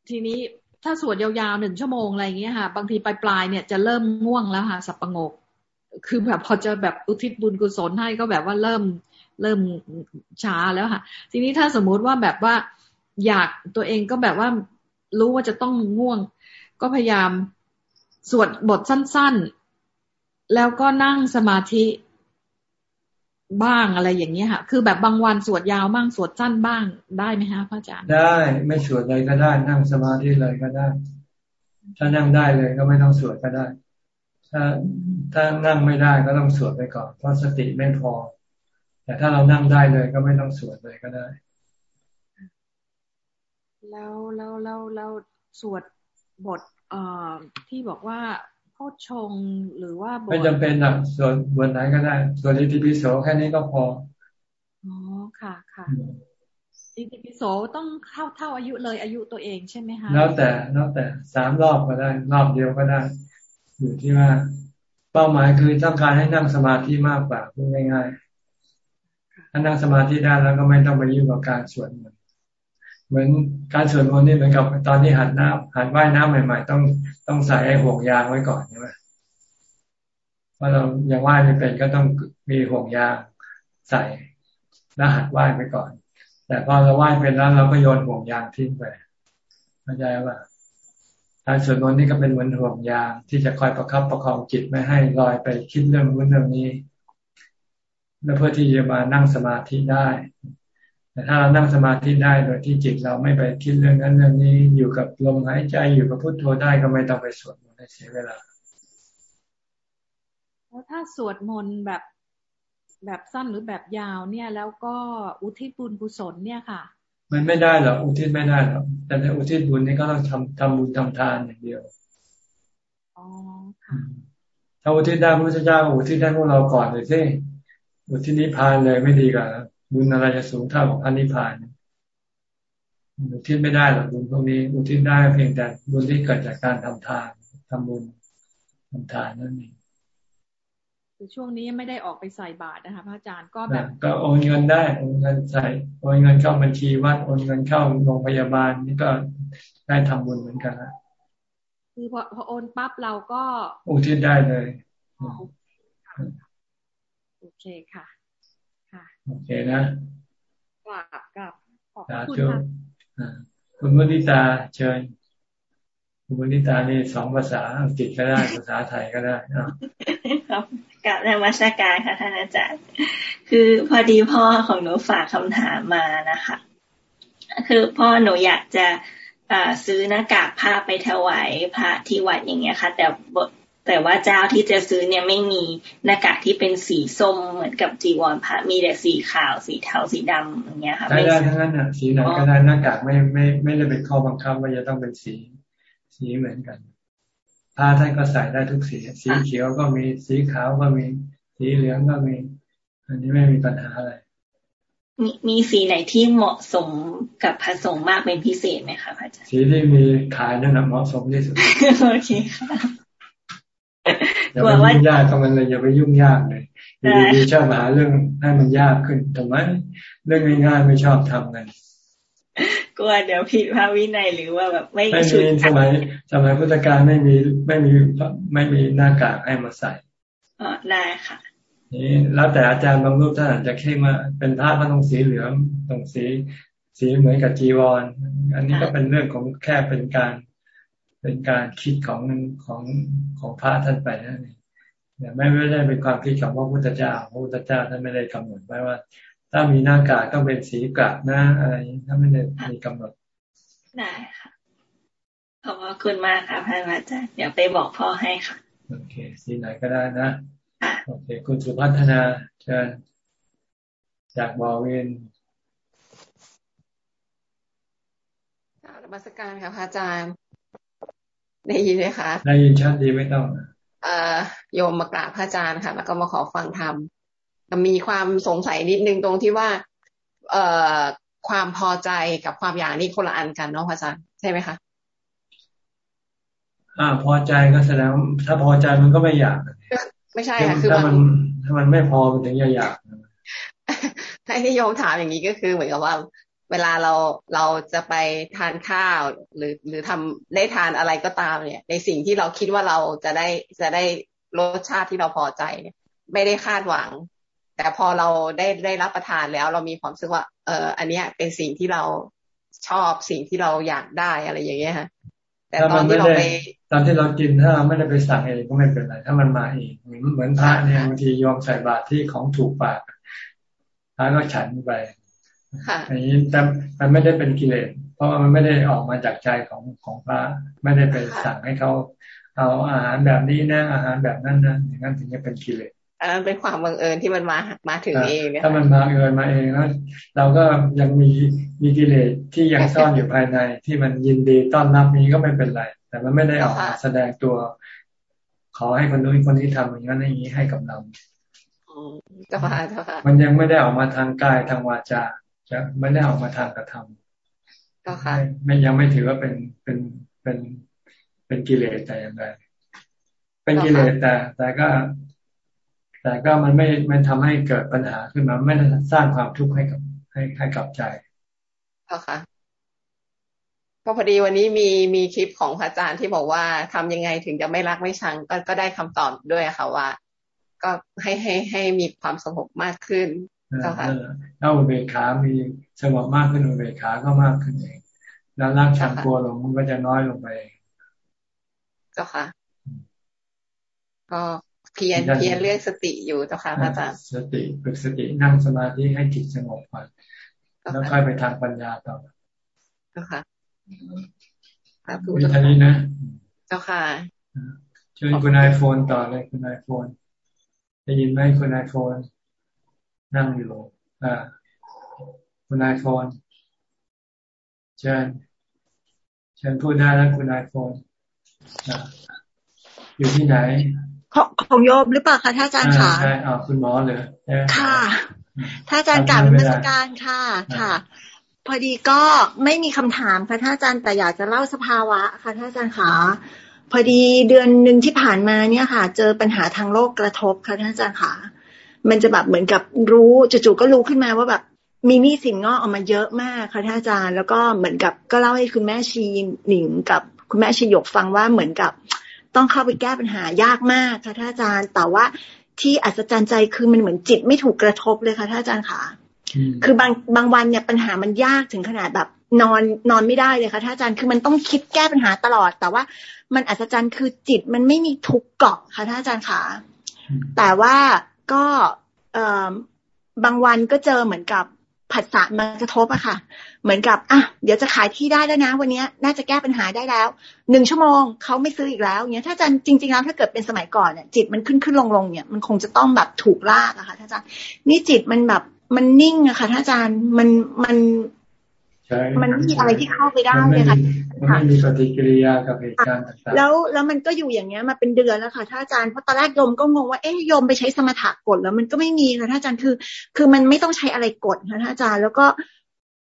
ทีนี้ถ้าสวดยาวๆหนึ่งชั่วโมงอะไรอย่างเงี้ยค่ะ บางทีปลายๆเนี่ยจะเริ่มง่วงแล้วค่ะสับประงก คือแบบพอจะแบบอุทิศบุญกุศลให้ก็แบบว่าเริ่มเริ่มช้าแล้วค่ะ ทีนี้ถ้าสมมุติว่าแบบว่าอยากตัวเองก็แบบว่ารู้ว่าจะต้องง่วง ก็พยายามสวดบทสั้น ๆ แล้วก็นั่งสมาธิบ้างอะไรอย่างเงี้ยค่ะ คือแบบบางวันสวดยาวบ้างสวดสั้นบ้างได้ไหมคะพระอาจารย์ ได้ ไม่สวดเลยก็ได้ นั่งสมาธิเลยก็ได้ ถ้านั่งได้เลยก็ไม่ต้องสวดก็ได้ ถ้าถ้านั่งไม่ได้ก็ต้องสวดไปก่อน เพราะสติไม่พอ แต่ถ้าเรานั่งได้เลยก็ไม่ต้องสวดเลยก็ได้ แล้วแล้วแล้วแล้วสวดบทเอ่อที่บอกว่า พชงหรือว่าไม่จำเป็นอะส่วนบนไหนก็ได้ ส่วนอิติปิโสแค่นี้ก็พออ๋อค่ะค่ะอิติปิโสต้องเข้าเท่าอายุเลยอายุตัวเองใช่ไหมคะแล้วแต่แล้วแต่สามรอบก็ได้ รอบเดียวก็ได้ อยู่ที่ว่า เป้าหมายคือต้องการให้นั่งสมาธิมากกว่าพูดง่ายๆถ้านั่งสมาธิได้แล้วก็ไม่ต้องไปยุ่งกับการสวดมนต์เหมือนการสวดมนต์นี่เหมือนกับตอนที่หัดน้ำหัดว่ายน้ำใหม่ ๆ ต้อง ต้องใส่ไอ้ห่วงยางไว้ก่อนใช่ไหมเพราเรายังว่ายไม่เป็นก็ต้องมีห่วงยางใส่แล้วหัดว่ายไปก่อน แต่พอเราว่ายเป็นแล้วเราก็โยนห่วงยางทิ้งไปเข้าใจว่าการสวดมนต์นี่ก็เป็นเหมือนห่วงยางที่จะคอยประคับประคองจิตไม่ให้ลอยไปคิดเรื่องนู้นเรื่องนี้แล้วเพื่อที่จะมานั่งสมาธิได้ แต่ถ้าเรานั่งสมาธิได้โดยที่จิตเราไม่ไปคิดเรื่องนั้นเรื่องนี้อยู่กับลมหายใจอยู่กับพุทโธได้ก็ไม่ต้องไปสวดมนต์เสียเวลาแล้วถ้าสวดมนต์แบบแบบสั้นหรือแบบยาวเนี่ย แล้วก็อุทิศบุญกุศลเนี่ยค่ะ มันไม่ได้หรอกอุทิศไม่ได้หรอกแต่ในอุทิศบุญนี่ก็ต้องทำทำบุญทำทานอย่างเดียวอ๋อค่ะถ้าอุทิศได้พระพุทธเจ้าอุทิศได้พวกเราก่อนเลยสิอุทิศนิพพานเลยไม่ดีกว่า บุญอะไรจะสูงเท่ากับพันนิพพานอุทิศไม่ได้หรอกบุญพวกนี้อุทิศได้เพียงแต่บุญที่เกิดจากการทำทานทำบุญทำทานนั่นเองช่วงนี้ไม่ได้ออกไปใส่บาตรนะคะพระอาจารย์ก็แบบก็โอนเงินได้โอนเงินใส่โอนเงินเข้าบัญชีวัดโอนเงินเข้าโรงพยาบาลนี่ก็ได้ทำบุญเหมือนกันนะคือพอพอโอนปั๊บเราก็อุทิศได้เลยโอเคค่ะ โอเคนะกลับกลับขอบคุณค่ะคุณมุนิตาเชิญ คุณมุนิตานี่สองภาษาอังกฤษก็ได้ภาษาไทยก็ได้ครับกับนมัสการค่ะท่านอาจารย์ คือพอดีพ่อของหนูฝากคำถามมานะคะคือพ่อหนูอยากจะซื้อหน้ากากผ้าไปถวายพระที่วัดอย่างเงี้ยค่ะ แต่ แต่ว่าเจ้าที่จะซื้อเนี่ยไม่มีหน้ากากที่เป็นสีส้มเหมือนกับจีวรพระมีแต่สีขาวสีเทาสีดำอย่างเงี้ยค่ะได้ได้ทั้งนั้นอะสีไหนก็ได้หน้ากากไม่ไม่ไม่ได้เป็นข้อบังคับว่าจะต้องเป็นสี สีเหมือนกันผ้าท่านก็ใส่ได้ทุกสี สีเขียวก็มีสีขาวก็มีสีเหลืองก็มี อันนี้ไม่มีปัญหาอะไรมีมีสีไหนที่เหมาะสมกับพระสงฆ์มากเป็นพิเศษไหมคะพระอาจารย์สีที่มีขายนั่นแหละเหมาะสมที่สุดโอเคค่ะ อย่าไปยุ่งยากกับมันเลยอย่าไปยุ่งยากเลยดีๆชอบหาเรื่องให้มันยากขึ้นทำไมเรื่องง่ายๆไม่ชอบทำกันกลัวเดี๋ยวผิดพระวินัยหรือว่าแบบไม่ไม่มีสมัยสมัยพุทธกาลไม่มีไม่มีไม่มีหน้ากากให้มาใส่อ๋อได้ค่ะนี่แล้วแต่อาจารย์บางรูปท่านอาจจะเข้มมาเป็นพระก็ต้องสีเหลืองต้องสีสีเหมือนกับจีวรอันนี้ก็เป็นเรื่องของแค่เป็นการ เป็นการคิดของของของพระท่านไปนั่นเองแต่ไม่ไม่ได้เป็นความคิดของพระพุทธเจ้าพระพุทธเจ้าท่านไม่ได้กำหนดไว้ว่า ถ้ามีหน้ากากต้องเป็นสีกะนะอะไรท่านไม่ได้มีกำหนดได้ค่ะขอบคุณมากค่ะพระอาจารย์เดี๋ยวไปบอกพ่อให้ค่ะโอเค สีไหนก็ได้นะโอเค คุณสุพัฒนาเชิญจากบอเวนกาบมาสการค่ะพระอาจารย์ ได้ยินไหมคะ ได้ยินชัดดีไม่ต้องเอ่อโยมมากราบพระอาจารย์ค่ะ แล้วก็มาขอฟังธรรมมีความสงสัยนิดนึงตรงที่ว่า เอ่อความพอใจกับความอยากนี่คนละอันกันเนาะพระอาจารย์ใช่ไหมคะอ่าพอใจก็แสดงถ้าพอใจมันก็ไม่อยาก ไม่ใช่ค่ะคือถ้ามันถ้ามันไม่พอมันถึงจะอยากให้นิยมถามอย่างนี้ก็คือเหมือนกับว่า เวลาเราเราจะไปทานข้าว หรือหรือทำได้ทานอะไรก็ตามเนี่ย ในสิ่งที่เราคิดว่าเราจะได้จะได้รสชาติที่เราพอใจเนี่ยไม่ได้คาดหวัง แต่พอเราได้ได้รับประทานแล้ว เรามีความรู้สึกว่า เอออันเนี้ยเป็นสิ่งที่เราชอบสิ่งที่เราอยากได้อะไรอย่างเงี้ยฮะแต่ตอนที่เราไปตอนที่เรากินถ้าเราไม่ได้ไปสั่งเองก็ไม่เป็นไรถ้ามันมาเองเหมือนเหมือนพระเนี่ยบางทียอมใส่บาตรที่ของถูกปากพระก็ฉันไป อันนี้แต่มันไม่ได้เป็นกิเลสเพราะว่ามันไม่ได้ออกมาจากใจของของพระไม่ได้ไปสั่งให้เขาเอาอาหารแบบนี้นะอาหารแบบนั้นนะอย่างนั้นถึงจะเป็นกิเลสอันนั้นเป็นความบังเอิญที่มันมามาถึงเองถ้ามันมาเอิญมาเองแล้วเราก็ยังมีมีกิเลสที่ยังซ่อนอยู่ภายใน ที่มันยินดีต้อนรับนี้ก็ไม่เป็นไร แต่มันไม่ได้ออกมาแสดงตัว ขอให้คนนู้นคนนี้ทำอย่างนั้นอย่างนี้ให้กับเราเจ้าค่ะเจ้าค่ะมันยังไม่ได้ออกมาทางกายทางวาจา จะไม่ได้ออกมาทางกระทำก็ค่ะไม่ยังไม่ถือว่าเป็นเป็นเป็นเป็นกิเลสแต่อย่างใดเป็นกิเลสแต่ แต่ก็ แต่ก็มันไม่มันทำให้เกิดปัญหาขึ้นมา ไม่ได้สร้างความทุกข์ให้กับให้ให้กับใจก็ค่ะก็พอดีวันนี้มีมีคลิปของพระอาจารย์ที่บอกว่าทำยังไงถึงจะไม่รักไม่ชังก็ก็ได้คำตอบด้วยค่ะว่า ก็ให้ให้ให้มีความสงบมากขึ้น ถ้าอุเบกขามีสงบมากขึ้นอุเบกขาก็มากขึ้นเองแล้วรักชังกลัวลงมันก็จะน้อยลงไปเจ้าค่ะก็เพียรเพียรเรียกสติอยู่เจ้าค่ะอาจารย์สติฝึกสตินั่งสมาธิให้จิตสงบก่อนแล้วค่อยไปทางปัญญาต่อเจ้าค่ะมีท่านี้นะเจ้าค่ะเชิญคุณไอโฟนต่อเลยคุณไอโฟนได้ยินไหมคุณไอโฟน นั่งอยู่อ่าคุณไอโฟนเชิญเชิญพูดได้แล้วคุณไอโฟนอยู่ที่ไหน ของของโยมหรือเปล่าคะท่านอาจารย์ค่ะใช่เอาคุณหมอเลยค่ะท่านอาจารย์กลับมาสการค่ะค่ะ พอดีก็ไม่มีคำถามค่ะท่านอาจารย์แต่อยากจะเล่าสภาวะค่ะท่านอาจารย์ค่ะพอดีเดือนหนึ่งที่ผ่านมาเนี่ยค่ะ เจอปัญหาทางโลกกระทบค่ะท่านอาจารย์ค่ะ มันจะแบบเหมือนกับรู้จู่ๆก็รู้ขึ้นมาว่าแบบมีหนี้สินงอกออกมาเยอะมากค่ะท่านอาจารย์ แล้วก็เหมือนกับก็เล่าให้คุณแม่ชีหนิงกับคุณแม่ชีหยกฟังว่าเหมือนกับต้องเข้าไปแก้ปัญหายากมากค่ะท่านอาจารย์ แต่ว่าที่อัศจรรย์ใจคือมันเหมือนจิตไม่ถูกกระทบเลยค่ะท่านอาจารย์ค่ะ คือบางบางวันเนี่ยปัญหามันยากถึงขนาดแบบนอนนอนไม่ได้เลยค่ะท่านอาจารย์ คือมันต้องคิดแก้ปัญหาตลอด แต่ว่ามันอัศจรรย์คือจิตมันไม่มีทุกเกาะค่ะท่านอาจารย์ค่ะ แต่ว่า ก็บางวันก็เจอเหมือนกับผัสสะมากระทบอะค่ะ เหมือนกับอะเดี๋ยวจะขายที่ได้แล้วนะ วันนี้น่าจะแก้ปัญหาได้แล้วหนึ่งชั่วโมงเขาไม่ซื้ออีกแล้วเนี่ยถ้าอาจารย์จริงๆแล้วถ้าเกิดเป็นสมัยก่อนเนี่ยจิตมันขึ้นขึ้นลงลงเนี่ยมันคงจะต้องแบบถูกลากอะค่ะท่านอาจารย์นี่จิตมันแบบมันนิ่งอะค่ะท่านอาจารย์มันมัน มันมีอะไรที่เข้าไปได้เลยค่ะมันไม่มีปฏิกิริยากับเหตุการณ์ต่างๆแล้วแล้วมันก็อยู่อย่างเงี้ยมาเป็นเดือนแล้วค่ะท่านอาจารย์เพราะตอนแรกโยมก็งงว่าเอ๊ยโยมไปใช้สมถะกดแล้วมันก็ไม่มีค่ะท่านอาจารย์คือ คือมันไม่ต้องใช้อะไรกดค่ะท่านอาจารย์แล้วก็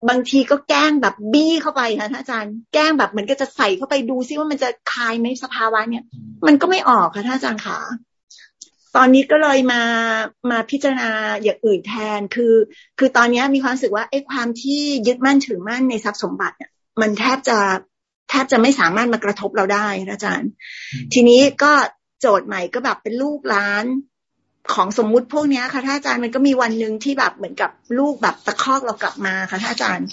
บางทีก็แกล้งแบบบี้เข้าไปค่ะท่านอาจารย์แกล้งแบบเหมือนก็จะใส่เข้าไปดูซิว่ามันจะคลายไหมสภาวะเนี่ย มันก็ไม่ออกค่ะท่านอาจารย์ค่ะ ตอนนี้ก็เลยมามาพิจารณาอย่างอื่นแทนคือ คือตอนนี้มีความรู้สึกว่าไอ้ความที่ยึดมั่นถือมั่นในทรัพย์สมบัติเนี่ยมันแทบจะแทบจะไม่สามารถมากระทบเราได้อาจารย์ ทีนี้ก็โจทย์ใหม่ก็แบบเป็นลูกล้านของสมมุติพวกนี้ค่ะท่านอาจารย์มันก็มีวันหนึ่งที่แบบเหมือนกับลูกแบบตะคอกเรากลับมาค่ะท่านอาจารย์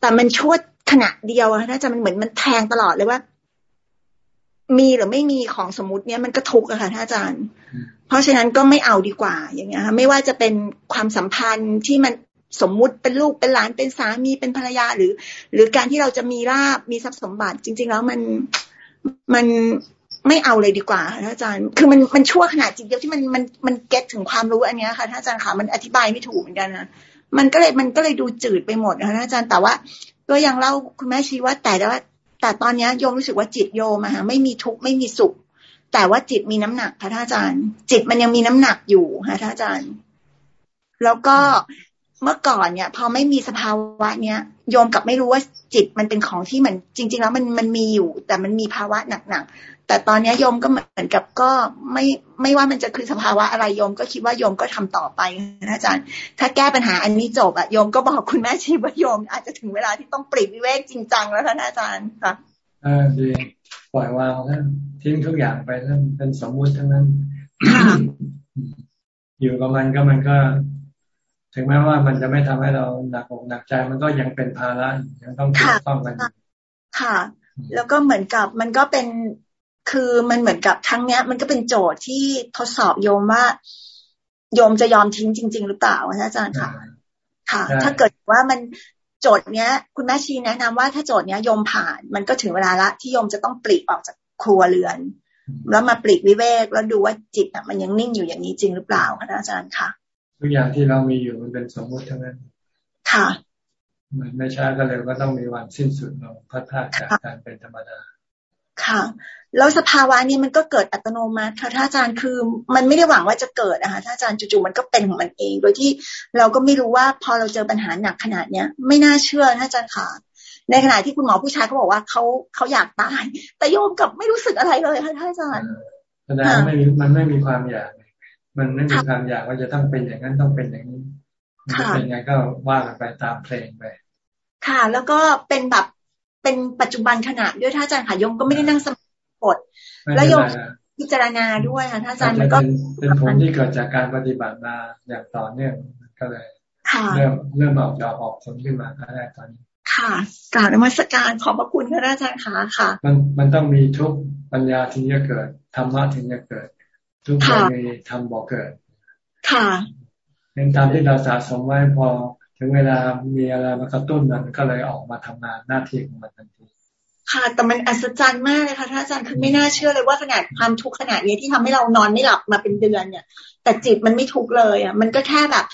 แต่มันชั่วขณะเดียวค่ะท่านอาจารย์มันเหมือนมันแทงตลอดเลยว่า มีหรือไม่มีของสมมุติเนี้ยมันก็ทุกข์อะค่ะท่านอาจารย์ เพราะฉะนั้นก็ไม่เอาดีกว่าอย่างเงี้ยค่ะไม่ว่าจะเป็นความสัมพันธ์ที่มันสมมุติเป็นลูกเป็นหลานเป็นสามีเป็นภรรยาหรือ หรือการที่เราจะมีลาบมีทรัพย์สมบัติ จริง ๆ แล้วมันมันไม่เอาเลยดีกว่าท่านอาจารย์ คือมันมันชั่วขนาดจริงเดียวที่มันมันมันเก็ตถึงความรู้อันนี้ค่ะท่านอาจารย์ค่ะมันอธิบายไม่ถูกเหมือนกันนะมันก็เลยมันก็เลยดูจืดไปหมดนะคะท่านอาจารย์แต่ว่า ก็ยังเล่าคุณแม่ชี้ว่าแต่ว่า แต่ตอนนี้โยมรู้สึกว่าจิตโยมอะค่ะไม่มีทุกข์ไม่มีสุข แต่ว่าจิตมีน้ำหนักค่ะท่านอาจารย์ จิตมันยังมีน้ำหนักอยู่ค่ะท่านอาจารย์ แล้วก็เมื่อก่อนเนี่ยพอไม่มีสภาวะเนี้ยโยมกับไม่รู้ว่าจิตมันเป็นของที่มันจริง ๆ แล้วมันมันมีอยู่ แต่มันมีภาวะหนักๆ แต่ตอนนี้โยมก็เหมือนกับก็ไม่ไม่ว่ามันจะคือสภาวะอะไรโยมก็คิดว่าโยมก็ทำต่อไปนะอาจารย์ ถ้าแก้ปัญหาอันนี้จบอะโยมก็บอกคุณแม่ชีว่าโยม อาจจะถึงเวลาที่ต้องปริวิเวกจริงจังแล้วท่านอาจารย์ค่ะอ่าดีปล่อยวางแล้วทิ้งทุกอย่างไปแล้วเป็นสมมุติทั้งนั้นอยู่กับมันก็มันก็ ถึงแม้ว่ามันจะไม่ทำให้เราหนักอกหนักใจมันก็ยังเป็นภาระยังต้องเกี่ยวข้องกันค่ะ แล้วก็เหมือนกับมันก็เป็น คือมันเหมือนกับครั้งเนี้ย มันก็เป็นโจทย์ที่ทดสอบโยมว่า โยมจะยอมทิ้งจริง ๆ หรือเปล่าอาจารย์ค่ะ ค่ะ ถ้าเกิดว่ามันโจทย์เนี้ย คุณแม่ชีแนะนำว่าถ้าโจทย์เนี้ยโยมผ่าน มันก็ถึงเวลาละที่โยมจะต้องปลีกออกจากครัวเรือน แล้วมาปลีกวิเวกแล้วดูว่าจิตอะมันยังนิ่งอยู่อย่างนี้จริงหรือเปล่าอาจารย์ค่ะทุกอย่างที่เรามีอยู่มันเป็นสมมติทั้งนั้น ค่ะ มันไม่ช้าก็เร็วก็ต้องมีวันสิ้นสุดลงพัดพาจากการเป็นธรรมดา ค่ะ แล้วสภาวะนี้มันก็เกิดอัตโนมัติค่ะท่านอาจารย์คือ มันไม่ได้หวังว่าจะเกิดนะคะท่านอาจารย์จู่ๆมันก็เป็นของมันเอง โดยที่เราก็ไม่รู้ว่าพอเราเจอปัญหาหนักขนาดเนี้ย ไม่น่าเชื่อท่านอาจารย์ค่ะในขณะที่คุณหมอผู้ชายเขาบอกว่าเขาเขาอยากตาย แต่โยมกับไม่รู้สึกอะไรเลยค่ะท่านอาจารย์แสดงไม่มีมันไม่มีความอยาก มันไม่มีความอยากว่าจะต้องเป็นอย่างนั้นต้องเป็นอย่างนี้มันเป็นไงก็ว่ากันไปตามเพลงไปค่ะ แล้วก็เป็นแบบ เป็นปัจจุบันขณะด้วยท่านอาจารย์ค่ะยมก็ไม่ได้นั่งสมาธิกดแล้วยมพิจารณาด้วยค่ะท่านอาจารย์มันก็เป็นผลที่เกิดจากการปฏิบัติมาอย่างต่อเนื่องก็เลยเริ่มเริ่มออกดอกออกผลขึ้นมาได้ตอนนี้ค่ะกราบนมัสการขอบพระคุณค่ะอาจารย์ค่ะค่ะ มันมันต้องมีทุกปัญญาถึงจะเกิดธรรมะถึงจะเกิด ทุกอย่างมีทำบอกเกิด ค่ะเป็นตามที่เราสะสมไว้พอ ถึงเวลามีอะไรมากระตุ้นมันก็เลยออกมาทำงานหน้าที่ของมันทันทีค่ะ แต่มันอัศจรรย์มากเลยค่ะท่านอาจารย์คือไม่น่าเชื่อเลยว่าขนาดความทุกข์ขนาดนี้ที่ทำให้เรานอนไม่หลับมาเป็นเดือนเนี่ย แต่จิตมันไม่ทุกข์เลยอะ มันก็แค่แบบ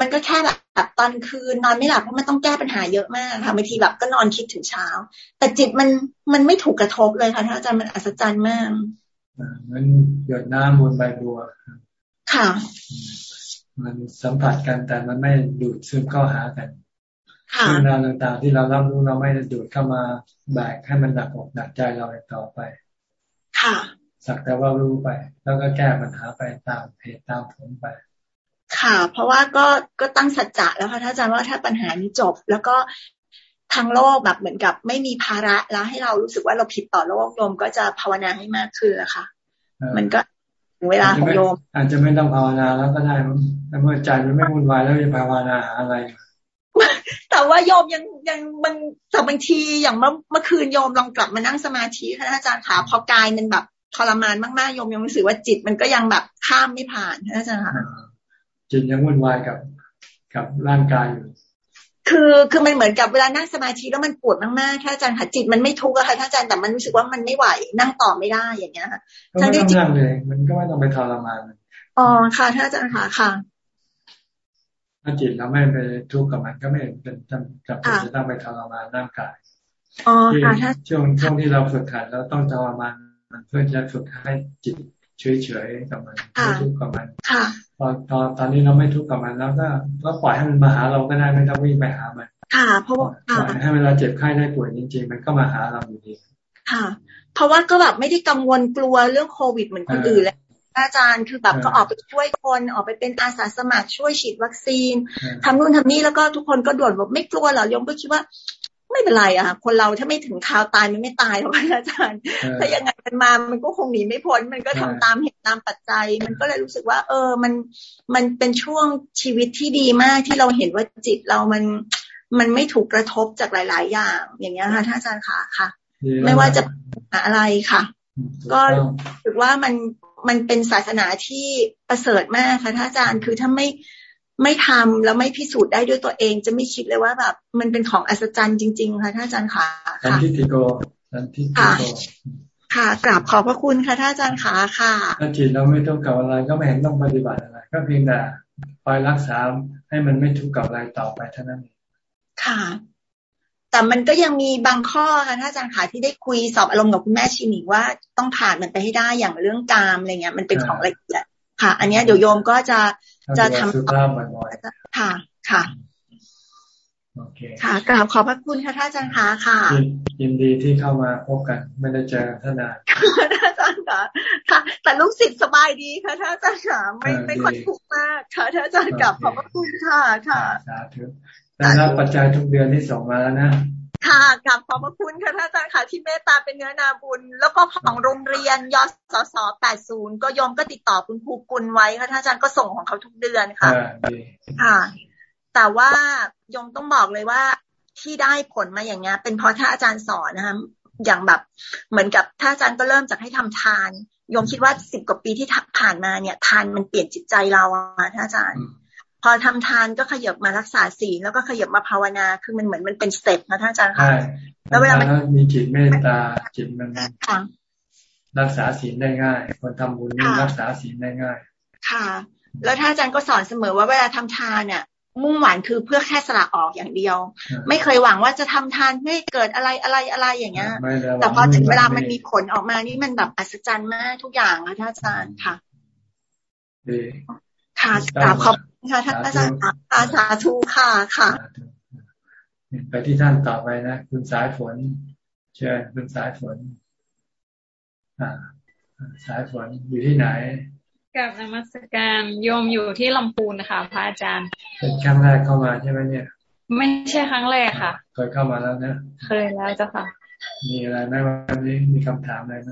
มันก็แค่แบบตอนคืนนอนไม่หลับเพราะมันต้องแก้ปัญหาเยอะมากค่ะบางทีแบบก็นอนคิดถึงเช้า แต่จิตมันมันไม่ถูกกระทบเลยค่ะท่านอาจารย์มันอัศจรรย์มากมันหยดน้ำบนใบบัวค่ะ มันสัมผัสกันแต่มันไม่ดูดซึมเข้าหากันเรื่องราวต่างๆที่เรารับรู้เราไม่ดูดเข้ามาแบกให้มันหนักอกหนักใจเราต่อไป ค่ะ สักแต่ว่ารู้ไป แล้วก็แก้ปัญหาไปตามเหตุตามผลไป ค่ะ เพราะว่าก็ก็ตั้งสัจจะแล้วค่ะท่านอาจารย์ว่าถ้าปัญหานี้จบ แล้วก็ทางโลกแบบเหมือนกับ ไม่มีภาระแล้วให้เรารู้สึกว่าเราผิดต่อโลกโยมก็จะภาวนาให้มากขึ้นละค่ะ มันก็ถึง เวลาของโยม อาจจะไม่ต้องภาวนาแล้วก็ได้แต่เมื่อใจมันไม่วุ่นวายแล้วจะภาวนาอะไร แต่ว่าโยมยังยังบางแต่บางทีอย่างเมื่อเมื่อคืนโยมลองกลับมานั่งสมาธิค่ะอาจารย์ขาพอกายมันแบบทรมานมากๆโยมยังรู้สึกว่าจิตมันก็ยังแบบข้ามไม่ผ่านค่ะอาจารย์ค่ะจิตยังวุ่นวายกับกับร่างกายอยู่ คือคือมันเหมือนกับเวลานั่งสมาธิแล้วมันปวดมากๆถ้าอาจารย์ค่ะจิตมันไม่ทุกข์อะค่ะถ้าอาจารย์แต่มันรู้สึกว่ามันไม่ไหวนั่งต่อไม่ได้อย่างเงี้ยค่ะก็ไม่ต้องนั่งเลยมันก็ไม่ต้องไปทรมานอ๋อค่ะถ้าอาจารย์ค่ะค่ะถ้าจิตเราไม่ไปทุกข์กับมันก็ไม่เป็นจำจะเป็นจะต้องไปทรมานร่างกายอ๋อค่ะถ้าช่วงช่วงที่เราฝึกขัดเราต้องทรมานมันเพื่อจะฝึกให้จิต เฉยๆกับมันไม่ทุกข์กับมันพอตอนตอนนี้เราไม่ทุกข์กับมันแล้วก็ก็ปล่อยให้มันมาหาเราก็ได้ไม่ต้องวิ่งไปหามันค่ะ เพราะว่าปล่อยให้เวลาเจ็บไข้ได้ป่วยจริง ๆ มันก็มาหาเราอยู่ดีค่ะ เพราะว่าก็แบบไม่ได้กังวลกลัวเรื่องโควิดเหมือนคนอื่นแล้วอาจารย์คือแบบก็ออกไปช่วยคนออกไปเป็นอาสาสมัครช่วยฉีดวัคซีนทำนู่นทำนี่แล้วก็ทุกคนก็ด่วนบอกไม่กลัวหรอยมก็คิดว่า ไม่เป็นไรอะคนเราถ้าไม่ถึงคราวตายมันไม่ตายหรอกอาจารย์ถ้ายังไงมันมามันก็คงหนีไม่พ้น มันก็ทำตามเหตุตามปัจจัย มันก็เลยรู้สึกว่า เออมันมันเป็นช่วงชีวิตที่ดีมากที่เราเห็นว่าจิตเรามันมันไม่ถูกกระทบจากหลาย ๆ อย่าง อย่างเงี้ยค่ะท่านอาจารย์ค่ะค่ะ ไม่ว่าจะอะไรค่ะ ก็ถือว่ามันมันเป็นศาสนาที่ประเสริฐมากค่ะท่านอาจารย์คือถ้าไม่ ไม่ทำแล้วไม่พิสูจน์ได้ด้วยตัวเอง จะไม่คิดเลยว่าแบบ มันเป็นของอัศจรรย์จริง ๆ ค่ะท่านอาจารย์ค่ะค่ะทิติโกสันทิติโกค่ะกราบขอบพระคุณค่ะท่านอาจารย์ค่ะค่ะถ้าจิตเราไม่ต้องกับอะไรก็ไม่เห็นต้องปฏิบัติอะไร ก็เพียงแต่คอยรักษาให้มันไม่ทุกข์กับอะไรต่อไปเท่านั้นค่ะ แต่มันก็ยังมีบางข้อค่ะท่านอาจารย์ค่ะที่ได้คุยสอบอารมณ์กับคุณแม่ชินิว่าต้องผ่านมันไปให้ได้อย่างเรื่องกามอะไรเงี้ย มันเป็นของละเอียดค่ะ อันนี้เดี๋ยวโยมก็จะ จะทำต่อค่ะ ค่ะค่ะกราบขอบพระคุณค่ะท่านอาจารย์ค่ะค่ะ ยินดีที่เข้ามาพบกัน ไม่ได้เจอท่านนานท่านอาจารย์ค่ะค่ะ แต่ลูกศิษย์สบายดีค่ะท่านอาจารย์ค่ะไม่ไม่ค่อยทุกข์มากค่ะท่านอาจารย์กราบขอบพระคุณค่ะค่ะสาธุได้รับปัจจัยทุกเดือนที่ส่งมาแล้วนะ ค่ะกลับขอบพระคุณค่ะท่านอาจารย์ค่ะ ที่เมตตาเป็นเนื้อนาบุญ แล้วก็ของโรงเรียนยศสแปดศูนย์ก็ยอมก็ติดต่อคุณครูกุลไว้ค่ะท่านอาจารย์ก็ส่งของเขาทุกเดือนค่ะค่ะ แต่ว่ายมต้องบอกเลยว่าที่ได้ผลมาอย่างเงี้ย เป็นเพราะท่านอาจารย์สอนนะคะอย่างแบบเหมือนกับท่านอาจารย์ก็เริ่มจากให้ทำทานยมคิดว่าสิบกว่าปีที่ผ่านมาเนี่ย ทานมันเปลี่ยนจิตใจเราอะท่านอาจารย์ พอทำทานก็ขยับมารักษาศีลแล้วก็ขยับมาภาวนาคือมันเหมือนมันเป็นสเต็ปนะท่านอาจารย์ค่ะแล้วเวลามันมีจิตเมตตาจิตมันรักษาศีลได้ง่ายคนทำบุญนี่รักษาศีลได้ง่าย ค่ะ แล้วท่านอาจารย์ก็สอนเสมอว่าเวลาทำทานเนี่ยมุ่งหวังคือเพื่อแค่สละออกอย่างเดียว ไม่เคยหวังว่าจะทำทานเพื่อเกิดอะไรอะไรอะไรอย่างเงี้ยแต่พอถึงเวลามันมีผลออกมานี่มันแบบอัศจรรย์มากทุกอย่างนะท่านอาจารย์ค่ะ ค่ะกราบขอบค่ะท่านอาจารย์อาสาธุค่ะค่ะ ไปที่ท่านต่อไปนะ คุณสายฝน เชิญคุณสายฝน อ่า สายฝนอยู่ที่ไหนกับนมัสการโยมอยู่ที่ลำพูนนะคะพระอาจารย์ เป็นครั้งแรกเข้ามาใช่ไหมเนี่ย ไม่ใช่ครั้งแรกค่ะ เคยเข้ามาแล้วนะ เคยแล้วเจ้าค่ะ มีอะไรไหมวันนี้มีคำถามอะไรไหม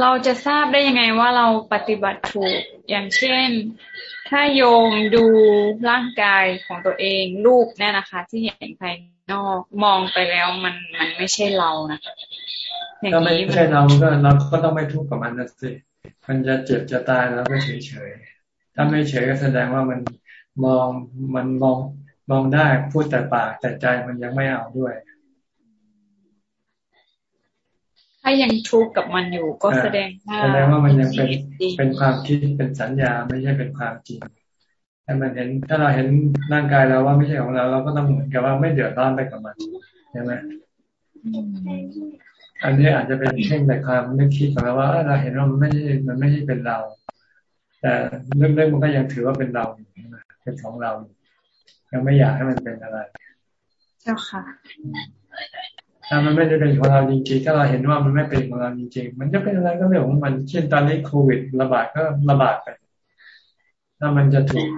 เราจะทราบได้ยังไงว่าเราปฏิบัติถูก อย่างเช่น ถ้าโยมดูร่างกายของตัวเองรูปเนี่ยนะคะ ที่เห็นภายนอกมองไปแล้วมันมันไม่ใช่เรานะถ้าไม่ใช่เราก็เราก็ต้องไม่ทุกข์กับมันนะสิมันจะเจ็บจะตายเราก็เฉยเฉยถ้าไม่เฉยก็แสดงว่ามันมองมันมองมองได้พูดแต่ปากแต่ใจมันยังไม่เอาด้วย ถ้ายังทุกข์กับมันอยู่ก็แสดงว่าแสดงว่ามันยังเป็นเป็นความคิดเป็นสัญญาไม่ใช่เป็นความจริงถ้ามันเห็นถ้าเราเห็นร่างกายเราว่าไม่ใช่ของเรา เราก็ต้องเหมือนกับว่าไม่เดือดร้อนไปกับมันใช่ไหมอันนี้อาจจะเป็นเช่นแต่ความนึกคิดของเราว่าเราเห็นว่ามันไม่ใช่มันไม่ใช่เป็นเรา แต่เรื่องๆมันก็ยังถือว่าเป็นเราอยู่เป็นของเรา ยังไม่อยากให้มันเป็นอะไร เจ้าค่ะ ถ้ามันไม่ได้เป็นของเราจริงๆ ถ้าเราเห็นว่ามันไม่เป็นของเราจริงๆ มันจะเป็นอะไรก็เรื่องของมัน เช่นตอนนี้โควิดระบาดก็ระบาดไป ถ้ามันจะถูก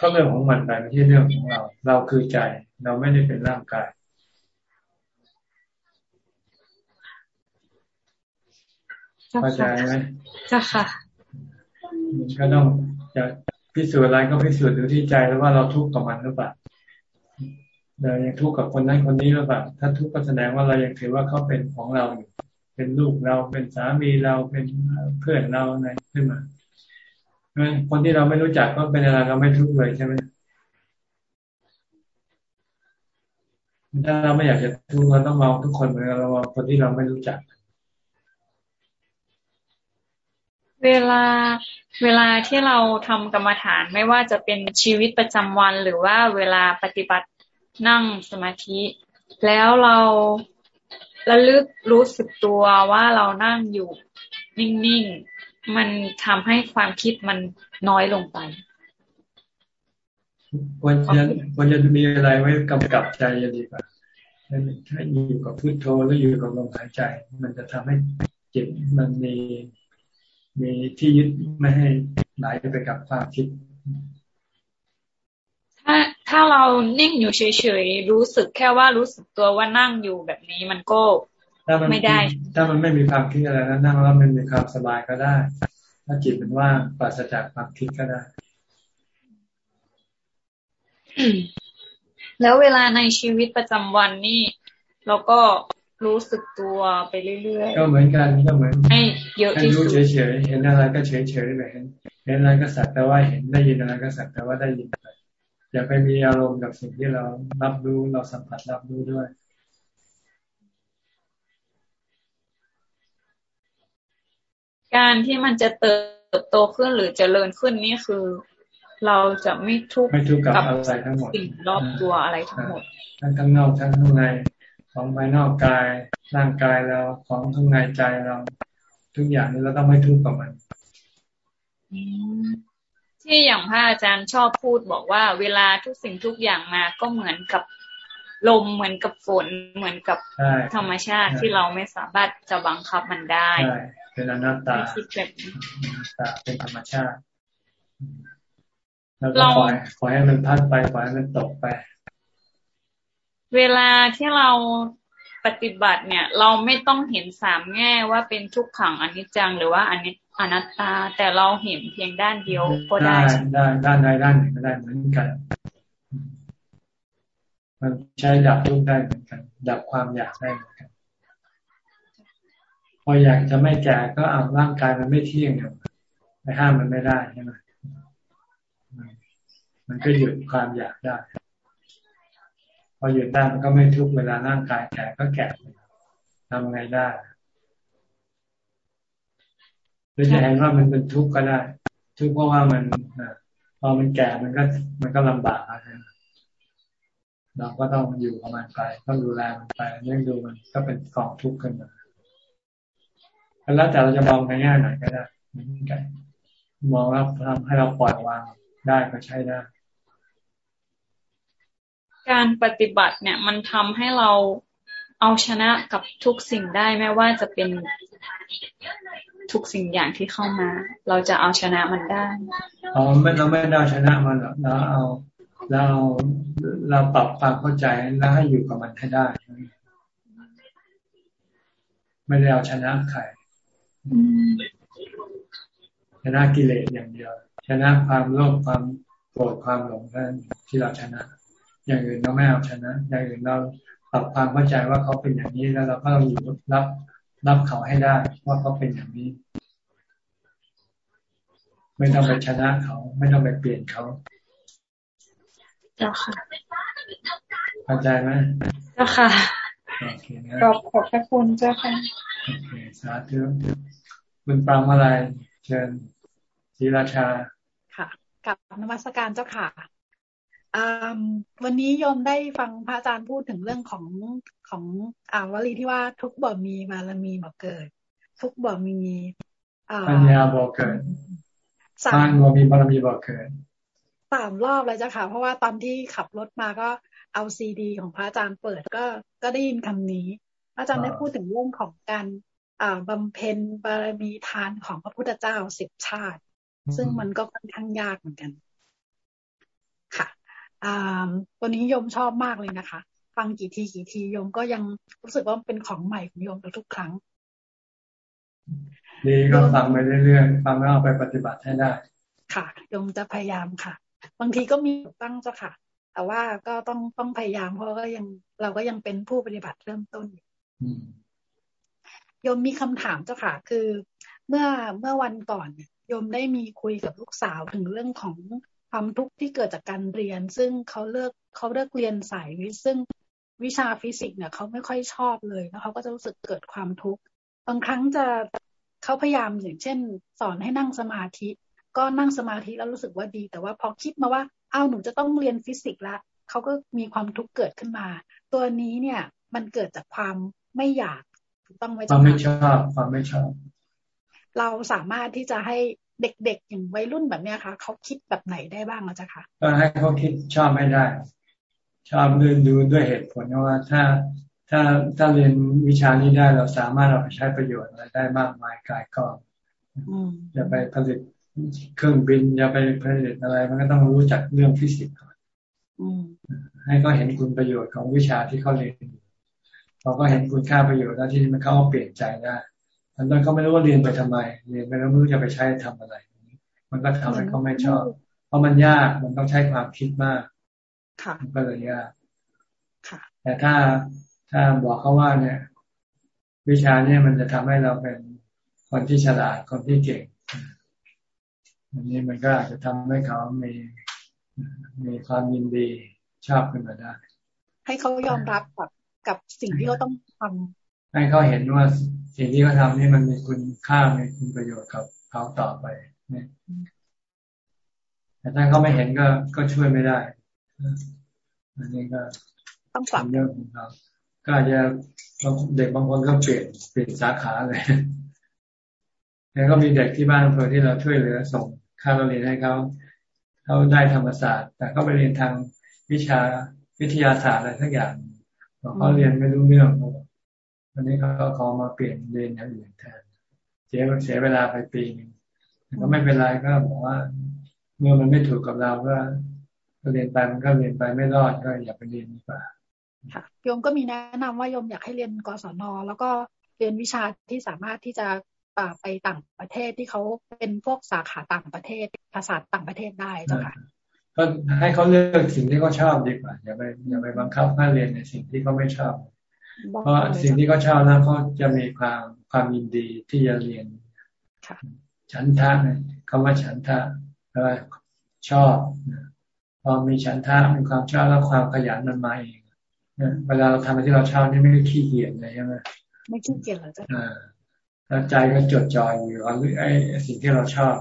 ก็เรื่องของมันไปไม่ใช่เรื่องของเรา เราคือใจ เราไม่ได้เป็นร่างกาย เข้าใจไหมจ้าค่ะ ก็ต้องจะพิสูจน์อะไรก็พิสูจน์ดูที่ใจแล้วว่าเราทุกข์กับมันหรือเปล่า เรายังทุกข์กับคนนั้นคนนี้หรือเปล่าถ้าทุกข์ก็แสดงว่าเรายังถือว่าเขาเป็นของเราอยู่เป็นลูกเราเป็นสามีเราเป็นเพื่อนเราอะไรขึ้นมาคนที่เราไม่รู้จักก็เป็นอะไรเราไม่ทุกข์เลยใช่ไหมถ้าเราไม่อยากจะทุกข์เราต้องมองทุกคนเหมือนเรามองคนที่เราไม่รู้จัก เวลาเวลาที่เราทำกรรมฐานไม่ว่าจะเป็นชีวิตประจำวันหรือว่าเวลาปฏิบัติ นั่งสมาธิ แล้วเราระลึกรู้สึกตัวว่าเรานั่งอยู่นิ่งๆ มันทำให้ความคิดมันน้อยลงไปควรจะควรจะมีอะไรไว้กำกับใจดีกว่าถ้าอยู่กับพุทโธหรืออยู่กับลมหายใจ มันจะทำให้จิตมันมีมีที่ยึดไม่ให้ไหลไปกับความคิด ถ้าถ้าเรานิ่งอยู่เฉยๆรู้สึกแค่ว่ารู้สึกตัวว่านั่งอยู่แบบนี้มันก็ไม่ได้ ถ้ามันไม่มีความคิดอะไรแล้วนั่งแล้วมันมีความสบายก็ได้ ถ้าจิตมันว่างปราศจากความคิดก็ได้แล้วเวลาในชีวิตประจำวันนี่เราก็รู้สึกตัวไปเรื่อยๆ ก็เหมือนกันก็เหมือนให้เยอะที่สุดเฉยๆเห็นอะไรก็เฉยๆไปเห็นเห็นอะไรก็สักแต่ว่าเห็นได้ยินอะไรก็สักแต่ว่าได้ยินไป อย่าไปมีอารมณ์กับสิ่งที่เรารับรู้เราสัมผัสรับรู้ด้วยการที่มันจะเติบโตขึ้นหรือจเจริญขึ้นนี่คือ เราจะไม่ทุกข์กับอะไรทั้งหมดสิ่งรอบตัวอะไรทั้งหมด ทั้งข้างนอกทั้งข้างในของภายนอกกายร่างกายเราของข้างในใจเรา ทุกอย่างนี้เราต้องไม่ทุกข์กับมัน ที่อย่างพระอาจารย์ชอบพูดบอกว่า เวลาทุกสิ่งทุกอย่างมาก็เหมือนกับลมเหมือนกับฝนเหมือนกับธรรมชาติที่เราไม่สามารถจะบังคับมันได้เป็นอนัตตาเป็นธรรมชาติแล้วก็ปล่อยปล่อยให้มันพัดไปปล่อยให้มันตกไป เวลาที่เราปฏิบัติเนี่ย เราไม่ต้องเห็นสามแง่ว่าเป็นทุกขังอนิจจังหรือว่าอนิ อนัตตาแต่เราเห็นเพียงด้านเดียวก็ได้ได้ด้านใดด้านหนึ่งก็ได้เหมือนกัน มันใช้ดับทุกได้เหมือนกัน ดับความอยากได้เหมือนกัน พออยากจะไม่แก่ก็เอาร่างกายมันไม่เที่ยงอยู่ไปห้ามมันไม่ได้ใช่ไหมมันก็หยุดความอยากได้ พอหยุดได้มันก็ไม่ทุกเวลาร่างกายแก่ก็แก่ทำไงได้ หรือจะเห็นว่ามันเป็นทุกข์ก็ได้ ทุกข์เพราะว่ามันพอมันแก่มันก็ มันก็ลำบากนะเราก็ต้องอยู่กับมันไปต้องดูแลมันไปเลี้ยงดูมันก็เป็นกองทุกข์ขึ้นมาแล้วแต่เราจะมองในแง่ไหนก็ได้เหมือนกันมองว่าทำให้เราปล่อยวางได้ก็ใช้ได้การปฏิบัติเนี่ยมันทำให้เราเอาชนะกับทุกสิ่งได้แม้ว่าจะเป็น ทุกสิ่งอย่างที่เข้ามา เราจะเอาชนะมันได้อ๋อไม่เราไม่ได้ชนะมันหรอกเราเอาเราเราปรับความเข้าใจแล้วให้อยู่กับมันให้ได้ ไม่ได้เอาชนะใครชนะกิเลสอย่างเดียว ชนะความโลภความโกรธความหลงนั่นที่เราชนะ อย่างอื่นเราไม่เอาชนะ อย่างอื่นเราปรับความเข้าใจว่าเขาเป็นอย่างนี้แล้วเราก็ต้องอยู่รับ รับเขาให้ได้ว่าเขาเป็นอย่างนี้ ไม่ต้องไปชนะเขา ไม่ต้องไปเปลี่ยนเขาเจ้าค่ะเข้าใจไหมเจ้าค่ะโอเคนะขอบขอบพระคุณเจ้าค่ะโอเคสาธุคุณปางอะไรเชิญศรีราชา ค่ะกับนมัสการเจ้าค่ะ วันนี้โยมได้ฟังพระอาจารย์พูดถึงเรื่องของของอ่าวลีที่ว่าทุกบ่มีบารมีบ่เกิด ทุกบ่มีปัญญาบ่เกิดสร้างบ่มีบารมีบ่เกิดสามรอบเลยจ้ะค่ะ เพราะว่าตอนที่ขับรถมาก็เอาซีดี ของพระอาจารย์เปิดก็ก็ได้ยินคำนี้อาจารย์ได้พูดถึงเรื่องของการอ่าบำเพ็ญบารมีทานของพระพุทธเจ้าสิบชาติ ซึ่งมันก็ค่อนข้างยากเหมือนกัน ตัวนี้โยมชอบมากเลยนะคะ ฟังกี่ทีกี่ทีโยมก็ยังรู้สึกว่าเป็นของใหม่ของโยมทุกครั้งดีก็ฟังไปเรื่อยๆฟังแล้วเอาไปปฏิบัติให้ได้ ค่ะโยมจะพยายามค่ะ บางทีก็มีตั้งเจ้าค่ะ แต่ว่าก็ต้องต้องพยายามเพราะก็ยังเราก็ยังเป็นผู้ปฏิบัติเริ่มต้นโยมมีคำถามเจ้าค่ะ คือ เมื่อเมื่อวันก่อนโยมได้มีคุยกับลูกสาวถึงเรื่องของ ความทุกข์ที่เกิดจากการเรียน ซึ่งเขาเลือกเขาเลือกเรียนสายวิซึ่งวิชาฟิสิกส์เนี่ยเขาไม่ค่อยชอบเลยแล้วเขาก็จะรู้สึกเกิดความทุกข์บางครั้งจะเขาพยายามอย่างเช่น สอนให้นั่งสมาธิ ก็นั่งสมาธิแล้วรู้สึกว่าดี แต่ว่าพอคิดมาว่าอ้าวหนูจะต้องเรียนฟิสิกส์ละเขาก็มีความทุกข์เกิดขึ้นมา ตัวนี้เนี่ยมันเกิดจากความไม่อยากต้องไว้ความไม่ชอบความไม่ชอบ เราสามารถที่จะให้ เด็กๆอย่างวัยรุ่นแบบเนี้ยค่ะเขาคิดแบบไหนได้บ้างอาจารย์คะก็ให้เขาคิดชอบไม่ได้ ชอบดูดูด้วยเหตุผลว่าถ้าถ้าถ้าเรียนวิชานี้ได้เราสามารถเอาไปใช้ประโยชน์อะไรได้มากมายกายกองอย่าไปผลิตเครื่องบินอย่าไปผลิตอะไร มันก็ต้องรู้จักเรื่องฟิสิกส์ก่อนให้เขาเห็นคุณประโยชน์ของวิชาที่เขาเรียนพอก็เห็นคุณค่าประโยชน์แล้วที่มันเขาเปลี่ยนใจได้ต อนนั้นเขาไม่รู้ว่าเรียนไปทำไม เรียนไปแล้วไม่รู้จะไปใช้ทำอะไร มันก็ทำให้เขาไม่ชอบ เพราะมันยากมันต้องใช้ความคิดมากมันก็เลยยากแต่ถ้าถ้าบอกเขาว่าเนี่ย วิชาเนี่ยมันจะทำให้เราเป็นคนที่ฉลาดคนที่เก่งอันนี้มันก็อาจจะทำให้เขามีมีความยินดีชอบขึ้นมาได้ ให้เขายอมรับกับกับสิ่งที่เขาต้องทำ ให้เขาเห็นว่าสิ่งที่เขาทานี่มันมีคุณค่ามีคุณประโยชน์กับเขาต่อไปเนี่ยแต่ถ้าเขาไม่เห็นก็ก็ช่วยไม่ได้อันนี้ก็ต้องปรับเรื่องของเขาก็อาจจะเด็กบางคนก็เปลี่ยนเปลี่ยนสาขาเลยแล้วก็มีเด็กที่บ้านเพื่อที่เราช่วยเหลือส่งค่าเรียนให้เขาเขาได้ธรรมศาสตร์ แต่เขาไปเรียนทางวิชาวิทยาศาสตร์อะไรสักอย่างเขาเรียนไม่รู้เรื่อง วันนี้เขาขอมาเปลี่ยนเรียนอย่างอื่นแทนเสียเสียเวลาไปปีนึงก็ไม่เป็นไรก็บอกว่า เมื่อมันไม่ถูกกับเราก็เรียนไปมันก็เรียนไปไม่รอดก็อย่าไปเรียนดีกว่าค่ะโยมก็มีแนะนำว่าโยมอยากให้เรียนกศนแล้วก็เรียนวิชาที่สามารถที่จะไปต่างประเทศที่เขาเป็นพวกสาขาต่างประเทศภาษาต่างประเทศได้เจ้าค่ะก็ให้เขาเลือกสิ่งที่เขาชอบดีกว่าอย่าไปอย่าไปบังคับให้เรียนในสิ่งที่เขาไม่ชอบ เพราะสิ่งที่เขาชอบแล้วเขาจะมีความความยินดีที่จะเรียนฉันทะคำว่าฉันทะแปลว่าชอบพอมีฉันทะมีความชอบแล้วความขยันมันมาเองเวลาเราทำอะไรที่เราชอบนี่ไม่ขี้เกียจเลยใช่ไหมไม่ขี้เกียจหรอจ้ะแล้วใจก็จดจ่ออยู่กับไอ้สิ่งที่เราชอบ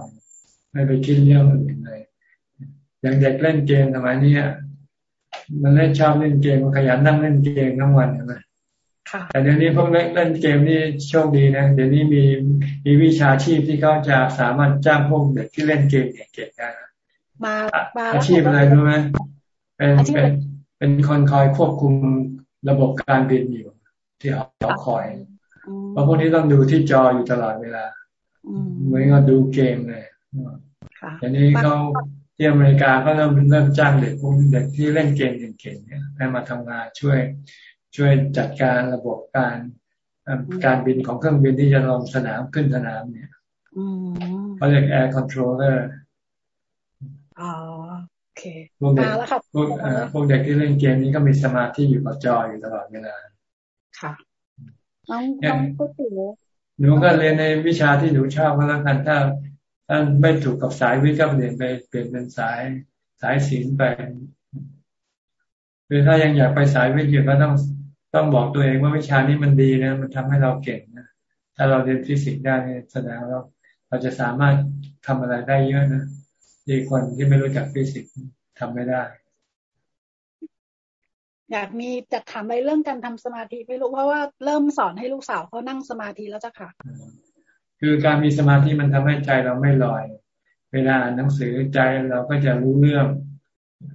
ไม่ไปคิดเรื่องอื่นเลยอย่างเด็กเล่นเกมสมัยนี้มันเล่นชอบเล่นเกมมันขยันนั่งเล่นเกมทั้งวันใช่ไหม แต่เดี๋ยวนี้พวกเล่นเล่นเกมนี่โชคดีนะ เดี๋ยวนี้มีมีวิชาชีพที่เขาจะสามารถจ้างพวกเด็กที่เล่นเกมเก่งๆได้มาอาชีพอะไรรู้ไหมเป็นเป็นเป็นคนคอยควบคุมระบบการบินอยู่ ที่เขาคอยเพราะพวกนี้ต้องดูที่จออยู่ตลอดเวลาเหมือนกับดูเกมเลยอย่างนี้เขาที่อเมริกาก็เริ่มเริ่มจ้างเด็กพวกเด็กที่เล่นเกมเก่งๆเนี่ยให้มาทำงานช่วย ช่วยจัดการระบบการการบินของเครื่องบินที่จะลงสนามขึ้นสนามเนี่ยเขาเรียก air controllerอ๋อโอเคพวกเด็กพวกพวกเด็กที่เล่นเกมนี้ก็มีสมาธิอยู่กับจออยู่ตลอดเวลา ค่ะน้องน้องก็ถือหนูก็เรียนในวิชาที่หนูชอบก็แล้วกันถ้าถ้าไม่ถูกกับสายวิทย์ก็เปลี่ยนไปเปลี่ยนเป็นสายสายศิลป์ไปหรือถ้ายังอยากไปสายวิทย์อยู่ก็ต้อง ต้องบอกตัวเองว่าวิชานี้มันดีนะ มันทำให้เราเก่งนะ ถ้าเราเรียนฟิสิกส์ได้แสดงว่าเราจะสามารถทำอะไรได้เยอะนะดีคนที่ไม่รู้จักฟิสิกส์ทำไม่ได้ อยากมีจะถามอะไรเรื่องการทำสมาธิไม่รู้เพราะว่าเริ่มสอนให้ลูกสาวเขานั่งสมาธิแล้วจ้ะค่ะ คือการมีสมาธิมันทำให้ใจเราไม่ลอย เวลาอ่านหนังสือใจเราก็จะรู้เรื่อง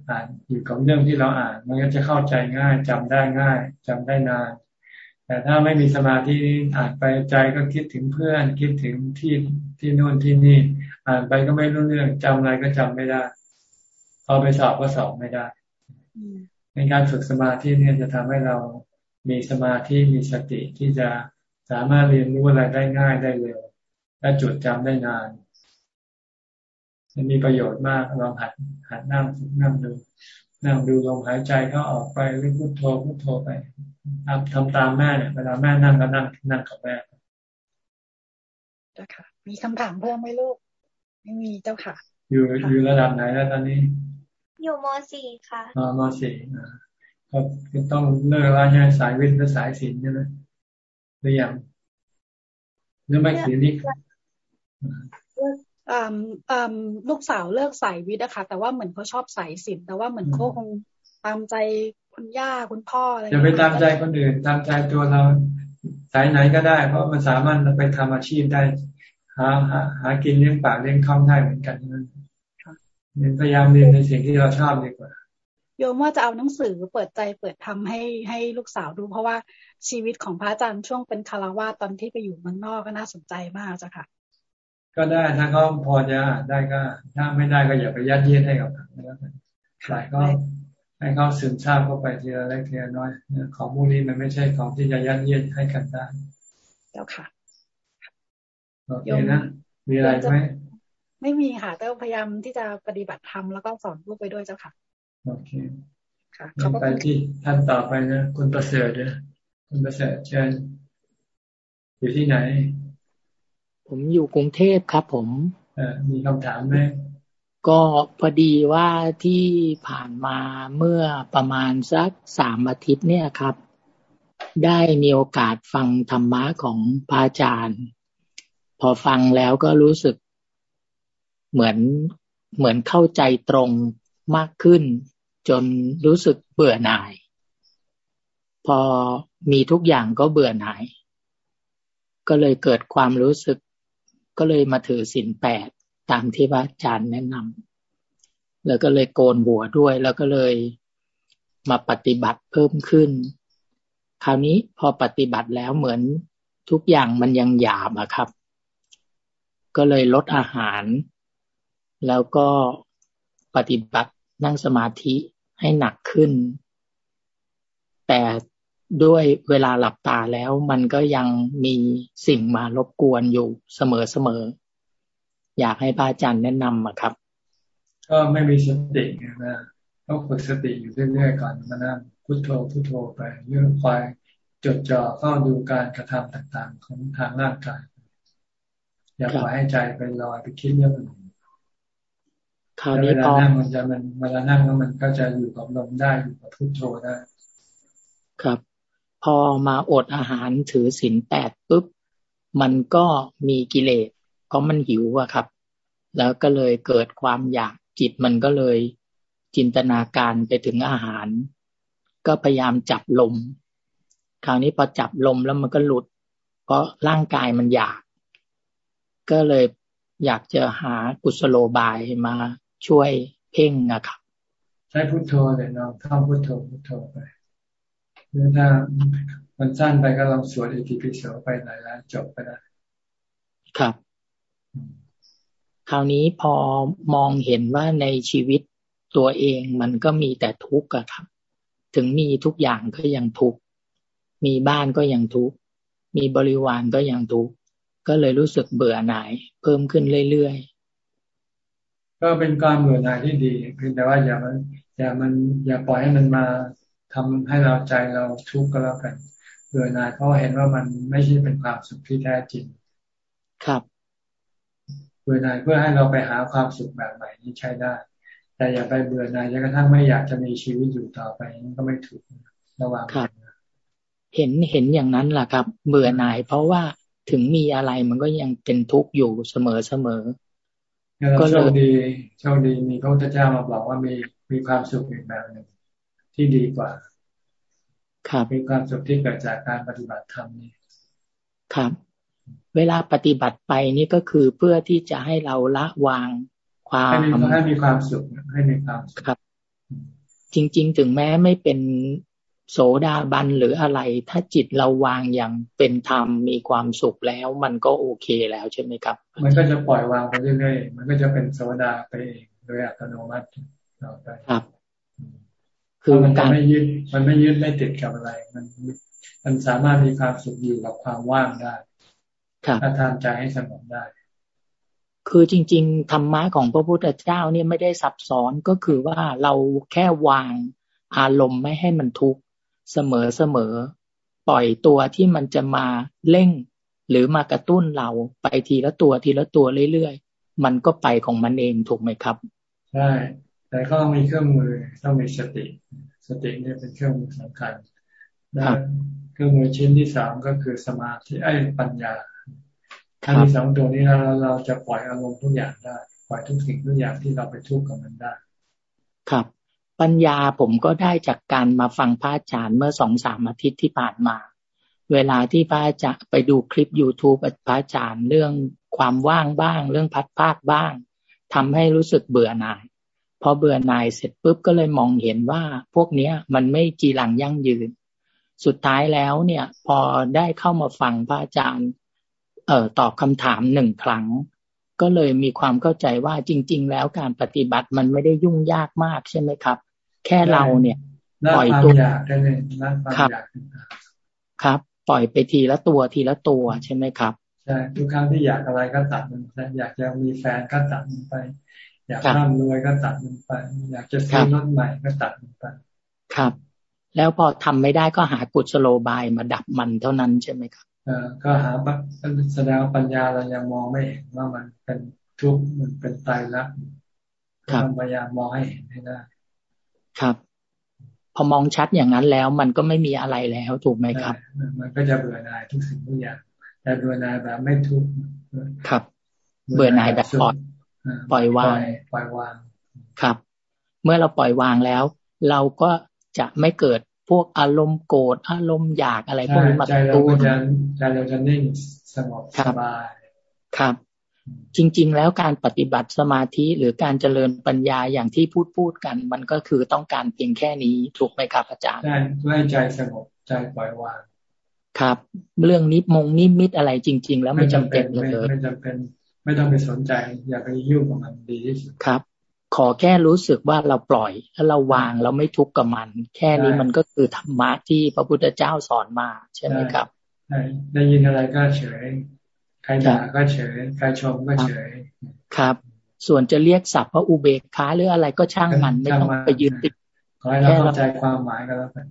อ่านอยู่กับเรื่องที่เราอ่าน มันก็จะเข้าใจง่ายจำได้ง่ายจำได้นาน แต่ถ้าไม่มีสมาธิอ่านไปใจก็คิดถึงเพื่อน คิดถึงที่ที่นู่นที่นี่ อ่านไปก็ไม่รู้เรื่องจำอะไรก็จำไม่ได้พอไปสอบก็สอบไม่ได้ ในการฝึกสมาธิเนี่ยจะทำให้เรามีสมาธิมีสติที่จะสามารถเรียนรู้อะไรได้ง่ายได้เร็วและจดจำได้นาน จะมีประโยชน์มากลองหัดหัดนั่งฝึกนั่งดู นั่งดูลมหายใจเขาออกไปหรือพุทโธพุทโธไปทำทำตามแม่เนี่ยเวลาแม่นั่งก็นั่งนั่งกับแม่เจ้าค่ะ มีคำถามเพิ่มไหมลูก ไม่มีเจ้าค่ะ อยู่อยู่ระดับไหนแล้วตอนนี้ อยู่ม .4 ค่ะอ๋อม .4 ก็ต้องเลิกละย้ายสายวิทย์และสายศิลป์ใช่ไหมหรือยังหรือไม่ศิลป์นี่ ลูกสาวเลิกสายวิทย์อะค่ะ แต่ว่าเหมือนเขาชอบสายศิลป์แต่ว่าเหมือนเขาคงตามใจคุณย่าคุณพ่ออะไรอย่าไปตามใจคนอื่นตามใจตัวเราสายไหนก็ได้ เพราะมันสามารถไปทำอาชีพได้ หาหาหากินเลี้ยงปากเลี้ยงท้องได้เหมือนกันนั่นพยายามเรียนในสิ่งที่เราชอบดีกว่าโยมว่าจะเอาหนังสือเปิดใจเปิดทำให้ให้ลูกสาวดู เพราะว่าชีวิตของพระอาจารย์ช่วงเป็นคารวาตอนที่ไปอยู่เมืองนอกก็น่าสนใจมากจ้ะค่ะ ก็ได้ถ้าเขาพอจะได้ก็ ถ้าไม่ได้ก็อย่าไปยัดเยียดให้กับเขาแล้วกันหลายก็ให้เขาซึมซาบเข้าไปทีละเล็กทีละน้อย ของพวกนี้มันไม่ใช่ของที่จะยัดเยียดให้กันได้เจ้าค่ะโอเคนะมีอะไรไหมไม่มีค่ะแต่พยายามที่จะปฏิบัติธรรมแล้วก็สอนลูกไปด้วยเจ้าค่ะโอเคค่ะไปที่ท่านต่อไปนะคุณประเสริฐนะคุณประเสริฐเชิญอยู่ที่ไหน ผมอยู่กรุงเทพครับ ผมมีคำถามไหมก็พอดีว่าที่ผ่านมาเมื่อประมาณสักสามอาทิตย์เนี่ยครับ ได้มีโอกาสฟังธรรมะของพระอาจารย์ พอฟังแล้วก็รู้สึกเหมือนเหมือนเข้าใจตรงมากขึ้น จนรู้สึกเบื่อหน่าย พอมีทุกอย่างก็เบื่อหน่าย ก็เลยเกิดความรู้สึก ก็เลยมาถือศีลแปดตามที่พระอาจารย์แนะนำแล้วก็เลยโกนหัวด้วย แล้วก็เลยมาปฏิบัติเพิ่มขึ้น คราวนี้พอปฏิบัติแล้วเหมือนทุกอย่างมันยังหยาบอะครับ ก็เลยลดอาหาร แล้วก็ปฏิบัตินั่งสมาธิให้หนักขึ้น แต่ ด้วยเวลาหลับตาแล้วมันก็ยังมีสิ่งมารบกวนอยู่เสมอๆ อยากให้พระอาจารย์แนะนำอะครับ ก็ไม่มีสตินะต้องฝึกสติอยู่เรื่อยๆก่อนมานั่งพุโทโธพุโทโธไปเรื่องคอยจดจ่อเฝ้าดูการกระทำต่างๆ ของทางร่างกาย อย่าปล่อยให้ใจไปลอยไปคิดเรื่องอื่นคราวนี้พอนั่งมันจะมันเวลานั่งแล้วมันก็จะอยู่กับลมได้อยู่กับพุโทโธได้ ครับ พอมาอดอาหารถือศีลแปดปุ๊บ มันก็มีกิเลสเพราะมันหิวอะครับ แล้วก็เลยเกิดความอยากจิตมันก็เลยจินตนาการไปถึงอาหาร ก็พยายามจับลม คราวนี้พอจับลมแล้วมันก็หลุด เพราะร่างกายมันอยาก ก็เลยอยากจะหากุศโลบายมาช่วยเพ่งอะครับ ใช้พุทโธเลยเราท่องพุทโธพุทโธไป ถ้ามันสั้นไปก็ลองสวดอิติปิโสไปหลายแล้วจบไปได้ ครับ คราวนี้พอมองเห็นว่าในชีวิตตัวเองมันก็มีแต่ทุกข์อะครับ ถึงมีทุกอย่างก็ยังทุกข์ มีบ้านก็ยังทุกข์ มีบริวารก็ยังทุกข์ ก็เลยรู้สึกเบื่อหน่าย เพิ่มขึ้นเรื่อยๆ ก็เป็นการเบื่อหน่ายที่ดีเพียงแต่ว่าอย่ามันอย่ามันอย่าปล่อยให้มันมา ทำให้เราใจเราทุกข์ก็แล้วกันเบื่อหน่ายเพราะเห็นว่ามันไม่ใช่เป็นความสุขที่แท้จริง ครับเบื่อหน่ายเพื่อให้เราไปหาความสุขแบบใหม่นี่ใช้ได้ แต่อย่าไปเบื่อหน่ายจนกระทั่งไม่อยากจะมีชีวิตอยู่ต่อไปนี่ก็ไม่ถูกระวังครับเห็นเห็นอย่างนั้นแหละครับ เบื่อหน่าย เพราะว่าถึงมีอะไรมันก็ยังเป็นทุกข์อยู่เสมอเสมอก็โชคดีโชคดีมีพระพุทธเจ้ามาบอกว่ามีมีความสุขอีกแบบหนึ่ง ที่ดีกว่า ครับมีความสุขที่เกิดจากการปฏิบัติธรรมนี่ครับ เวลาปฏิบัติไปนี่ก็คือเพื่อที่จะให้เราละวางความให้มีความสุขให้มีความครับ จริง ๆ ถึงแม้ไม่เป็นโสดาบันหรืออะไร ถ้าจิตเราวางอย่างเป็นธรรมมีความสุขแล้ว มันก็โอเคแล้วใช่ไหมครับ มันก็จะปล่อยวางไปเรื่อยๆมันก็จะเป็นโสดาไปเองโดยอัตโนมัติต่อไปครับ คือมันจะไม่ยึดมันไม่ยึดไม่ติดกับอะไร มันมันสามารถมีความสุขอยู่กับความว่างได้ถ้าทำใจให้สงบได้ คือจริง ๆธรรมะของพระพุทธเจ้าเนี่ยไม่ได้ซับซ้อนก็คือว่าเราแค่วางอารมณ์ไม่ให้มันทุกข์เสมอเสมอปล่อยตัวที่มันจะมาเร่ง หรือมากระตุ้นเราไปทีละตัวทีละตัวเรื่อยๆมันก็ไปของมันเองถูกไหมครับใช่ แต่ก็ต้องมีเครื่องมือต้องมีสติ สติเนี่ยเป็นเครื่องมือสำคัญและเครื่องมือชิ้นที่สามก็คือสมาธิไอ้ปัญญาถ้ามีสองตัวนี้เราเราจะปล่อยอารมณ์ทุกอย่างได้ ปล่อยทุกสิ่งทุกอย่างที่เราไปทุกข์กับมันได้ ครับ ปัญญาผมก็ได้จากการมาฟังพระอาจารย์เมื่อสองสามอาทิตย์ที่ผ่านมา เวลาที่พระอาจารย์ไปดูคลิป youtube พระอาจารย์เรื่องความว่างบ้าง เรื่องพัดพากบ้างทำให้รู้สึกเบื่อหน่าย พอเบื่อหน่ายเสร็จปุ๊บก็เลยมองเห็นว่าพวกเนี้ย มันไม่จีรังยั่งยืน สุดท้ายแล้วเนี่ย พอได้เข้ามาฟังพระอาจารย์ เอ่อตอบคำถามหนึ่งครั้ง ก็เลยมีความเข้าใจว่าจริง ๆ แล้วการปฏิบัติมันไม่ได้ยุ่งยากมากใช่ไหมครับ แค่เราเนี่ยปล่อยตัวอยากได้เลยละความอยากครับ ปล่อยไปทีละตัวทีละตัวใช่ไหมครับใช่ทุกครั้งที่อยากอะไรก็ตัดมันไปอยากจะมีแฟนก็ตัดมันไป อยากร่ำรวยก็ตัดมันไป อยากจะซื้อรถใหม่ก็ตัดมันไป ครับ แล้วพอทำไม่ได้ก็หากุศโลบายมาดับมันเท่านั้นใช่ไหมครับเออก็หาแสดงปัญญาเรายังมองไม่เห็นว่ามันเป็นทุกข์มันเป็นตายรักครับพยายามมองให้เห็นให้ได้ครับ พอมองชัดอย่างนั้นแล้ว มันก็ไม่มีอะไรแล้วถูกไหมครับ มันก็จะเบื่อหน่ายทุกสิ่งทุกอย่างแต่เบื่อหน่ายแบบไม่ทุกข์ครับ เบื่อหน่ายแบบปล่อย ปล่อยวางปล่อยวางครับ เมื่อเราปล่อยวางแล้ว เราก็จะไม่เกิดพวกอารมณ์โกรธอารมณ์อยากอะไรพวกนี้มาตู้ใจเราจะนิ่งสงบสบายครับ จริง ๆ แล้วการปฏิบัติสมาธิหรือการเจริญปัญญาอย่างที่พูดพูดกัน มันก็คือต้องการเพียงแค่นี้ถูกไหมครับอาจารย์ใช่เพื่อให้ใจสงบใจปล่อยวางครับ เรื่องนิมงนิมิตอะไรจริง ๆ แล้วไม่จำเป็นเลยไม่จำเป็น ไม่ต้องไปสนใจ อย่าไปยุ่งกับมันดีที่สุดครับ ขอแค่รู้สึกว่าเราปล่อยแล้วเราวางเราไม่ทุกข์กับมัน แค่นี้มันก็คือธรรมะที่พระพุทธเจ้าสอนมาใช่ไหมครับได้ยินอะไรก็เฉย ใครด่าก็เฉย ใครชมก็เฉย ครับ ส่วนจะเรียกศัพท์ว่าอุเบกขาหรืออะไรก็ช่างมันไม่ต้องไปยืนติดขอให้เราเข้าใจความหมายก็แล้วกัน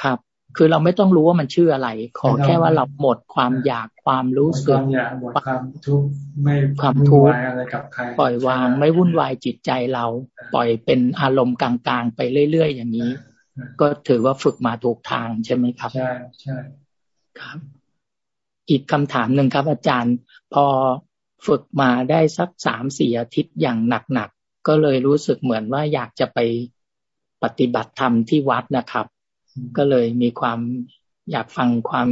ครับ คือเราไม่ต้องรู้ว่ามันชื่ออะไร ขอแค่ว่าเราหมดความอยากความรู้สึกความอยากหมดความทุกข์ไม่ความทุกข์อะไรกับใครปล่อยวางไม่วุ่นวายจิตใจเรา ปล่อยเป็นอารมณ์กลางๆ ไปเรื่อยๆอย่างนี้ ก็ถือว่าฝึกมาถูกทางใช่ไหมครับ ใช่ใช่ครับ อีกคำถามหนึ่งครับ อาจารย์ พอฝึกมาได้สักสามสี่อาทิตย์อย่างหนักๆก็เลยรู้สึกเหมือนว่าอยากจะไปปฏิบัติธรรมที่วัดนะครับ ก็เลยมีความอยากฟังความ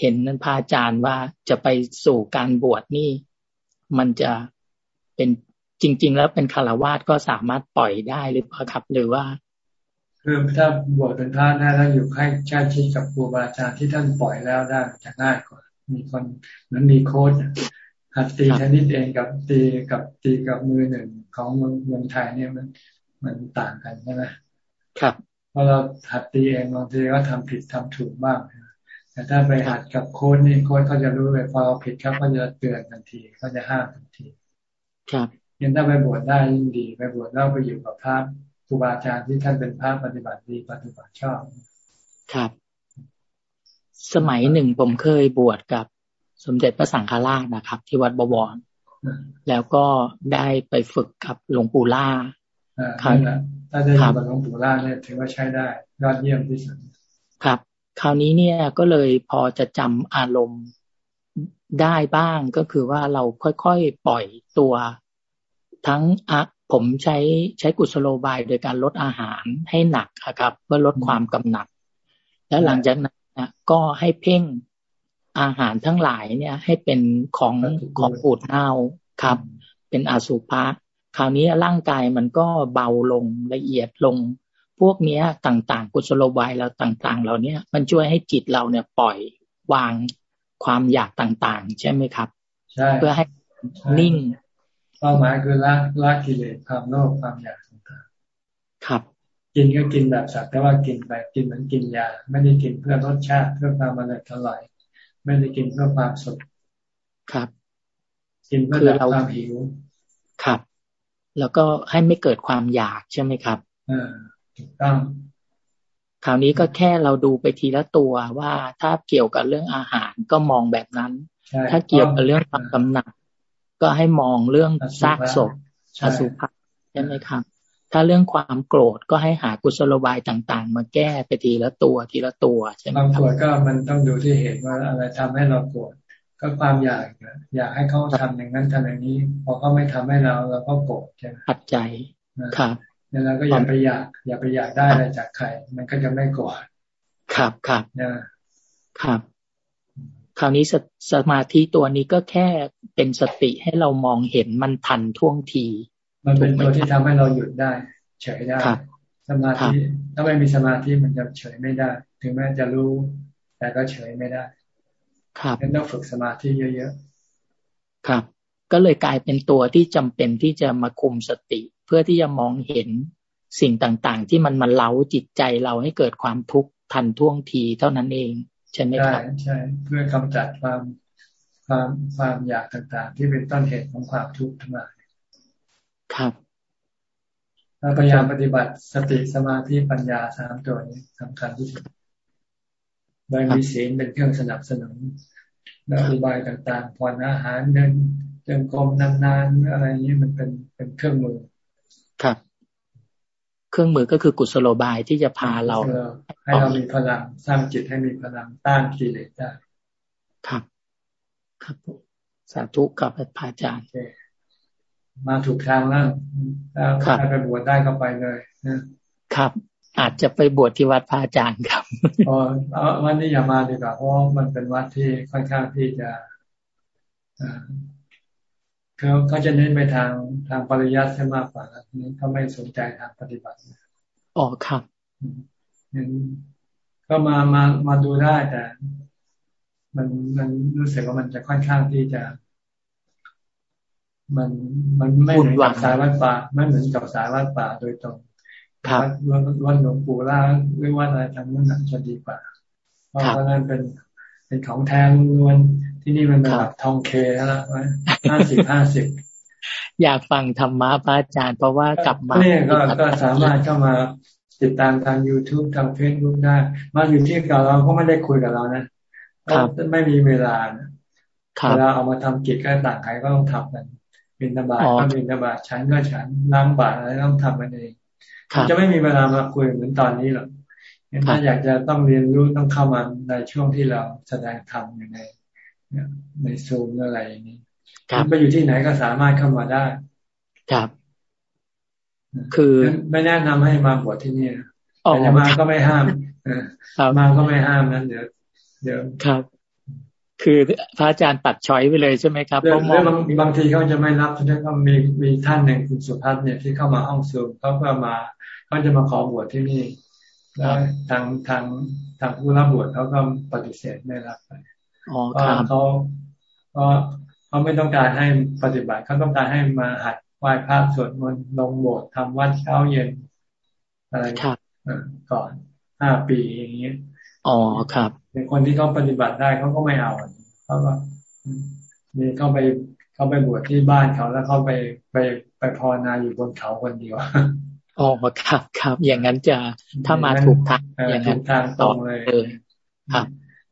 เห็นนั้นพระอาจารย์ว่าจะไปสู่การบวชนี่ มันจะเป็นจริง ๆ แล้วเป็นคารวาสก็สามารถปล่อยได้หรือเปล่าครับหรือว่า คือถ้าบวชเป็นพระได้แล้วอยู่ใกล้ใกล้ชิดกับครูบาอาจารย์ที่ท่านปล่อยแล้วได้จะง่ายกว่า มีคนมันมีโค้ดหัดตีเทนนิสเองกับตีกับตีกับมือหนึ่งของเมืองเมืองไทยเนี่ยมันมันต่างกันใช่ไหมครับ เพราะเราหัดตีเองบางทีก็ทำผิดทำถูกบ้างแต่ถ้าไปหัดกับโค้ดนี่โค้ดเขาจะรู้เลยพอเราผิดครับเขาจะเตือนทันทีเขาจะห้ามทันที ครับยังถ้าไปบวชได้ยิ่งดี ไปบวชแล้วไปอยู่กับพระครูบาอาจารย์ที่ท่านเป็นพระปฏิบัติดีปฏิบัติชอบ ครับ สมัยหนึ่งผมเคยบวชกับสมเด็จพระสังฆราชนะครับ ที่วัดบวรแล้วก็ได้ไปฝึกกับหลวงปู่ล่า ครับถ้าได้อยู่กับหลวงปู่ล่าเนี่ยถือว่าใช้ได้ยอดเยี่ยมที่สุดครับ คราวนี้เนี่ยก็เลยพอจะจำอารมณ์ได้บ้างก็คือว่าเราค่อยๆปล่อยตัว ทั้งอะผมใช้ใช้กุศโลบายโดยการลดอาหารให้หนักครับเพื่อลดความกำหนัด แล้วหลังจากนั้นก็ให้เพ่งอาหารทั้งหลายเนี่ย ให้เป็นของของปูดเน่าครับ เป็นอสุภะ คราวนี้ร่างกายมันก็เบาลงละเอียดลง พวกเนี้ยต่างๆ กุศโลบายเราต่างๆ เราเนี้ยมันช่วยให้จิตเราเนี่ยปล่อยวางความอยากต่างๆ ใช่ไหมครับใช่เพื่อให้นิ่งเป้าหมายคือละละกิเลสความโลภความอยากต่างๆครับ กินก็กินแบบสัตว์แต่ว่ากินแบบกินเหมือนกินยา ไม่ได้กินเพื่อรสชาติเพื่อความอร่อยอร่อยไม่ได้กินเพื่อความสุขครับ กินเพื่อดับความหิวครับ แล้วก็ให้ไม่เกิดความอยากใช่ไหมครับอ่าถูกต้องคราวนี้ก็แค่เราดูไปทีละตัวว่าถ้าเกี่ยวกับเรื่องอาหารก็มองแบบนั้น ถ้าเกี่ยวกับเรื่องความกำหนัดก็ให้มองเรื่องซากศพอสุภะใช่ไหมครับ ถ้าเรื่องความโกรธก็ให้หากุศโลบายต่าง ๆ มาแก้ไปทีละตัวทีละตัวใช่ไหมความโกรธก็มันต้องดูที่เหตุว่าอะไรทำให้เราโกรธ ก็ความอยากอยากให้เขาทำอย่างนั้นทำอย่างนี้ พอเขาไม่ทำให้เราเราก็โกรธใช่ไหมปัจจัยครับเนี่ยเราก็อย่าไปอยาก อย่าไปอยากได้อะไรจากใคร มันก็จะไม่โกรธครับครับครับ คราวนี้สสมาธิตัวนี้ก็แค่เป็นสติให้เรามองเห็นมันทันท่วงที มันเป็นตัวที่ทำให้เราหยุดได้ เฉยได้สมาธิถ้าไม่มีสมาธิมันจะเฉยไม่ได้ ถึงแม้จะรู้ แต่ก็เฉยไม่ได้ ครับต้องฝึกสมาธิเยอะๆครับ ก็เลยกลายเป็นตัวที่จำเป็นที่จะมาคุมสติ เพื่อที่จะมองเห็นสิ่งต่างๆ ที่มันมาเล้าจิตใจเราให้เกิดความทุกข์ทันท่วงทีเท่านั้นเองใช่ไหมครับใช่ใช่เพื่อกำจัดความความความอยากต่างๆ ที่เป็นต้นเหตุของความทุกข์ทั้งหลายครับเราพยายามปฏิบัติสติสมาธิปัญญาสามตัวนี้สำคัญที่สุด โดยมีศีลเป็นเครื่องสนับสนุนแล้วอุบายต่างๆผ่อนอาหารเดินเดินกรมนานๆอะไรนี้มันเป็นเป็นเครื่องมือ ครับ เครื่องมือก็คือกุศโลบายที่จะพาเรา ให้เรามีพลังสร้างจิตให้มีพลังต้านกิเลสได้ครับ ครับสาธุกับพระอาจารย์มาถูกทางแล้วถ้าไปบวชได้ก็ไปเลยนะครับ อาจจะไปบวชที่วัดพระอาจารย์ครับอ๋อวันนี้อย่ามาดีกว่าเพราะมันเป็นวัดที่ค่อนข้างที่จะเขาเขาจะเน้นไปทางทางปริยัติใช่มากกว่านี้เขาไม่สนใจทางปฏิบัติอ๋อครับก็มามามาดูได้แต่ มันมันรู้สึกว่ามันจะค่อนข้างที่จะ มันมันไม่เหมือนกับสายวัดป่าไม่เหมือนกับสายวัดป่าโดยตรง วัดวัดหลวงปู่ล่าหรือว่าอะไรทางนั้นจะดีกว่า เพราะว่านั้นเป็นเป็นของแทนล้วนที่นี่มันแบบทองเคแล้วไว้ห้าสิบห้าสิบอยากฟังธรรมะพระอาจารย์ เพราะว่ากลับมาเนี่ยก็ก็สามารถเข้ามาติดตามทาง youtube ทาง facebook ได้ มาอยู่ที่กับเราก็ไม่ได้คุยกับเรานะไม่มีเวลาเวลาเอามาทำกิจก็ต่างใครก็ต้องทำกันบินบาตก็บินบาตฉันก็ฉันล้างบาตอะไรต้องทำมันเอง จะไม่มีเวลามาคุยเหมือนตอนนี้หรอกถ้าอยากจะต้องเรียนรู้ต้องเข้ามาในช่วงที่เราแสดงธรรมอยู่ในในซูมอะไรอย่างนี้ไปอยู่ที่ไหนก็สามารถเข้ามาได้ ครับ คือไม่แนะนำให้มาบวชที่นี่แต่จะมาก็ไม่ห้ามมาก็ไม่ห้ามนั้นเดี๋ยว เดี๋ยวครับ คือพระอาจารย์ตัดช้อยไปเลยใช่ไหมครับเพราะบางบางทีเขาจะไม่รับฉะนั้นก็มีมีท่านหนึ่งคุณสุพัฒน์เนี่ยที่เข้ามาห้องซูมเขาก็มา เขาจะมาขอบวชที่นี่ แล้วทางทางทางผู้รับบวชเขาก็ปฏิเสธไม่รับไปเพราะเขาเพราะเขาไม่ต้องการให้ปฏิบัติเขาต้องการให้มาหัดไหว้พระสวดมนต์ลงโบสถ์ทำวัดเช้าเย็น อะไรก่อนห้าปีอย่างเงี้ยอ๋อครับเป็นคนที่เขาปฏิบัติได้เขาก็ไม่เอาเขาก็มีเขาไปเขาไปบวชที่บ้านเขาแล้วเขาไปไปไปภาวนาอยู่บนเขาคนเดียว อ๋อครับครับ อย่างนั้นจะถ้ามาถูกทางอย่างนั้นทางตรงเลยครับ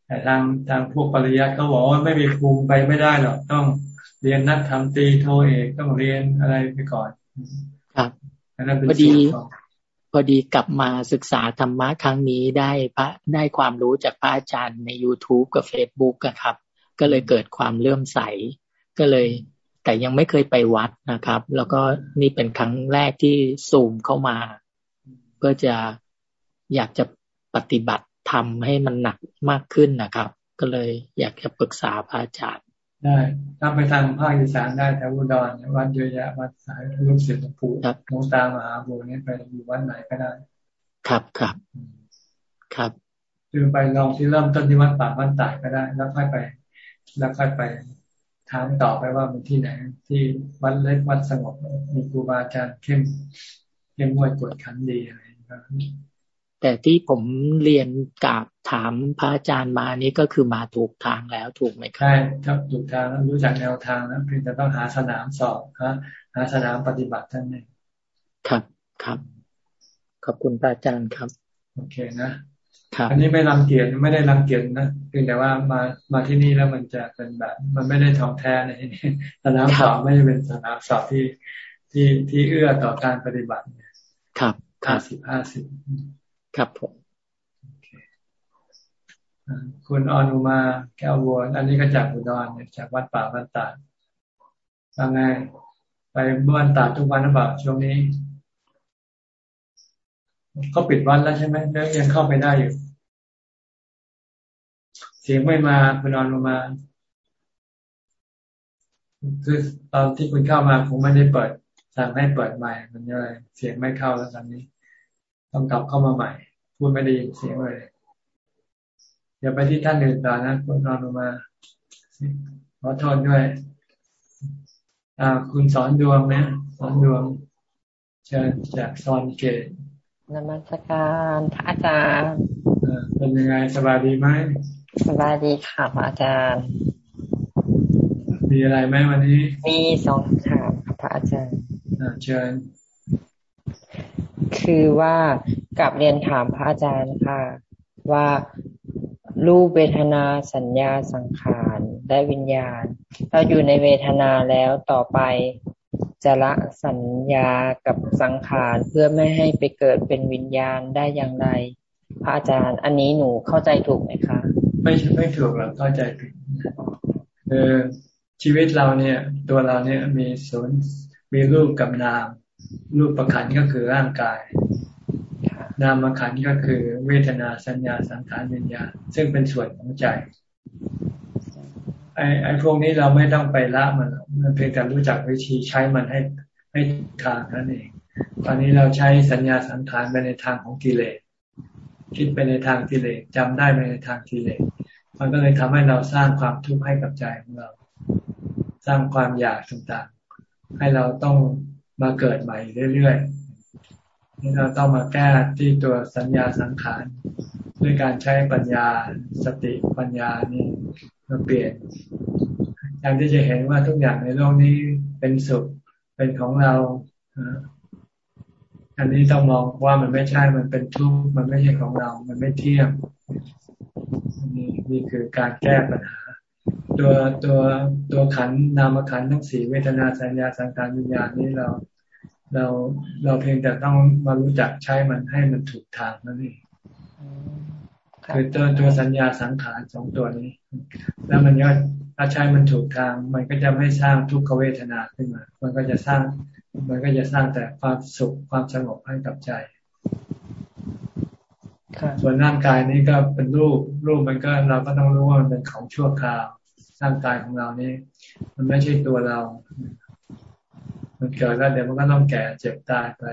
แต่ทางทางพวกปริยัติเขาบอกว่าไม่มีภูมิไปไม่ได้หรอกต้องเรียนนักธรรมตีโทเอกต้องเรียนอะไรไปก่อน ครับพอดี พอดีกลับมาศึกษาธรรมะครั้งนี้ได้พระได้ความรู้จากพระอาจารย์ใน youtube กับ facebook ครับ ก็เลยเกิดความเลื่อมใส ก็เลย แต่ยังไม่เคยไปวัดนะครับ แล้วก็นี่เป็นครั้งแรกที่ซูมเข้ามา เพื่อจะอยากจะปฏิบัติทำให้มันหนักมากขึ้นนะครับ ก็เลยอยากจะปรึกษาพระอาจารย์ได้ถ้าไปทางภาคอีสานได้แถวอุดรวัดเยอะแยะวัดสายลูกศิษย์หลวงปู่หลวงตามหาบัวนี่ไปอยู่วัดไหนก็ได้ ครับครับครับคือไปลองที่เริ่มต้นที่วัดป่าวัดตายก็ได้ แล้วค่อยไป แล้วค่อยไป ถามต่อไปว่ามันที่ไหน ที่วัดเล็กวัดสงบมีครูบาอาจารย์เข้มเข้มงวดกวดขันดีอะไรแต่ที่ผมเรียนกับถามพระอาจารย์มานี้ก็คือมาถูกทางแล้วถูกไหมครับใช่ครับถูกทางแล้วรู้จักแนวทางแล้วเพียงแต่ต้องหาสนามสอบฮะหาสนามปฏิบัติท่านเองครับครับ ขอบคุณพระอาจารย์ครับ โอเคนะครับ อันนี้ไม่รังเกียจไม่ได้รังเกียจนะเพียงแต่ว่ามามาที่นี่แล้วมันจะเป็นแบบ มันไม่ได้ทองแท้ในที่นี้สนามสอบไม่ได้เป็นสนามสอบที่ที่ที่เอื้อต่อการปฏิบัติครับห้าสิบห้าสิบครับผมคุณอนุมาแก้ววัวอันนี้ก็จากอุดรจากวัดป่าบ้านตาดทำไงไปบ้านตาดทุกวันหรือเปล่าช่วงนี้ก็ปิดวันแล้วใช่ไหมแล้วยังเข้าไปได้อยู่เสียงไม่มาคุณอนุมา คือตอนที่คุณเข้ามาผมไม่ได้เปิด สั่งให้เปิดใหม่ มันเลยเสียงไม่เข้าแล้วตอนนี้ ต้องกลับเข้ามาใหม่ พูดไม่ได้ยินเสียงเลยอย่าไปที่ท่านอื่นต่อนะคุณนอนลงมาขอโทษด้วย อ่า คุณสอนดวงนะสอนดวงเชิญจากซอนเกตนมัสการพระอาจารย์เป็นยังไงสบายดีไหม สบายดีค่ะพระอาจารย์ มีอะไรไหมวันนี้ มีสองคำถามค่ะพระอาจารย์เชิญคือว่ากับเรียนถามพระอาจารย์ค่ะ ว่ารูปเวทนาสัญญาสังขารและวิญญาณ เราอยู่ในเวทนาแล้วต่อไปจะละสัญญากับสังขารเพื่อไม่ให้ไปเกิดเป็นวิญญาณได้อย่างไร พระอาจารย์ อันนี้หนูเข้าใจถูกไหมคะ ไม่ไม่ถูกหรอกเข้าใจผิดคือชีวิตเราเนี่ย ตัวเราเนี่ยมีศูนย์มีรูปกับนาม รูปประคันก็คือร่างกาย นามขันก็คือเวทนาสัญญาสังขารวิญญาณซึ่งเป็นส่วนของใจไอ้ไอ้พวกนี้เราไม่ต้องไปละมันมันเพียงแต่รู้จักวิธีใช้มันให้ให้ทางนั่นเอง ตอนนี้เราใช้สัญญาสังขารไปในทางของกิเลส คิดไปในทางกิเลสจำได้ไปในทางกิเลสมันก็เลยทำให้เราสร้างความทุกข์ให้กับใจของเรา สร้างความอยากต่างๆ ให้เราต้องมาเกิดใหม่เรื่อยๆนี่เราต้องมาแก้ที่ตัวสัญญาสังขารด้วยการใช้ปัญญาสติปัญญานี่มาเปลี่ยนแทนที่จะเห็นว่าทุกอย่างในโลกนี้เป็นสุขเป็นของเรา อันนี้ต้องมองว่ามันไม่ใช่ มันเป็นทุกข์ มันไม่ใช่ของเรา มันไม่เที่ยงนี่นี่คือการแก้ปัญหา ตัวตัวตัวขันนามขันทั้งสี่เวทนาสัญญาสังขารวิญญาณนี้เรา เราเราเพียงแต่ต้องมารู้จักใช้มันให้มันถูกทางนั่นเองคือตัวตัวสัญญาสังขารสองตัวนี้ แล้วมันก็ถ้าใช้มันถูกทาง มันก็จะไม่สร้างทุกขเวทนาขึ้นมา มันก็จะสร้าง มันก็จะสร้างแต่ความสุขความสงบให้กับใจส่วนร่างกายนี้ก็เป็นรูป รูปมันก็เราก็ต้องรู้ว่ามันเป็นของชั่วคราว ร่างกายของเรานี่มันไม่ใช่ตัวเรา มันเกิดแล้วเดี๋ยวมันก็ต้องแก่เจ็บตายไป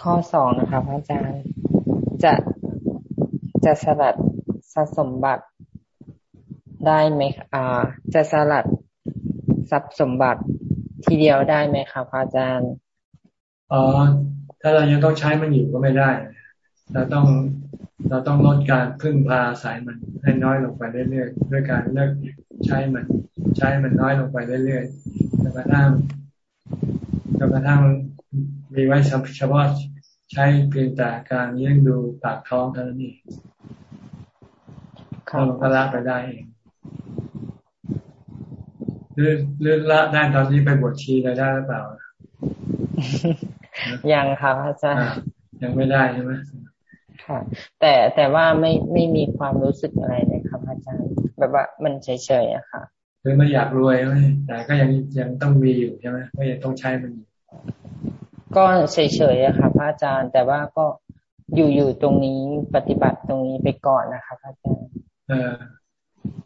ข้อสองนะคะพระอาจารย์จะจะสลัดทรัพย์สมบัติได้ไหมอ่า จะสลัด ทรัพย์สมบัติทีเดียวได้ไหมคะพระอาจารย์อ๋อถ้าเรายังต้องใช้มันอยู่ก็ไม่ได้ เราต้องเราต้องลดการพึ่งพาสายมันให้น้อยลงไปเรื่อยๆด้วยการเลิกใช้มัน ใช้มันน้อยลงไปเรื่อยๆจนกระทั่งจนกระทั่งมีไว้เฉพาะใช้เพียงแต่การเลี้ยงดูปากท้องเท่านั้นเองเราก็ละไปได้เอง หรือหรือละได้ตอนนี้ไปบวชชีได้ได้หรือเปล่า ยังค่ะอาจารย์ยังไม่ได้ใช่ไหมค่ะ แต่แต่ว่าไม่ไม่มีความรู้สึกอะไรเลยครับอาจารย์แบบว่ามันเฉยๆอะค่ะคือไม่อยากรวยไหมแต่ก็ยังยังต้องมีอยู่ใช่ไหมก็ยังต้องใช้มันอยู่ก็เฉยๆอะค่ะพระอาจารย์แต่ว่าก็อยู่อยู่ตรงนี้ปฏิบัติตรงนี้ไปก่อนนะคะพระอาจารย์เออ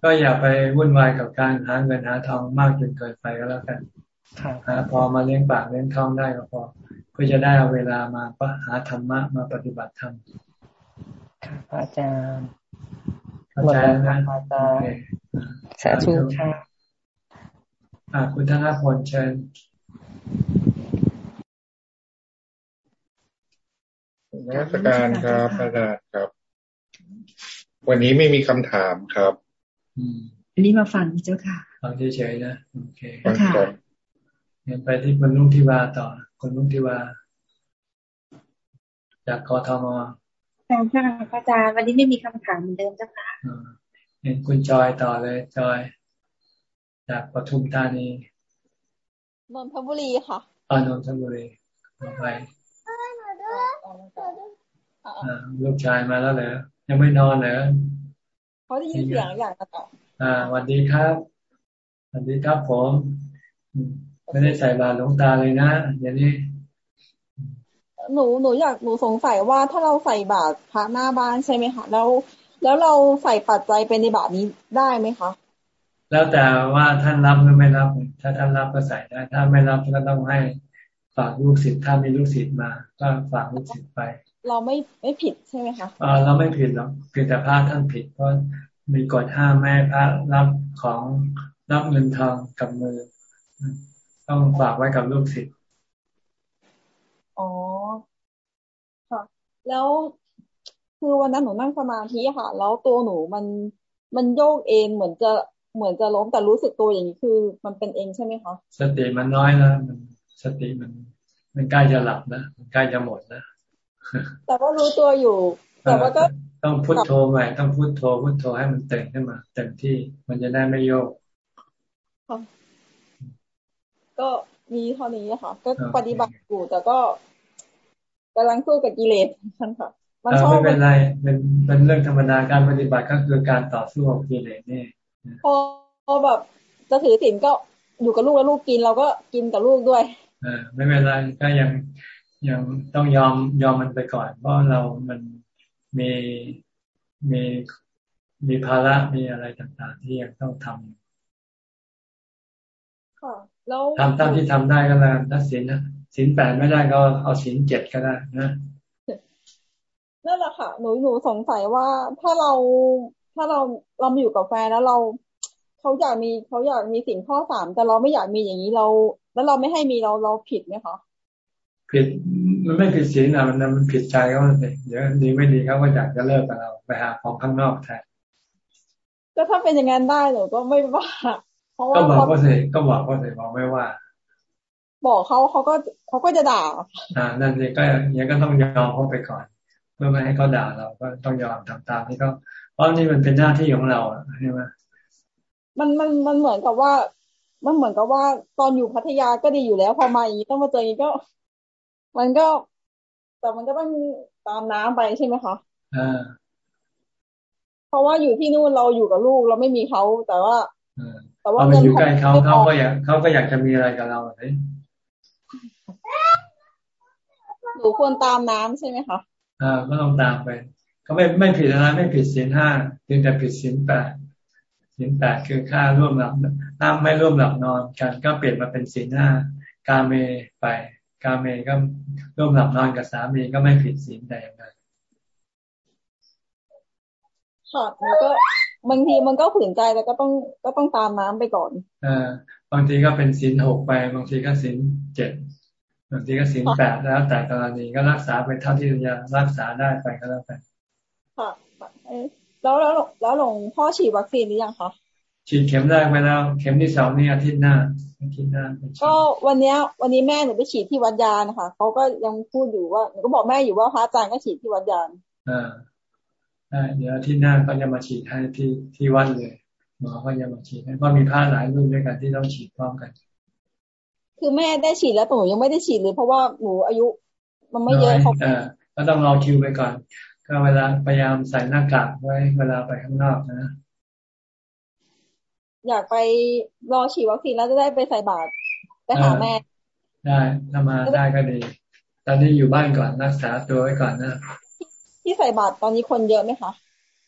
ก็อย่าไปวุ่นวายกับการหาเงินหาทองมากจนเกินไปก็แล้วกันหาพอมาเลี้ยงปากเลี้ยงท้องได้ก็พอเพื่อจะได้เอาเวลามาปหาธรรมะมาปฏิบัติธรรมค่ะพระอาจารย์หมดแล้วนะพระอาจารย์สาธุค่ะอ่าคุณธนพลเชิญนักการครับอาจารย์ครับ วันนี้ไม่มีคำถามครับ อันนี้มาฟังเจ้าค่ะ ฟังเฉยๆนะโอเคค่ะงั้นไปที่คนนุ่งทิวาต่อคนนุ่งทิวา จากกทมค่ะอาจารย์วันนี้ไม่มีคำถามเหมือนเดิมเจ้าค่ะเห็นคุณจอยต่อเลยจอย จากปทุมธานีนนทบุรีค่ะอ่านนทบุรีไปลูกชายมาแล้วเหรอยังไม่นอนเหรอ เขาได้ยินเสียงอยากจะตอบอ่าสวัสดีครับสวัสดีครับผมไม่ได้ใส่บาตรหลวงตาเลยนะอย่างนี้หนูหนูอยากหนูสงสัยว่าถ้าเราใส่บาตรพระหน้าบ้านใช่ไหมคะแล้ว แล้วเราใส่ปัจจัยเป็นในบาตรนี้ได้ไหมคะแล้วแต่ว่าท่านรับหรือไม่รับ ถ้าท่านรับก็ใส่ได้ถ้าไม่รับก็ต้องให้ฝากลูกศิษย์ถ้ามีลูกศิษย์มา ก็ฝากลูกศิษย์ไป เราไม่ไม่ผิดใช่ไหมคะอ่าเราไม่ผิดหรอกเพียงแต่พระท่านผิด เพราะมีกฎห้ามแม่พระรับของรับเงินทองกับมือไปต้องฝากไว้กับลูกศิษย์อ๋อค่ะแล้วคือวันนั้นหนูนั่งสมาธิค่ะ แล้วตัวหนูมันมันโยกเองเหมือนจะเหมือนจะล้มแต่รู้สึกตัวอย่างนี้คือ มันเป็นเองใช่ไหมคะสติมันน้อยนะมันสติมัน มันใกล้จะหลับนะมันใกล้จะหมดนะ แต่ว่ารู้ตัวอยู่ แต่ว่าก็ต้องพุทโธใหม่ต้องพุทโธพุทโธให้มันเต็มขึ้นมาเต็มที่มันจะได้ไม่โยกก็มีเท่านี้ค่ะ ก็ปฏิบัติอยู่แต่ก็กำลังสู้กับกิเลสท่านค่ะ มันชอบไม่เป็นไรเป็นเป็นเรื่องธรรมดาการปฏิบัติก็คือการต่อสู้กับกิเลสนี่พอแบบจะถือศีลก็อยู่กับลูกแล้วลูกกินเราก็กินกับลูกด้วยอ่าไม่เป็นไรก็ยัง ยังต้องยอมยอมมันไปก่อน เพราะเรามันมีมีมีภาระมีอะไรต่างๆ ที่ยังต้องทำค่ะแล้วทำตามที่ทำได้ก็แล้วถ้าศีลนะศีลแปดไม่ได้ก็เอาศีลเจ็ดก็ได้นะนั่นแหละค่ะหนูหนูสงสัยว่าถ้าเราถ้าเราเรามาอยู่กับแฟนแล้วเราเขาอยากมีเขาอยากมีสิ่งข้อสามแต่เราไม่อยากมีอย่างนี้เรา แล้วเราไม่ให้มีเราเราผิดไหมคะ ผิดมันไม่ผิดศีลนะมันมันผิดใจเขาเลยเดี๋ยวดีไม่ดีเขาก็อยากจะเลิกกับเราไปหาของข้างนอกแทนก็ถ้าเป็นอย่างนั้นได้หนูก็ไม่ว่าเพราะว่าก็บอกก็เสก็บอกก็เสบอกไม่ว่า บอกเขาเขาก็เขาก็จะด่าอ่านั่นเองก็ยังก็ต้องยอมเขาไปก่อนเพื่อไม่ให้เขาด่าเราก็ต้องยอมทำตามที่เขาเพราะนี่มันเป็นหน้าที่ของเราใช่ไหมมันมันมันเหมือนกับว่ามันเหมือนกับว่าตอนอยู่พัทยาก็ดีอยู่แล้วพอมาอย่างนี้ต้องมาเจออย่างนี้ก็ มันก็ แต่มันก็ต้องตามน้ำไปใช่ไหมคะอ่าเพราะว่าอยู่ที่นู่นเราอยู่กับลูกเราไม่มีเขาแต่ว่าแต่ว่ามันอยู่ใกล้เขาเขาก็อยากเขาก็อยากจะมีอะไรกับเราเลยหนูควรตามน้ำใช่ไหมคะอ่าก็ต้องตามไป ก็ไม่ไม่ผิดอะไรไม่ผิดศีลห้าเพียงแต่ผิดศีลแปดศีลแปดคือค่าร่วมหลับน้าไม่ร่วมหลับนอนกันก็เปลี่ยนมาเป็นศีลห้ากาเมไป กาเมก็ร่วมหลับนอนกับสามีก็ไม่ผิดศีลแต่อย่างใดค่ะมันก็บางทีมันก็ฝืนใจแล้วก็ต้องก็ต้องตามน้ำไปก่อนอ่าบางทีก็เป็นศีลหกไป บางทีก็ศีลเจ็ดบางทีก็ศีลแปดแล้ว แต่กรณีก็รักษาไปเท่าที่จะรักษาได้ไปก็แล้วกันค่ะแล้วแล้วแล้วหลวงพ่อฉีดวัคซีนหรือยังคะ ฉีดเข็มแรกไปแล้ว เข็มที่สองนี่อาทิตย์หน้าอาทิตย์หน้าก็วันนี้วันนี้แม่หนูไปฉีดที่วัดยานะคะเขาก็ยังพูดอยู่ว่าหนูก็บอกแม่อยู่ว่าพระอาจารย์ก็ฉีดที่วัดยานอ่าได้เดี๋ยวอาทิตย์หน้าก็จะมาฉีดให้ที่ที่วัดเลยหมอก็จะมาฉีดให้เพราะมีพระหลายรูปด้วยกันที่ต้องฉีดพร้อมกัน คือแม่ได้ฉีดแล้วแต่หนูยังไม่ได้ฉีดเลย เพราะว่าหนูอายุ มันไม่เยอะเขาก็ต้องรอคิวไปก่อน ก็เวลาพยายามใส่หน้ากากไว้เวลาไปข้างนอกนะ อยากไปรอฉีดวัคซีนแล้วจะได้ไปใส่บาตรไปหาแม่ ได้ถ้ามาได้ก็ดี ตอนนี้อยู่บ้านก่อนรักษาตัวไว้ก่อนนะที่ใส่บาตรตอนนี้คนเยอะไหมคะ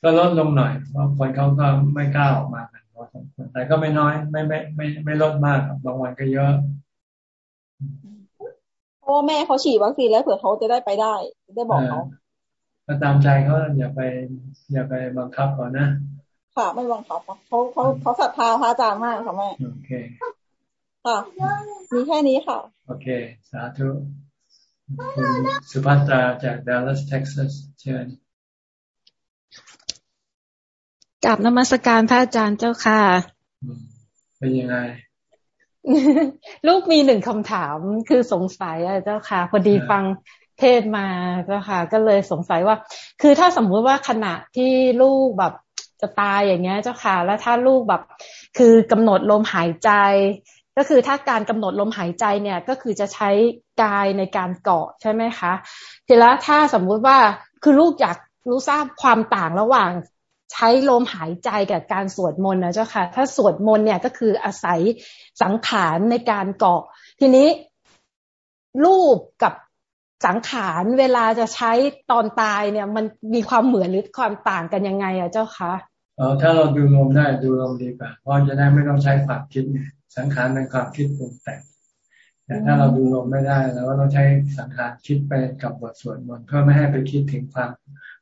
ก็ลดลงหน่อยเพราะคนเขาก็ไม่กล้าออกมากันพอสมควรแต่ก็ไม่น้อยไม่ไม่ไม่ไม่ลดมากบางวันก็เยอะเพราะว่าแม่เขาฉีดวัคซีนแล้วเผื่อเขาจะได้ไปได้ได้บอกเขาก็ตามใจเขาอย่าไป อย่าไปบังคับก่อนนะ ค่ะไม่บังคับเขาเขาเขาศรัทธาพระอาจารย์มากค่ะแม่โอเคค่ะมีแค่นี้ค่ะ โอเค สาธุคุณสุภัตราจากดัลลัสเท็กซัสเชิญกลับนมัสการพระอาจารย์เจ้าค่ะ เป็นยังไง ลูกมีหนึ่งคำถามคือสงสัยอะเจ้าค่ะ พอดีฟังเทศมาเจ้าค่ะ ก็เลยสงสัยว่า คือถ้าสมมุติว่าขณะที่ลูกแบบ จะตายอย่างเงี้ย เจ้าค่ะ แล้วถ้าลูกแบบ คือกำหนดลมหายใจ ก็คือถ้าการกำหนดลมหายใจเนี่ย ก็คือจะใช้กายในการเกาะใช่ไหมคะทีละถ้าสมมุติว่าคือลูกอยากรู้ทราบความต่างระหว่างใช้ลมหายใจกับการสวดมนต์นะเจ้าค่ะ ถ้าสวดมนต์เนี่ยก็คืออาศัยสังขารในการเกาะ ทีนี้รูปกับสังขารเวลาจะใช้ตอนตายเนี่ย มันมีความเหมือนหรือความต่างกันยังไงอะเจ้าคะ ออถ้าเราดูลมได้ดูลมดีกว่าเพราะจะได้ไม่ต้องใช้ความคิดสังขารเป็นความคิดปรุงแต่งแต่ถ้าเราดูลมไม่ได้เราก็ต้องใช้สังขารคิดไปกับบทสวดมนต์เพื่อไม่ให้ไปคิดถึงความ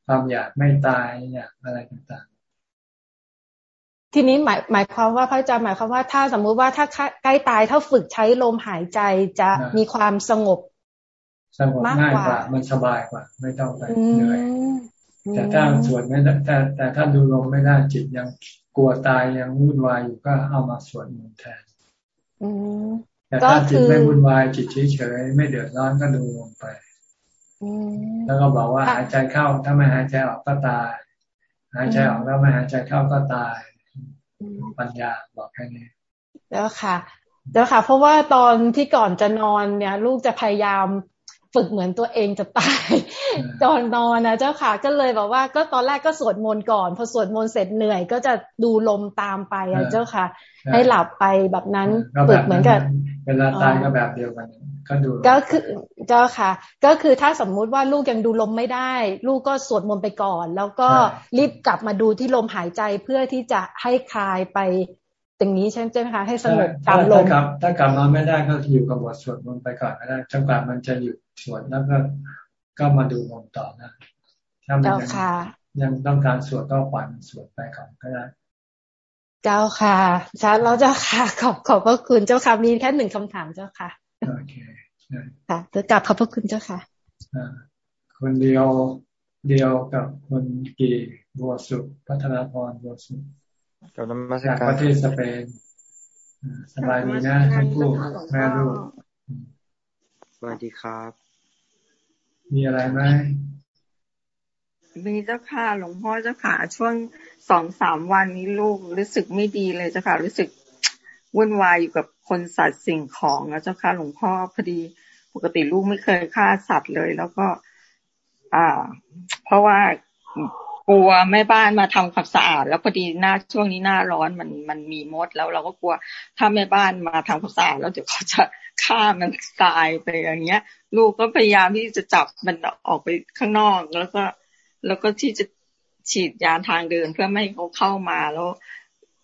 ความอยากไม่ตายอยากอะไรต่างทีนี้หมายหมายความว่าพระอาจารย์หมายความว่าถ้าสมมุติว่าถ้าใกล้ตายถ้าฝึกใช้ลมหายใจจะมีความสงบสงบง่ายกว่ามันสบายกว่า ไม่ต้องไปเหนื่อย แต่ถ้าสวดไม่ได้แต่แต่ถ้าดูลมไม่ได้จิตยังกลัวตายยังวุ่นวายอยู่ก็เอามาสวดมนต์แทนแต่ถ้าจิตไม่วุ่นวายจิตเฉยๆไม่เดือดร้อนก็ดูลงไปแล้วก็บอกว่าหายใจเข้าถ้าไม่หายใจออกก็ตาย หายใจออกแล้วไม่หายใจเข้าก็ตาย ปัญญาบอกแค่นี้ แล้วค่ะ แล้วค่ะ เพราะว่าตอนที่ก่อนจะนอนเนี่ย ลูกจะพยายาม ฝึกเหมือนตัวเองจะตายตอนนอนนะเจ้าค่ะก็เลยบอกว่า ก็ตอนแรกก็สวดมนต์ก่อน พอสวดมนต์เสร็จเหนื่อย ก็จะดูลมตามไปอะเจ้าค่ะ ให้หลับไปแบบนั้นฝึกเหมือนกับเวลาตายก็แบบเดียวกันก็ดูก็คือเจ้าค่ะ ก็คือถ้าสมมุติว่าลูกยังดูลมไม่ได้ ลูกก็สวดมนต์ไปก่อน แล้วก็รีบกลับมาดูที่ลมหายใจเพื่อที่จะให้คลายไป อย่างนี้ใช่ไหมคะให้สงบตามลมถ้ากลับมาไม่ได้ก็อยู่กับบทสวดมนต์ไปก่อนก็ได้จนกว่ามันจะหยุดสวดแล้วก็ก็มาดูลมต่อนะถ้ามันยังยังต้องการสวดก็ปล่อยมันสวดไปก่อนก็ได้เจ้าค่ะชาเราเจ้าค่ะ ขอบขอบพระคุณเจ้าค่ะ มีแค่หนึ่งคำถามเจ้าค่ะ โอเค ค่ะจะกลับขอบพระคุณเจ้าค่ะคนเดียวเดียวกับคนกี่บัวสุพัฒนาพรบัวสุ กับนมัสการประเทศสเปนสบายดีนะทั้งคู่แม่ลูกสวัสดีครับ มีอะไรไหมมีเจ้าค่ะหลวงพ่อเจ้าค่ะ ช่วงสองสามวันนี้ลูกรู้สึกไม่ดีเลยเจ้าค่ะ รู้สึกวุ่นวายอยู่กับคนสัตว์สิ่งของนะเจ้าค่ะหลวงพ่อพอดีปกติลูกไม่เคยฆ่าสัตว์เลย แล้วก็ อ่า เพราะว่า กลัวแม่บ้านมาทำความสะอาด แล้วพอดีหน้าช่วงนี้หน้าร้อนมันมันมีมด แล้วเราก็กลัวถ้าแม่บ้านมาทำความสะอาดแล้วเดี๋ยวเขาจะฆ่ามันตายไปอย่างเงี้ย ลูกก็พยายามที่จะจับมันออกไปข้างนอกแล้วก็ แล้วก็ที่จะฉีดยาทางเดินเพื่อไม่ให้เขาเข้ามาแล้ว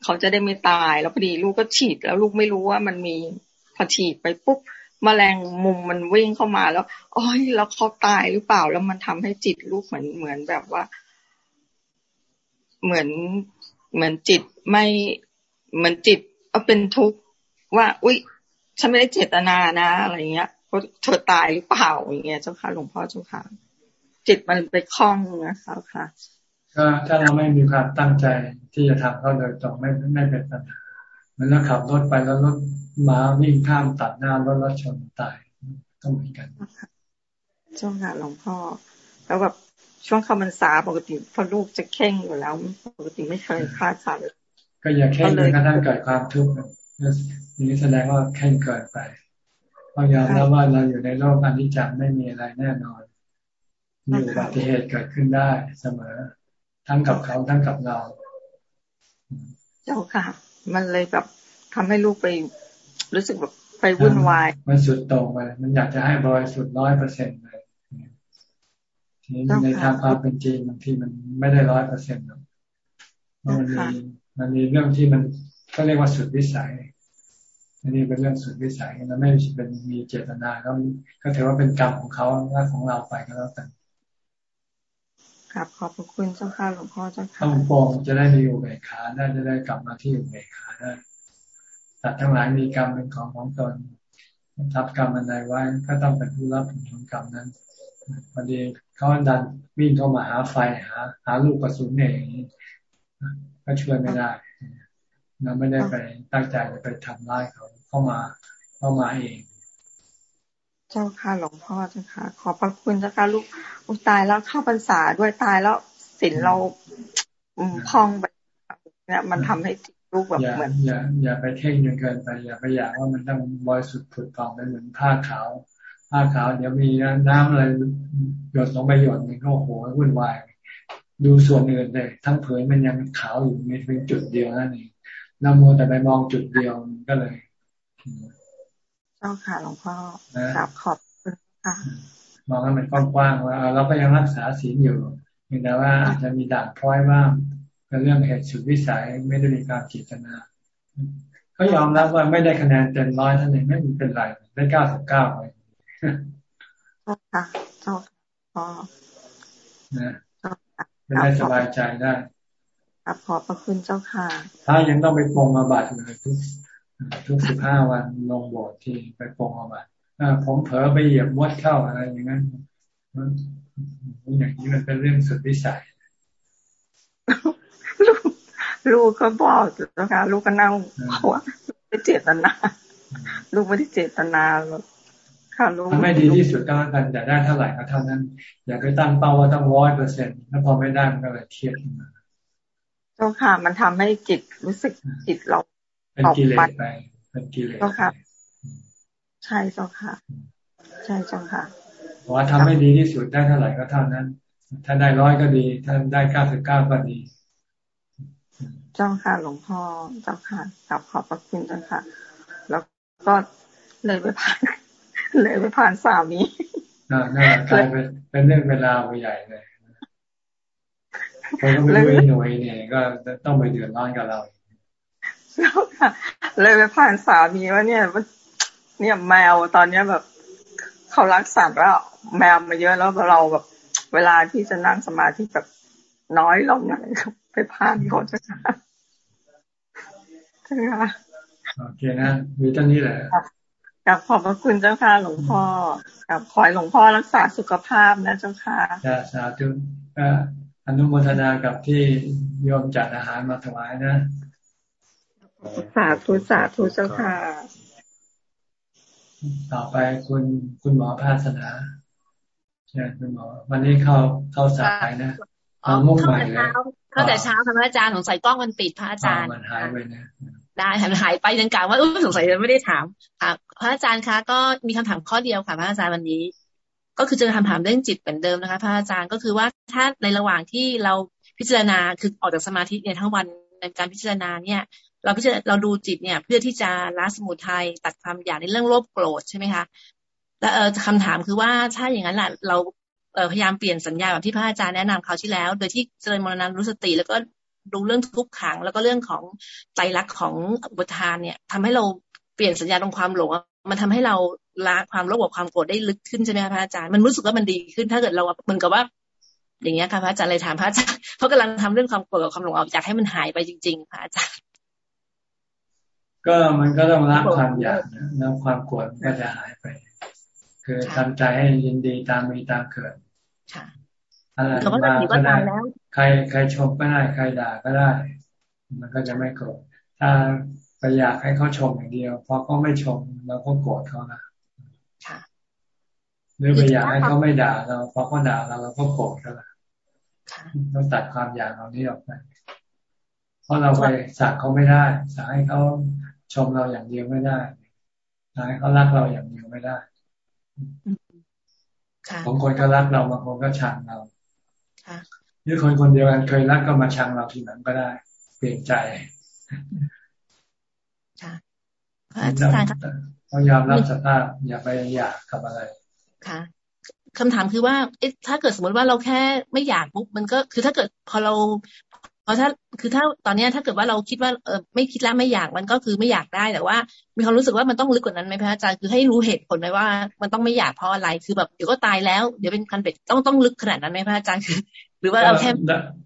เขาจะได้ไม่ตายแล้วพอดีลูกก็ฉีดแล้วลูกไม่รู้ว่ามันมีพอฉีดไปปุ๊บมแมลงมุมมันวิ่งเข้ามาแล้วอ๋อแล้วเขาตายหรือเปล่าแล้วมันทำให้จิตลูกเหมือนเหมือนแบบว่า เหมือนเหมือนจิตไม่เหมือนจิตเอาเป็นทุกข์ว่า อุ้ยฉันไม่ได้เจตนานะอะไรเงี้ยเพราะเธอตายหรือเปล่าอย่างเงี้ยเจ้าค่ะหลวงพ่อเจ้าค่ะ จิตมันไปคล้องนะคะค่ะก็ถ้าเราไม่มีความตั้งใจที่จะทำเขาโดยตรงไม่ไม่เป็นปัญหาเหมือนเราขับรถไปแล้วรถมาวิ่งข้ามตัดหน้ารถรถชนตายต้องเหมือนกันเจ้าค่ะหลวงพ่อแล้วแบบ ช่วงเข้าพรรษาปกติพอลูกจะเข่งอยู่แล้ว ปกติไม่เคยฆ่าสัตว์ก็อย่าเข่งเลยกระทั่งเกิดความทุกข์นี่แสดงว่าเข่งเกิดไปพยายามแล้วว่าเราอยู่ในโลกอนิจจังไม่มีอะไรแน่นอน มีอุบัติเหตุเกิดขึ้นได้เสมอ ทั้งกับเขาทั้งกับเรา เจ้าค่ะ มันเลยแบบทำให้ลูกไปรู้สึกแบบไปวุ่นวาย มันสุดตรงไปมันอยากจะให้บริสุทธิ์ร้อยเปอร์เซ็นต์เลย ทีนี้ในทางความเป็นจริงบางทีมันไม่ได้ร้อยเปอร์เซ็นต์หรอกมันมีมันมีเรื่องที่มันก็เรียกว่าสุดวิสัย อันนี้เป็นเรื่องสุดวิสัยมันไม่เป็นมีเจตนาก็ก็ถือว่าเป็นกรรมของเขาและของเราไปก็แล้วกันครับขอบพระคุณเจ้าค่ะหลวงพ่อเจ้าค่ะต้องปองจะได้มีอุเบกขาได้จะได้กลับมาที่อุเบกขาได้แต่ทั้งหลายมีกรรมเป็นของของตนทับกรรมอันใดไว้ก็ต้องเป็นผู้รับผลของกรรมนั้นพอดี เขาดันวิ่งเข้ามาหาไฟหา หาลูกกระสุนเองก็ช่วยไม่ได้เราไม่ได้ไปตั้งใจจะไปทำร้ายเขาเข้ามาเข้ามาเอง เจ้าค่ะหลวงพ่อเจ้าค่ะ ขอบพระคุณเจ้าค่ะลูกอุตายแล้วเข้าพรรษาด้วยตายแล้วสินเราพองไปเนี่ยมันทำให้ลูกแบบเหมือนอย่าอย่าไปเท่งจนเกินไป อย่าไปอยากว่ามันต้องบอยสุดผุดทองไปเหมือนผ้าขาว ผ้าขาวเดี๋ยวมีน้ำอะไรหยดลงไปหยดมันก็โหวุ่นวายดูส่วนอื่นเลยทั้งเผยมันยังขาวอยู่มีเพียงจุดเดียวนั่นเองเรามัวแต่ไปมองจุดเดียวก็เลยเจ้าค่ะหลวงพ่อครับขอบคุณค่ะมองให้มันกว้างๆว่าเราก็ยังรักษาศีลอยู่เพียงแต่ว่าอาจจะมีด่านพร้อยบ้างเป็นเรื่องเหตุสุดวิสัยไม่ได้มีการจิตนาเขายอมรับว่าไม่ได้คะแนนเต็มร้อยท่านเองไม่มีเป็นไรได้เก้าสิบเก้าเลย ค่ะเจ้าพ่อนะไม่ได้สบายใจได้ครับขอบพระคุณเจ้าค่ะถ้ายังต้องไปปรงอาบัติเลยทุกทุกสิบห้าวันลงโบสถ์ที่ไปปรงอาบัติผมเผลอไปเหยียบวัดเข้าอะไรอย่างนั้นอย่างนี้มันเป็นเรื่องสุดวิสัยลูกก็บอกนะคะลูกก็นั่งว่าไม่เจตนา ลูกไม่ได้เจตนา หรอกค่ะลูกไม่ดีที่สุดก็แล้วกันอยากได้เท่าไหร่ก็เท่านั้น อย่าไปตั้งเป้าว่าต้องร้อยเปอร์เซ็นต์แล้วพอไม่ได้มันก็เลยเครียดขึ้นมาเจ้าค่ะ มันทำให้จิตรู้สึกจิตเราเป็นกิเลสไปเป็นกิเลสเจ้าค่ะ ใช่เจ้าค่ะ ใช่เจ้าค่ะเพราะว่าทำให้ดีที่สุดได้เท่าไหร่ก็เท่านั้น ถ้าได้ร้อยก็ดี ถ้าได้เก้าสิบเก้าก็ดี เจ้าค่ะ หลวงพ่อเจ้าค่ะกลับขอบพระคุณเจ้าค่ะ แล้วก็เลยไปผ่าน เลยไปผ่านสามีน่าจะกลายเป็นเป็นเรื่องเวลาใหญ่เลยคนก็ไม่รู้หน่วยเนี่ยก็ต้องไปเดือดร้อนกับเราเจ้าค่ะเลยไปผ่านสามีว่าเนี่ยเนี่ยแมวตอนเนี้ยแบบเขารักสัตว์แล้วแมวมาเยอะแล้วเราแบบ เวลาที่จะนั่งสมาธิแบบน้อยลงอะไรไปผ่านเขาจะค่ะโอเคนะมีต้นนี้แหละ กับขอบพระคุณเจ้าค่ะหลวงพ่อกับขอให้หลวงพ่อรักษาสุขภาพนะเจ้าค่ะจะสาธุอนุโมทนากับที่ยอมจัดอาหารมาถวายนะ สาธุสาธุเจ้าค่ะ ต่อไปคุณคุณหมอภาสนาใช่คุณหมอ วันนี้เข้าเข้าสายนะเอามุ่งใหม่เลยเข้าแต่เช้าค่ะพระอาจารย์สงสัยกล้องมันปิดพระอาจารย์มันหายไปนะ ได้หายไปยังกล่าวว่าสงสัยจะไม่ได้ถามค่ะพระอาจารย์คะก็มีคำถามข้อเดียวค่ะพระอาจารย์วันนี้ ก็คือจะคำถามเรื่องจิตเหมือนเดิมนะคะ พระอาจารย์ก็คือว่าถ้าในระหว่างที่เราพิจารณาคือออกจากสมาธิเนี่ยทั้งวันในการพิจารณาเนี่ย เราพิจารณาเราดูจิตเนี่ย เพื่อที่จะละสมุทัยตัดความอยากในเรื่องโลภโกรธใช่ไหมคะแล้วเออคำถามคือว่าถ้าอย่างนั้นแหละเราพยายามเปลี่ยนสัญญาแบบที่พระอาจารย์แนะนำเขาที่แล้ว โดยที่เจริญมรณะรู้สติ แล้วก็ ดูเรื่องทุกขัง แล้วก็เรื่องของใจรักของอุปทานเนี่ยทำให้เราเปลี่ยนสัญญาตรงความหลงมันทำให้เราละความโลภกับความโกรธได้ลึกขึ้นใช่ไหมคะพระอาจารย์มันรู้สึกว่ามันดีขึ้น ถ้าเกิดเราเหมือนกับว่า อย่างเงี้ยค่ะพระอาจารย์เลยถามพระอาจารย์เพราะกำลังทำเรื่องความโกรธกับความหลงออกอยากให้มันหายไปจริง ๆ พระอาจารย์ ก็มันก็ต้องละความอยากแล้วความโกรธก็จะหายไป คือทำใจให้ยินดีตามมีตามเกิด อะไรมาก็ได้ใครใครชมก็ได้ใครด่าก็ได้ มันก็จะไม่โกรธถ้าไปอยากให้เขาชมอย่างเดียวพอเขาไม่ชมเราก็โกรธเขานะหรือไปอยากให้เขาไม่ด่าเราพอเขาด่าเราเราก็โกรธเขาละต้องตัดความอยากเรานี้ออกไปเพราะเราไปสั่งเขาไม่ได้สั่งให้เขาชมเราอย่างเดียวไม่ได้สั่งให้เขารักเราอย่างเดียวไม่ได้บางคนก็รักเราบางคนก็ชังเรา หรือคนคนเดียวกันเคยรักก็มาชังเราทีหลังก็ได้ เปลี่ยนใจค่ะอาจารย์ต้องยอมรับสภาพอย่าไปอยากกับอะไรค่ะคำถามคือว่าเอ๊ะถ้าเกิดสมมติว่าเราแค่ไม่อยากปุ๊บมันก็คือถ้าเกิดพอเรา พอถ้าคือถ้าตอนนี้ถ้าเกิดว่าเราคิดว่าเออไม่คิดแล้วไม่อยากมันก็คือไม่อยากได้แต่ว่า มีความรู้สึกว่ามันต้องลึกกว่านั้นไหมพระอาจารย์คือให้รู้เหตุผลไหมว่า มันต้องไม่อยากเพราะอะไรคือแบบเดี๋ยวก็ตายแล้ว เดี๋ยวเป็นคันเป็ดต้องต้องลึกขนาดนั้นไหมพระอาจารย์คือ หรือว่าเราแค่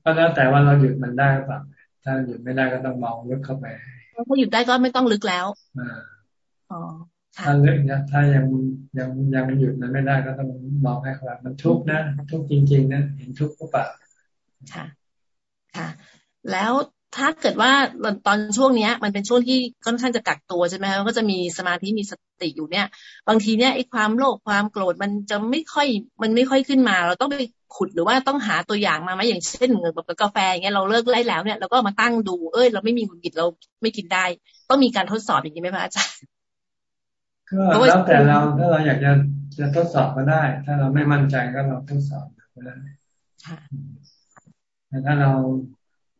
ก็แล้วแต่ว่าเราหยุดมันได้ป่ะถ้าหยุดไม่ได้ก็ต้องมองลึกเข้าไปถ้าหยุดได้ก็ไม่ต้องลึกแล้วอ๋อถ้าลึกนะถ้ายังยังยังหยุดมันไม่ได้ก็ต้องมองให้ครับมันทุกข์นะ ทุกข์จริง ๆนะเห็นทุกข์ก็ปะค่ะ ค่ะ แล้วถ้าเกิดว่าตอนช่วงเนี้ย มันเป็นช่วงที่ค่อนข้างจะกักตัวใช่ไหมคะก็จะมีสมาธิมีสติอยู่เนี่ย บางทีเนี่ยไอ้ความโลภความโกรธมันจะไม่ค่อย มันไม่ค่อยขึ้นมา เราต้องไปขุดหรือว่าต้องหาตัวอย่างมาไหมอย่างเช่นเหมือนแบบกาแฟอย่างเงี้ยเราเลิกไล่แล้วเนี่ยเราก็มาตั้งดูเอ้ย เราไม่มีหุนกิดเราไม่กินได้ ต้องมีการทดสอบอย่างนี้ไหมพระอาจารย์ก็แล้วแต่เราถ้าเราอยากจะจะทดสอบก็ได้ ถ้าเราไม่มั่นใจก็เราทดสอบก็ได้ แต่ถ้าเรา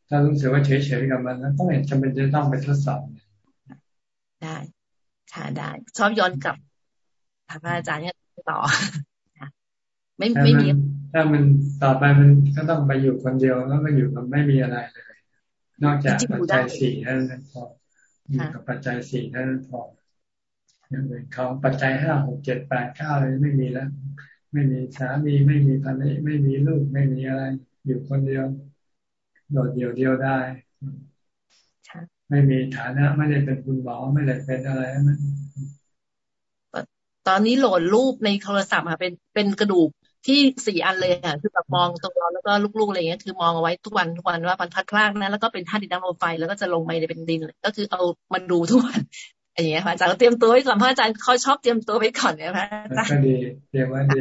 ถ้ารู้สึกว่าเฉยๆกับมันนั้นต้องเห็นจำเป็นจะต้องไปทดสอบได้ ค่ะได้ ชอบย้อนกลับถามอาจารย์เนี่ยต่อไม่ไม่มีถ้ามันต่อไปมันก็ต้องไปอยู่คนเดียวแล้วก็อยู่กับไม่มีอะไรเลย นอกจากปัจจัยสี่เท่านั้นพออยู่กับปัจจัยสี่เท่านั้นพออย่างอื่นเขาปัจจัยห้าหกเจ็ดแปดเก้าเลยไม่มีแล้ว ไม่มีสามีไม่มีภรรยาไม่มีลูกไม่มีอะไร อยู่คนเดียวโดดเดี่ยวเดียวได้ไม่มีฐานะไม่ได้เป็นคุณหมอไม่ได้เป็นอะไรมันตอนนี้โหลดรูปในโทรศัพท์ค่ะเป็นเป็นกระดูกที่สี่อันเลยค่ะคือแบบมองตรงเราแล้วก็ลูกๆอะไรเงี้ยคือมองเอาไว้ทุกวันทุกวันว่ามันพัดพลากนะแล้วก็เป็นท่าดินน้ำลมไฟแล้วก็จะลงไปในเป็นดินเลยก็คือเอามันดูทุกวันอย่างเงี้ยค่ะอาจารย์เตรียมตัวไว้ก่อนเพราะอาจารย์เขาชอบเตรียมตัวไว้ก่อนเนี่ยพระอาจารย์ก็ดีเตรียมไว้ดี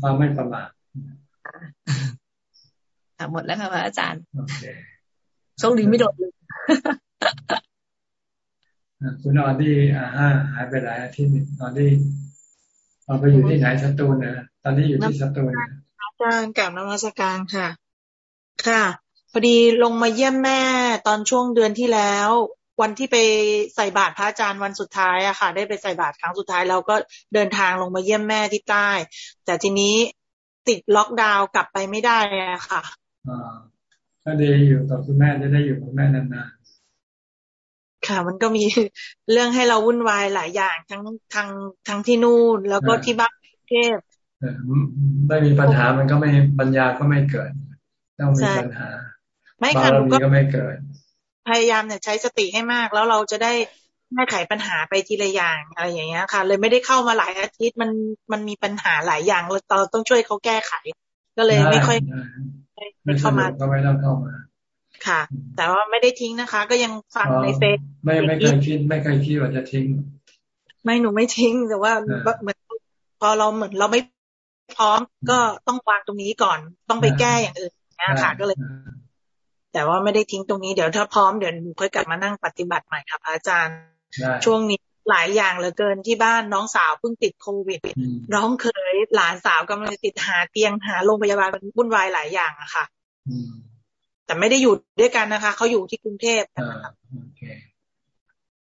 ความไม่ประมาท หมดแล้วค่ะพระอาจารย์โอเคโชคดีไม่โดนเลยคุณออดี้อ่าหายไปหลายอาทิตย์ออดี้เราไปอยู่ที่ไหนสตูลนะตอนนี้อยู่ที่สตูลอาจารย์กราบนมัสการค่ะ ค่ะ พอดีลงมาเยี่ยมแม่ตอนช่วงเดือนที่แล้ว วันที่ไปใส่บาตรพระอาจารย์วันสุดท้ายอะค่ะ ได้ไปใส่บาตรครั้งสุดท้ายเราก็เดินทางลงมาเยี่ยมแม่ที่ใต้ แต่ทีนี้ติดล็อกดาวน์กลับไปไม่ได้อะค่ะอ่า ก็ดีอยู่กับคุณแม่จะได้อยู่กับแม่นานค่ะ มันก็มีเรื่องให้เราวุ่นวายหลายอย่างทั้งทางทั้งที่นู่น แล้วก็ที่บ้านเทพไม่มีปัญหามันก็ไม่ปัญญาก็ไม่เกิดต้องมีปัญหาไม่ค่ะก็ไม่เกิด พยายามเนี่ยใช้สติให้มาก แล้วเราจะได้แก้ไขปัญหาไปทีละอย่างอะไรอย่างเงี้ยค่ะ เลยไม่ได้เข้ามาหลายอาทิตย์มันมันมีปัญหาหลายอย่างเราต้องช่วยเขาแก้ไข ก็เลยไม่ค่อย ไม่เข้ามาก็ไม่ต้องเข้ามา ค่ะ แต่ว่าไม่ได้ทิ้งนะคะ ก็ยังฟังในเฟซไม่ไม่เคยคิด ไม่เคยคิดว่าจะทิ้ง ไม่หนูไม่ทิ้งแต่ว่าเหมือนพอเราเหมือนเราไม่พร้อมก็ต้องวางตรงนี้ก่อน ต้องไปแก้อย่างอื่นนะค่ะ ก็เลย แต่ว่าไม่ได้ทิ้งตรงนี้เดี๋ยวถ้าพร้อมเดี๋ยวหนูค่อยกลับมานั่งปฏิบัติใหม่ค่ะอาจารย์ ช่วงนี้ หลายอย่างเหลือเกินที่บ้านน้องสาวเพิ่งติดโควิด น้องเคยหลานสาวกำลังติดหาเตียงหาโรงพยาบาลวุ่นวายหลายอย่างอะค่ะแต่ไม่ได้อยู่ด้วยกันนะคะเขาอยู่ที่กรุงเทพนะคะ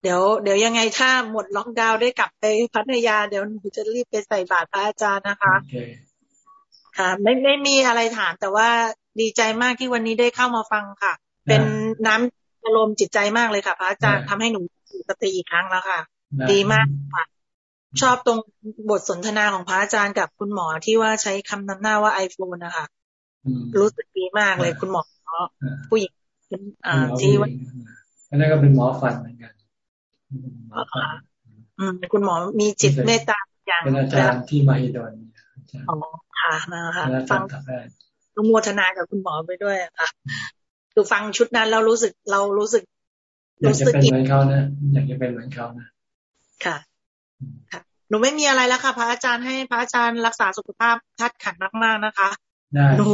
เดี๋ยวเดี๋ยวยังไงถ้าหมดล็อกดาวน์ได้กลับไปพัทยาเดี๋ยวหนูจะรีบไปใส่บาตรพระอาจารย์นะคะค่ะไม่ไม่มีอะไรถาม แต่ว่าดีใจมากที่วันนี้ได้เข้ามาฟังค่ะ เป็นน้ำอารมณ์จิตใจมากเลยค่ะ พระอาจารย์ทำให้หนูสติอีกครั้งแล้วค่ะ ดีมากค่ะชอบตรงบทสนทนาของพระอาจารย์กับคุณหมอที่ว่าใช้คำนำหน้าว่าไอโฟนนะคะรู้สึกดีมากเลยคุณหมอผู้หญิงที่ว่าอันนั้นก็เป็นหมอฟันเหมือนกันอืมคุณหมอมีจิตเมตตาอย่างเป็นอาจารย์ที่มาฮิดอนอ๋อค่ะนะคะฟังนุโมทนากับคุณหมอไปด้วยค่ะคือฟังชุดนั้นเรารู้สึกเรารู้สึกอยากจะเป็นเหมือนเขานะอยากจะเป็นเหมือนเขานะ ค่ะ ค่ะ หนูไม่มีอะไรแล้วค่ะ พระอาจารย์ให้พระอาจารย์รักษาสุขภาพทัดขันมาก ๆ นะคะได้หนู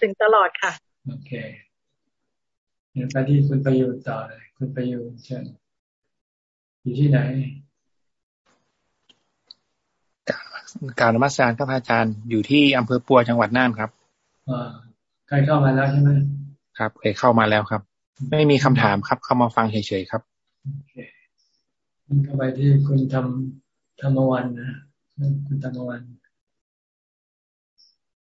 ถึงตลอดค่ะ โอเคเดี๋ยวไปที่คุณประยูนต่อเลย คุณประยูนเชิญอยู่ที่ไหนการนมัสการครับอาจารย์อยู่ที่อำเภอปัวจังหวัดน่านครับอ่าใครเข้ามาแล้วใช่ไหมครับเคยเข้ามาแล้วครับ ไม่มีคำถามครับ เข้ามาฟังเฉยๆครับโอเคเข้าไปที่คุณทำธรรมวันนะคุณธรรมวัน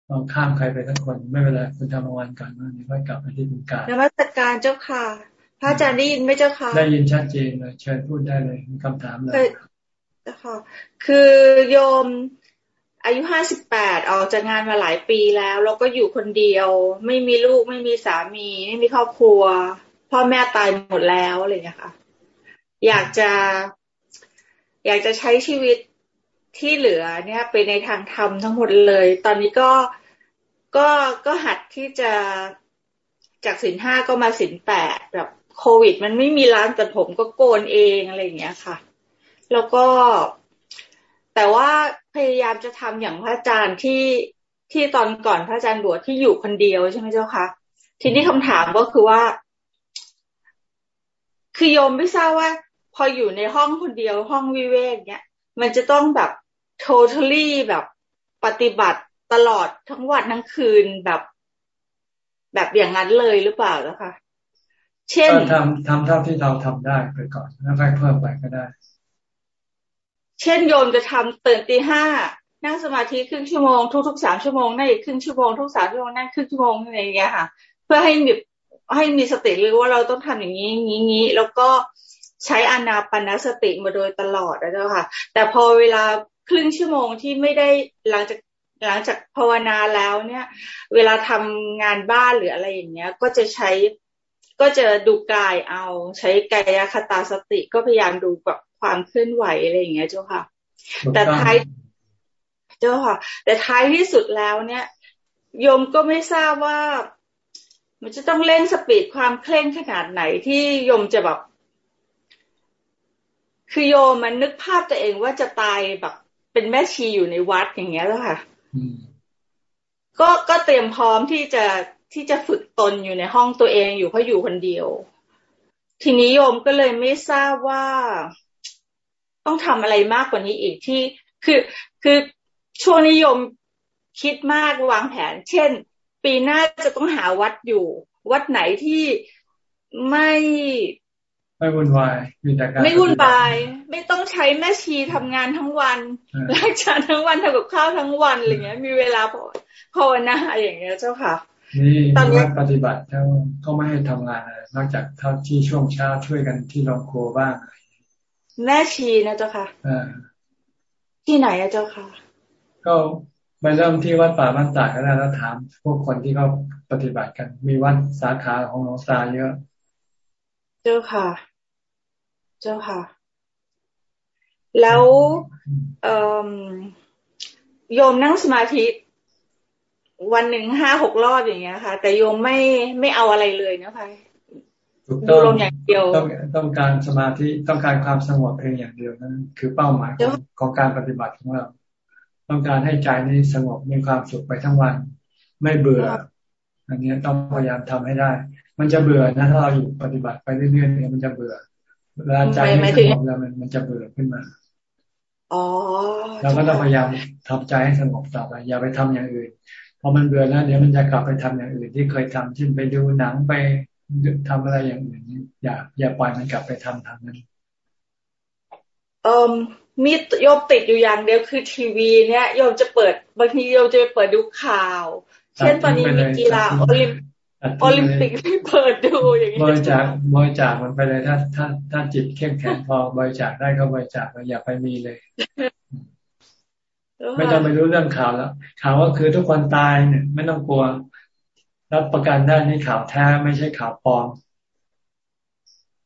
เราข้ามใครไปทั้งคน ไม่เป็นไรคุณทำวันก่อนนะเดี๋ยวค่อยกลับไปที่คุณการนวัตการเจ้าค่ะ พระอาจารย์ได้ยินไหมเจ้าค่ะ ได้ยินชัดเจนเลยเชิญพูดได้เลยมีคำถามเลยเจ้าค่ะคือโยมอายุห้าสิบแปดออกจากงานมาหลายปีแล้วแล้วก็อยู่คนเดียว ไม่มีลูกไม่มีสามี ไม่มีครอบครัว พ่อแม่ตายหมดแล้วอะไรอย่างเงี้ยค่ะ อยากจะ อยากจะใช้ชีวิตที่เหลือเนี่ยไปในทางธรรมทั้งหมดเลย ตอนนี้ก็ก็ก็หัดที่จะจากสินห้าก็มาสินแปดแบบโควิด มันไม่มีร้านแต่ผมก็โกนเองอะไรอย่างเงี้ยค่ะ แล้วก็แต่ว่าพยายามจะทำอย่างพระอาจารย์ที่ที่ตอนก่อนพระอาจารย์บวชที่อยู่คนเดียวใช่ไหมเจ้าคะทีนี้คำถามก็คือว่า คือโยมไม่ทราบว่า พออยู่ในห้องคนเดียวห้องวิเวกเนี้ยมันจะต้องแบบ totally แบบปฏิบัติตลอดทั้งวันทั้งคืนแบบ แบบอย่างนั้นเลยหรือเปล่าแล้วคะเช่นทำทำเท่าที่เราทำได้ไปก่อนแล้วค่อยเพิ่มไปก็ได้ เช่นโยมจะทำตื่นตีห้านั่งสมาธิครึ่งชั่วโมงทุกทุกสามชั่วโมงนั่งอีกครึ่งชั่วโมงทุกสามชั่วโมงนั่งครึ่งชั่วโมงอะไรอย่างเงี้ยค่ะ เพื่อให้มีให้มีสติรู้ว่าเราต้องทำอย่างนี้งี้งี้แล้วก็ ใช้อานาปนสติมาโดยตลอดนะเจ้าค่ะ แต่พอเวลาครึ่งชั่วโมงที่ไม่ได้หลังจากหลังจากภาวนาแล้วเนี่ย เวลาทำงานบ้านหรืออะไรอย่างเงี้ย ก็จะใช้ก็จะดูกายเอาใช้กายคตาสติก็พยายามดูแบบความเคลื่อนไหวอะไรอย่างเงี้ยเจ้าค่ะ แต่ท้ายเจ้าค่ะ แต่ท้ายที่สุดแล้วเนี่ยโยมก็ไม่ทราบว่า มันจะต้องเล่นสปีดความเคร่งขนาดไหนที่โยมจะแบบ คือโยมมันนึกภาพตัวเองว่าจะตายแบบ เป็นแม่ชีอยู่ในวัดอย่างเงี้ยแล้วค่ะก็ก็เตรียมพร้อมที่จะที่จะฝึกตนอยู่ในห้องตัวเองอยู่เพราะอยู่คนเดียว ทีนี้โยมก็เลยไม่ทราบว่าต้องทำอะไรมากกว่านี้อีกที่ คือคือช่วงนิยมคิดมากวางแผน เช่น ปีหน้าจะต้องหาวัดอยู่ วัดไหนที่ไม่ ไม่วุ่นวายมีแต่การไม่วุ่นวาย ไม่ต้องใช้แม่ชีทำงานทั้งวันรักษาทั้งวันทำกับข้าวทั้งวันอะไรเงี้ย มีเวลาภาวนาอย่างเงี้ยเจ้าค่ะนี่ตอนนี้ปฏิบัติเขาก็ไม่ให้ทำงานอะไรนอกจากเท่าที่ช่วงเช้าช่วยกันที่โรงครัวบ้างแม่ชีนะเจ้าค่ะที่ไหนอะเจ้าค่ะ ก็ไปเริ่มที่วัดป่าบ้านตากก็ได้แล้วถาม พวกคนที่เขาปฏิบัติกัน มีวัดสาขาของหลวงตาเยอะ เจ้าค่ะ เจ้าค่ะ แล้วโยมนั่งสมาธิวันหนึ่งห้าหกรอบอย่างเงี้ยค่ะ แต่โยมไม่ไม่เอาอะไรเลยนะคะดูลมอย่างเดียวต้องต้องการสมาธิต้องการความสงบเพียงอย่างเดียวนั่นคือเป้าหมายของของการปฏิบัติของเรา ต้องการให้ใจนี้สงบมีความสุขไปทั้งวัน ไม่เบื่อ อันนี้ต้องพยายามทำให้ได้ มันจะเบื่อนะถ้าเราอยู่ปฏิบัติไปเรื่อยๆเนี่ยมันจะเบื่อ เวลาใจไม่สงบแล้วมันมันจะเบื่อขึ้นมาอ๋อเราก็ต้องพยายามทำใจให้สงบต่อไปอย่าไปทำอย่างอื่นพอมันเบื่อแล้วเดี๋ยวมันจะกลับไปทำอย่างอื่นที่เคยทำเช่นไปดูหนังไปทำอะไรอย่างอื่นอย่าอย่าปล่อยมันกลับไปทำทางนั้นเอ่อมีโยมติดอยู่อย่างเดียวคือทีวีเนี่ยโยมจะเปิดบางทีโยมจะเปิดดูข่าว เช่นตอนนี้มีกีฬาโอลิม โอลิมปิกที่เปิดดูอย่างนี้บริจาคบริจาคมันไปเลยถ้าถ้าถ้าจิตเข้มแข็งพอบริจาคได้ก็บริจาคอย่าไปมีเลย ไม่ต้องไปรู้เรื่องข่าวแล้วข่าวว่าคือทุกคนตายเนี่ย ไม่ต้องกลัว รับประกันได้นี่ข่าวแท้ไม่ใช่ข่าวปลอม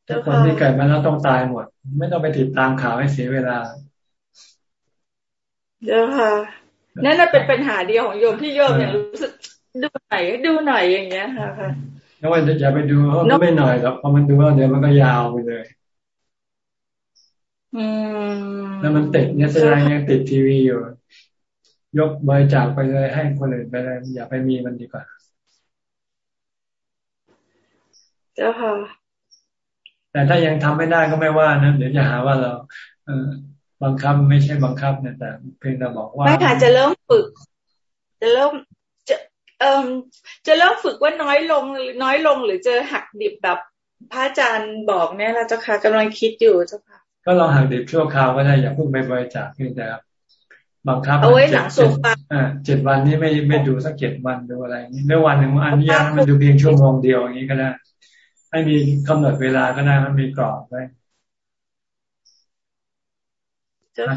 ทุกคนที่เกิดมาแล้วต้องตายหมด ไม่ต้องไปติดตามข่าวให้เสียเวลาเดี๋ยวค่ะนั่นเป็นปัญหาเดียวของโยมที่โยมเนี่ยรู้สึก ดูหน่อยดูหน่อยอย่างเงี้ยค่ะค่ะแล้ววันจะอย่าไปดูเขาไม่หน่อยหรอกพอมันดูแล้วเดี๋ยวมันก็ยาวไปเลย อืมแล้วมันติดเนี่ยแสดงยังติดทีวีอยู่ ยกบริจาคไปเลยให้คนอื่นไปเลยอย่าไปมีมันดีกว่าเจ้าค่ะแต่ถ้ายังทำไม่ได้ก็ไม่ว่านะเดี๋ยวจะหาว่าเราเออบังคับไม่ใช่บังคับเนี่ยแต่เพียงแต่บอกว่าไม่ค่ะจะเริ่มฝึก จะเริ่มจะ เอ่อจะเริ่มฝึกว่าน้อยลงน้อยลงหรือจะหักดิบแบบพระอาจารย์บอกเนี่ยเราเจ้าค่ะกำลังคิดอยู่เจ้าค่ะ ก็ลองหักดิบชั่วคราวก็ได้อย่าเพิ่งไปบริจาคเพียงแต่บังคับเอาไว้หลังสุดอ่าเจ็ดวันนี้ไม่ไม่ดูสักเจ็ดวันดูอะไรนี้ไม่วันหนึ่งอันนี้ยังมันดูเพียงชั่วโมงเดียวอย่างนี้ก็ได้ให้มีกำหนดเวลาก็ได้มันมีกรอบไว้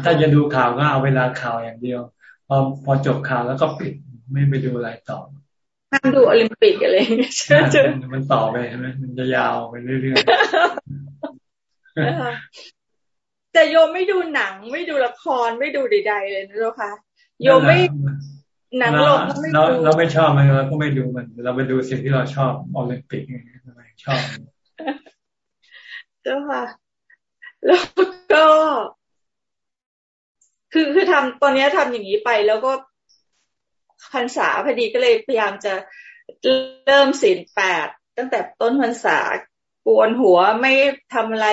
ถ้าจะดูข่าวก็เอาเวลาข่าวอย่างเดียว พอพอจบข่าวแล้วก็ปิด ไม่ไปดูอะไรต่อห้ามดูโอลิมปิกอะไรใช่ไหมมันต่อไปใช่ไหมมันจะยาวไปเรื่อยๆแต่โยมไม่ดูหนัง ไม่ดูละครไม่ดูใดๆเลยนะเจ้าค่ะโยมไม่หนังลงไม่ดูเราไม่ชอบมันเราก็ไม่ดูมัน เราไปดูสิ่งที่เราชอบโอลิมปิกไงทำไมชอบเจ้าค่ะ แล้วก็ คือคือทำตอนนี้ทำอย่างนี้ไปแล้วก็ พรรษาพอดีก็เลยพยายามจะเริ่มศีลแปดตั้งแต่ต้นพรรษากวนหัวไม่ทำอะไร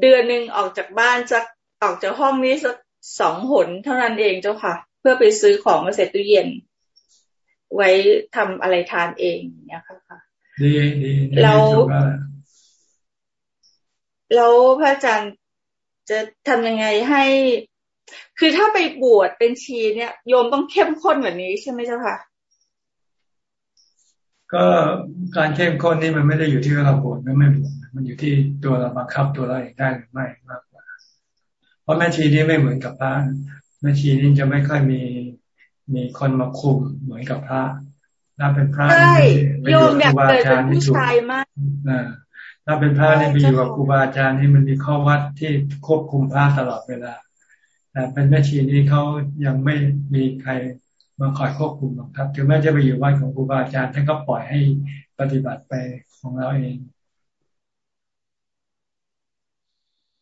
เดือนหนึ่งออกจากบ้านจะออกจากห้องนี้สักสองหนเท่านั้นเองเจ้าค่ะ เพื่อไปซื้อของมาเสร็จตู้เย็น ไว้ทำอะไรทานเองเนี่ยค่ะดีดีแล้วแล้วพระอาจารย์จะทำยังไงให้ คือถ้าไปบวชเป็นชีเนี่ย โยมต้องเข้มข้นแบบนี้ใช่ไหมเจ้าค่ะก็การเข้มข้นนี่มันไม่ได้อยู่ที่เราบวชหรือไม่บวชมันอยู่ที่ตัวเราบังคับตัวเราเองได้หรือไม่มากกว่า เพราะแม่ชีนี่ไม่เหมือนกับพระแม่ชีนี่จะไม่ค่อยมีมีคนมาคุมเหมือนกับพระถ้าเป็นพระใช่ไปโยอยู่มกับอคยากรูบาเกิอาดจาเป็รนย์นี่ผู้ถูกชายมากอ่าถ้าเป็นพระนี่ไปอยู่กับครูบาอาจารย์นี่มันมีข้อวัดที่ควบคุมพระตลอดเวลา แต่เป็นแม่ชีนี่เขายังไม่มีใครมาคอยควบคุมหรอกครับ ถึงแม้จะไปอยู่วัดของครูบาอาจารย์ท่านก็ปล่อยให้ปฏิบัติไปของเราเอง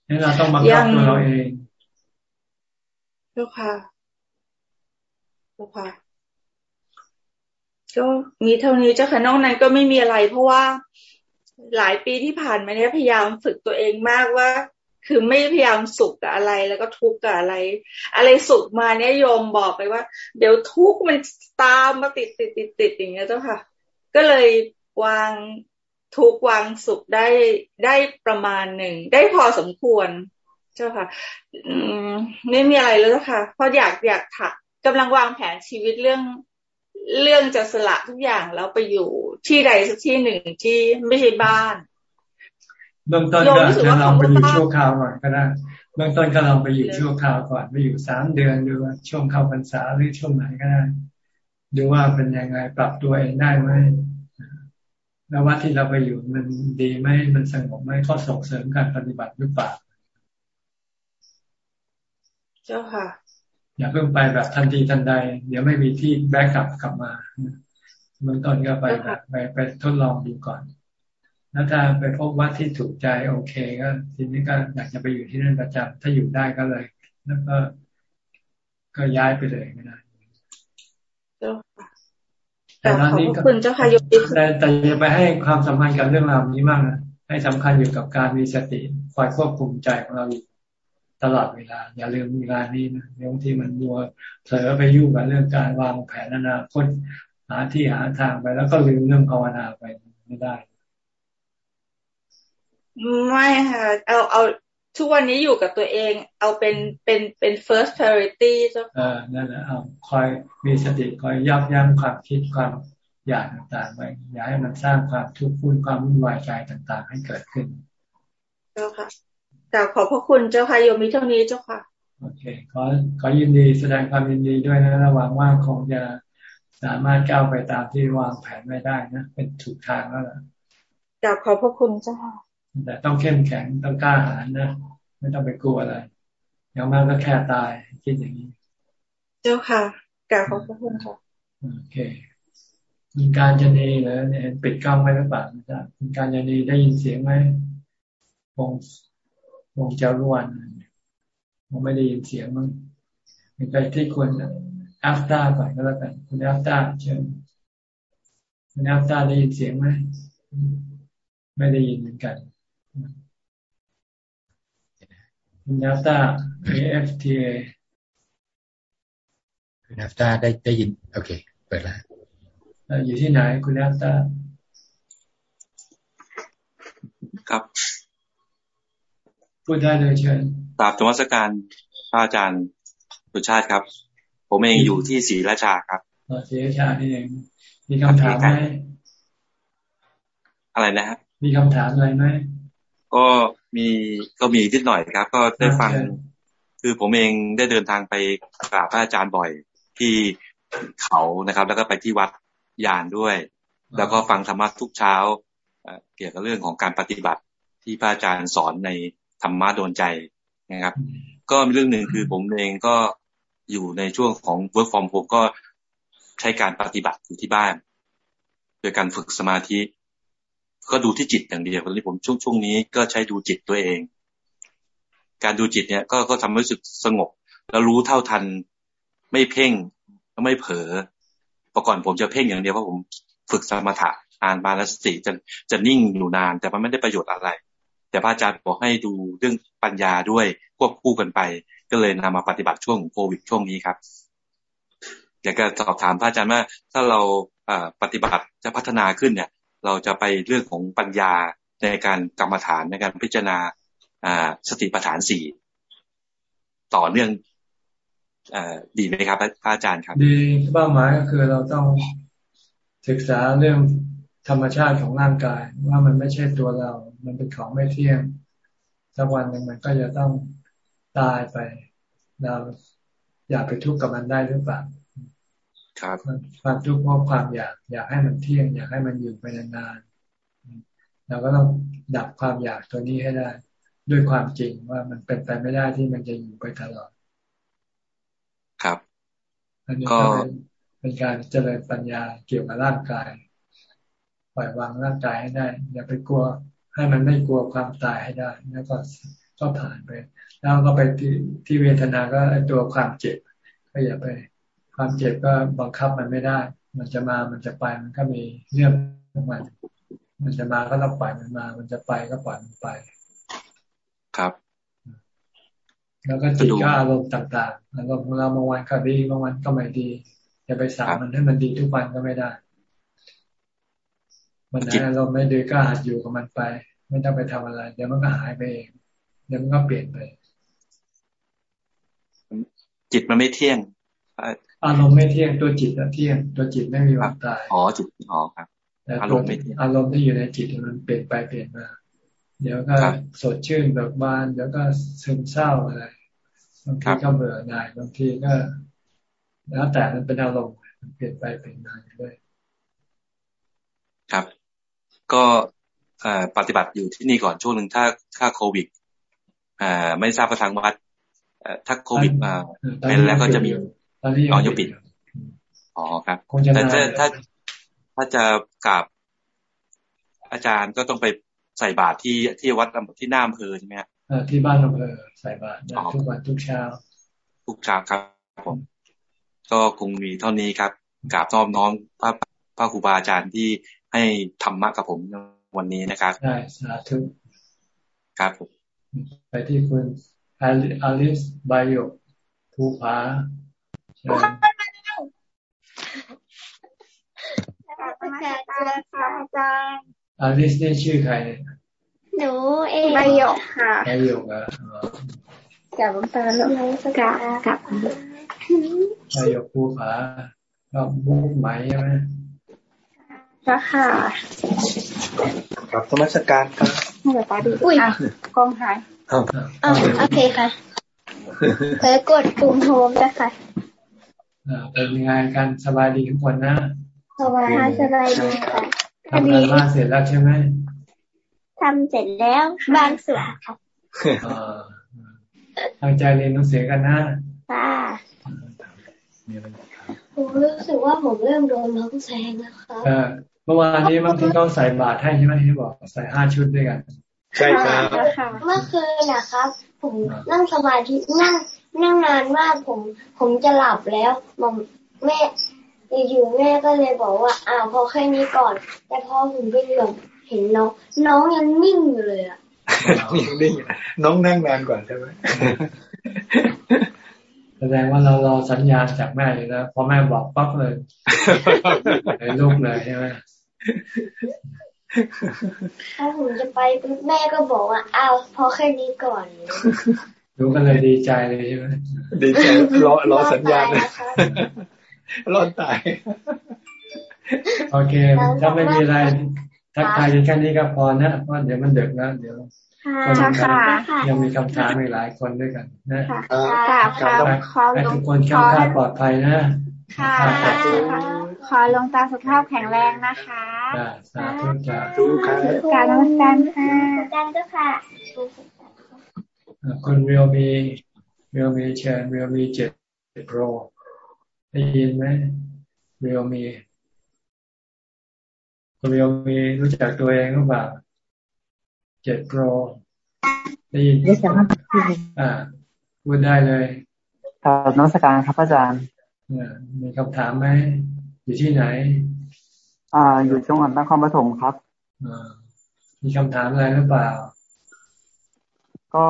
นี่เราต้องบังคับตัวเราเองเจ้าค่ะเจ้าค่ะก็มีเท่านี้เจ้าค่ะนอกนั้นก็ไม่มีอะไร เพราะว่าหลายปีที่ผ่านมาเนี่ยพยายามฝึกตัวเองมากว่า คือไม่พยายามสุขกับอะไรแล้วก็ทุกข์กับอะไร อะไรสุขมาเนี่ยโยมบอกไปว่า เดี๋ยวทุกข์มันตามมาติดติดติดติดอย่างเงี้ยเจ้าค่ะ ก็เลยวางทุกข์วางสุขได้ได้ประมาณหนึ่ง ได้พอสมควร เจ้าค่ะไม่มีอะไรแล้วเจ้าค่ะ เพราะอยากอยากถักกำลังวางแผนชีวิตเรื่องเรื่องจะสละทุกอย่างแล้วไปอยู่ที่ใดสักที่หนึ่งที่ไม่ใช่บ้าน เบื้องต้นก็จะลองไปอยู่ชั่วคราวก่อนก็ได้เบื้องต้นก็ลองไปอยู่ชั่วคราวก่อนไปอยู่สามเดือนดูว่าช่วงเข้าพรรษาหรือช่วงไหนก็ได้ดูว่าเป็นยังไงปรับตัวเองได้ไหมแล้วว่าที่เราไปอยู่มันดีไหมมันสงบไหมก็ส่งเสริมการปฏิบัติหรือเปล่าเจ้าค่ะ อย่าเพิ่งไปแบบทันทีทันใด เดี๋ยวไม่มีที่แบ็กกลับกลับมาเบื้องต้นก็ไปแบบไปไปทดลองดูก่อน แล้วถ้าไปพบวัดที่ถูกใจโอเคก็ทีนี้ก็อยากจะไปอยู่ที่นั่นประจำถ้าอยู่ได้ก็เลย แล้วก็ก็ย้ายไปเลยก็ได้เจ้าค่ะแต่ตอนนี้ก็คุณเจ้าค่ะยกแต่แต่อย่าไปให้ความสำคัญกับเรื่องราวนี้มากนะให้สำคัญอยู่กับการมีสติคอยควบคุมใจของเราอยู่ตลอดเวลา อย่าลืมเวลานี้นะบางทีมันมัวเผลอไปยุ่งกับเรื่องการวางแผนอนาคตหาที่หาทางไป แล้วก็ลืมเรื่องภาวนาไปไม่ได้ ไม่ค่ะเอาเอาทุกวันนี้อยู่กับตัวเอง เอาเป็นเป็นเป็น first priority เจ้าเออนั่นแหละเอาคอยมีสติคอยยับยั้งความคิดความอยากต่างๆไปอย่าให้มันสร้างความทุกข์ฟุ้นความวุ่นวายใจต่าง ๆ ให้เกิดขึ้น เจ้าค่ะกราบขอบพระคุณเจ้าค่ะโยมมีเท่านี้เจ้าค่ะโอเคขอขอยินดีแสดงความยินดีด้วยนะระหวังว่าคงจะสามารถก้าวไปตามที่วางแผนไม่ได้นะ เป็นถูกทางแล้วล่ะกราบขอบพระคุณเจ้าค่ะ แต่ต้องเข้มแข็งต้องกล้าหาญนะไม่ต้องไปกลัวอะไรอย่างมากก็แค่ตายคิดอย่างนี้ เจ้าค่ะกราบขอบพระคุณค่ะโอเคมีการจะนีเหรอเนี่ยปิดกล้องไว้หรือเปล่าจ๊ะมีการจะนีได้ยินเสียงไหมวงวงเจ้าล้วนผมไม่ได้ยินเสียงมั้งมีใครที่ควรอัฟตาก่อนก็แล้วกันคุณอัฟตาเชิญคุณอัฟตาได้ยินเสียงไหมไม่ได้ยินเหมือนกัน คุณอัฟตา AFTA คุณอัฟตาได้ได้ยิน โอเค เปิดแล้วอยู่ที่ไหนคุณอัฟตาครับ พูดได้เลยเชิญกราบธรรมสการพระอาจารย์สุชาติครับ ผมเองอยู่ที่ศรีราชาครับศรีราชานี่เอง มีคำถามไหมอะไรนะครับมีคำถามอะไรไหมก็ มีก็มีนิดหน่อยครับ ก็ได้ฟัง คือผมเองได้เดินทางไปกราบพระอาจารย์บ่อยที่เขานะครับ แล้วก็ไปที่วัดยานด้วย แล้วก็ฟังธรรมะทุกเช้าเกี่ยวกับเรื่องของการปฏิบัติที่พระอาจารย์สอนในธรรมะโดนใจนะครับ ก็มีเรื่องหนึ่งคือผมเองก็อยู่ในช่วงของ work from home ก็ใช้การปฏิบัติอยู่ที่บ้าน โดยการฝึกสมาธิ ก็ดูที่จิตอย่างเดียวตอนนี้ผมช่วงช่วงนี้ก็ใช้ดูจิตตัวเอง การดูจิตเนี่ย ก็ก็ทำให้รู้สึกสงบ แล้วรู้เท่าทัน ไม่เพ่งไม่เผลอประก่อนผมจะเพ่งอย่างเดียวเพราะผมฝึกสมถะอ่านบาลสติจะจะนิ่งอยู่นาน แต่มันไม่ได้ประโยชน์อะไร แต่พระอาจารย์บอกให้ดูเรื่องปัญญาด้วยควบคู่กันไป ก็เลยนำมาปฏิบัติช่วงโควิดช่วงนี้ครับอยากจะสอบถามพระอาจารย์ว่าถ้าเราปฏิบัติจะพัฒนาขึ้นเนี่ย เราจะไปเรื่องของปัญญาในการกรรมฐานในการพิจารณาสติปัฏฐานสี่ต่อเนื่องอดีไหมครับพระอาจารย์ครับดีเป้าหมายก็คือเราต้องศึกษาเรื่องธรรมชาติของร่างกาย ว่ามันไม่ใช่ตัวเรา มันเป็นของไม่เที่ยงสักวันหนึ่งมันก็จะต้องตายไป เราอย่าไปทุกข์กับมันได้หรือเปล่า ครับความทุกข์เพราะความอยากอยากให้มันเที่ยง อยากให้มันอยู่ไปนานๆเราก็ต้องดับความอยากตัวนี้ให้ได้ ด้วยความจริงว่ามันเป็นไปไม่ได้ที่มันจะอยู่ไปตลอด ครับอันนี้ก็เป็นการเจริญปัญญาเกี่ยวกับร่างกายปล่อยวางร่างกายให้ได้ อย่าไปกลัว ให้มันไม่กลัวความตายให้ได้ แล้วก็ก็ผ่านไป แล้วก็ไปที่ที่เวทนาก็ไอตัวความเจ็บ ก็อย่าไป ความเจ็บก็บังคับมันไม่ได้ มันจะมา มันจะไป มันก็มีเรื่องของมัน มันจะมาก็ต้องปล่อยมันมา มันจะไปก็ปล่อยมันไป ครับ แล้วก็จิตก็อารมณ์ต่างๆอารมณ์ของเราบางวันก็ดี บางวันก็ไม่ดีจะไปสั่งมันให้มันดีทุกวันก็ไม่ได้วันไหนอารมณ์ไม่ดีก็หัดอยู่กับมันไป ไม่ต้องไปทำอะไร เดี๋ยวมันก็หายไปเอง เดี๋ยวมันก็เปลี่ยนไป จิตมันไม่เที่ยง อารมณ์ไม่เที่ยงตัวจิตอะเที่ยง ตัวจิตไม่มีวันตายอ๋อจิตอ๋อครับอารมณ์ไม่อารมณ์ที่อยู่ในจิตมันเปลี่ยนไปเปลี่ยนมาเดี๋ยวก็สดชื่นเบิกบานเดี๋ยวก็ซึมเศร้าอะไรบางทีก็เบื่อหน่ายบางทีก็ แล้วแต่มันเป็นอารมณ์มันเปลี่ยนไปเปลี่ยนมาด้วยครับ ก็ปฏิบัติอยู่ที่นี่ก่อนช่วงหนึ่งถ้าถ้าโควิดไม่ทราบประทางวัดถ้าโควิดมาเป็นแล้วก็จะมี ตอนนี้อ๋อยังปิด อ๋อครับแต่ถ้าถ้าถ้าจะกราบอาจารย์ก็ต้องไปใส่บาตรที่ที่วัดที่หน้าอำเภอใช่ไหมครับที่บ้านอำเภอใส่บาตรทุกวันทุกเช้า ทุกเช้าครับผม ก็คงมีเท่านี้ครับกราบน้อมน้อมพระพระครูบาอาจารย์ที่ให้ธรรมะกับผมวันนี้นะครับใช่สาธุครับผมไปที่คุณอลิสบายโยภูผา เชิญอาจารย์อลิสนี่ชื่อใครหนูเองใบหยกค่ะใบหยกอะกับตาลูกกับกับใบหยกภูผาก็มุกไหมใช่ไหมจ้าค่ะครับธรรมสการครับให้ตาดูอุ้ยกองหายอ๋อโอเคค่ะเผยกดปุ่มโฮมจ้ะค่ะ เป็นยังไงกันสบายดีทุกคนนะสบายสบายดีค่ะทำงานบ้านเสร็จแล้วใช่ไหมทำเสร็จแล้วบางส่วนค่ะตั้งใจเรียนหนังสือกันนะค่ะผมรู้สึกว่าผมเริ่มโดนน้องแซงนะคะเมื่อวานนี้มันที่ต้องใส่บาตรให้ใช่ไหมที่บอกใส่ห้าชุดด้วยกัน ใช่ครับเมื่อคืนนะครับ ผมนั่งสมาธินั่ง นั่งนานมากผม ผมจะหลับแล้วมอมแม่อยู่แม่ก็เลยบอกว่าอ้าวพอแค่นี้ก่อน แต่พอผมไปเหลือบเห็นน้อง น้องยังนิ่งอยู่เลยอะน้องยังนิ่งน้องนั่งนานกว่าใช่ไหมแสดงว่าเรารอสัญญาณจากแม่เลยนะพอแม่บอกปั๊บเลยเลยลุกเลยใช่ไหมถ้าผมจะไปแม่ก็บอกว่าอ้าวพอแค่นี้ก่อน รู้กันเลยดีใจเลยใช่ไหมดีใจรอรอสัญญาณรอดตาย โอเค ถ้าไม่มีอะไร ทักทายแค่นี้ก็พอนะเพราะเดี๋ยวมันเดึกนะเดี๋ยวคนยังมีคำถามอีกหลายคนด้วยกันนะให้ทุกคนแข็งแรงปลอดภัยนะ ค่ะ ขอลงตาสุขภาพแข็งแรงนะคะสาธุจ้าธุครับการนมัสการค่ะการก็ค่ะ คุณเรียวมีเรียวมีเชิญเรียวมีเจ็ดโปรได้ยินไหมเรียวมีคุณเรียวมีรู้จักตัวเองหรือเปล่าเจ็ดโปรได้ยินได้จ้ะอ่าพูดได้เลยครับนักสการครับอาจารย์มีคำถามไหมอยู่ที่ไหน อ่า อยู่จังหวัดนครปฐมครับมีคำถามอะไรหรือเปล่า ก็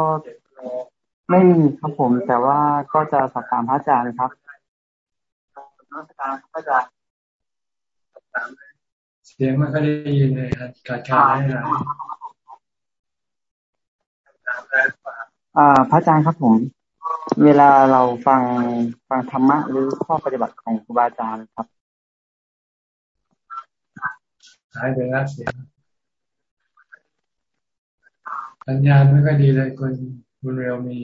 ไม่มีครับผม แต่ว่าก็จะสอบถามพระอาจารย์ครับนักการพระอาจารย์เสียงมันก็ได้ยินเลยครับขาดขาดให้หอ่าพระอาจารย์ครับผม เวลาเราฟังฟังธรรมะหรือข้อปฏิบัติของครูบาอาจารย์ครับหายไปแล้วเสียงสัญญาณไม่ค่อยดีเลยคุณ คุณเรียวมี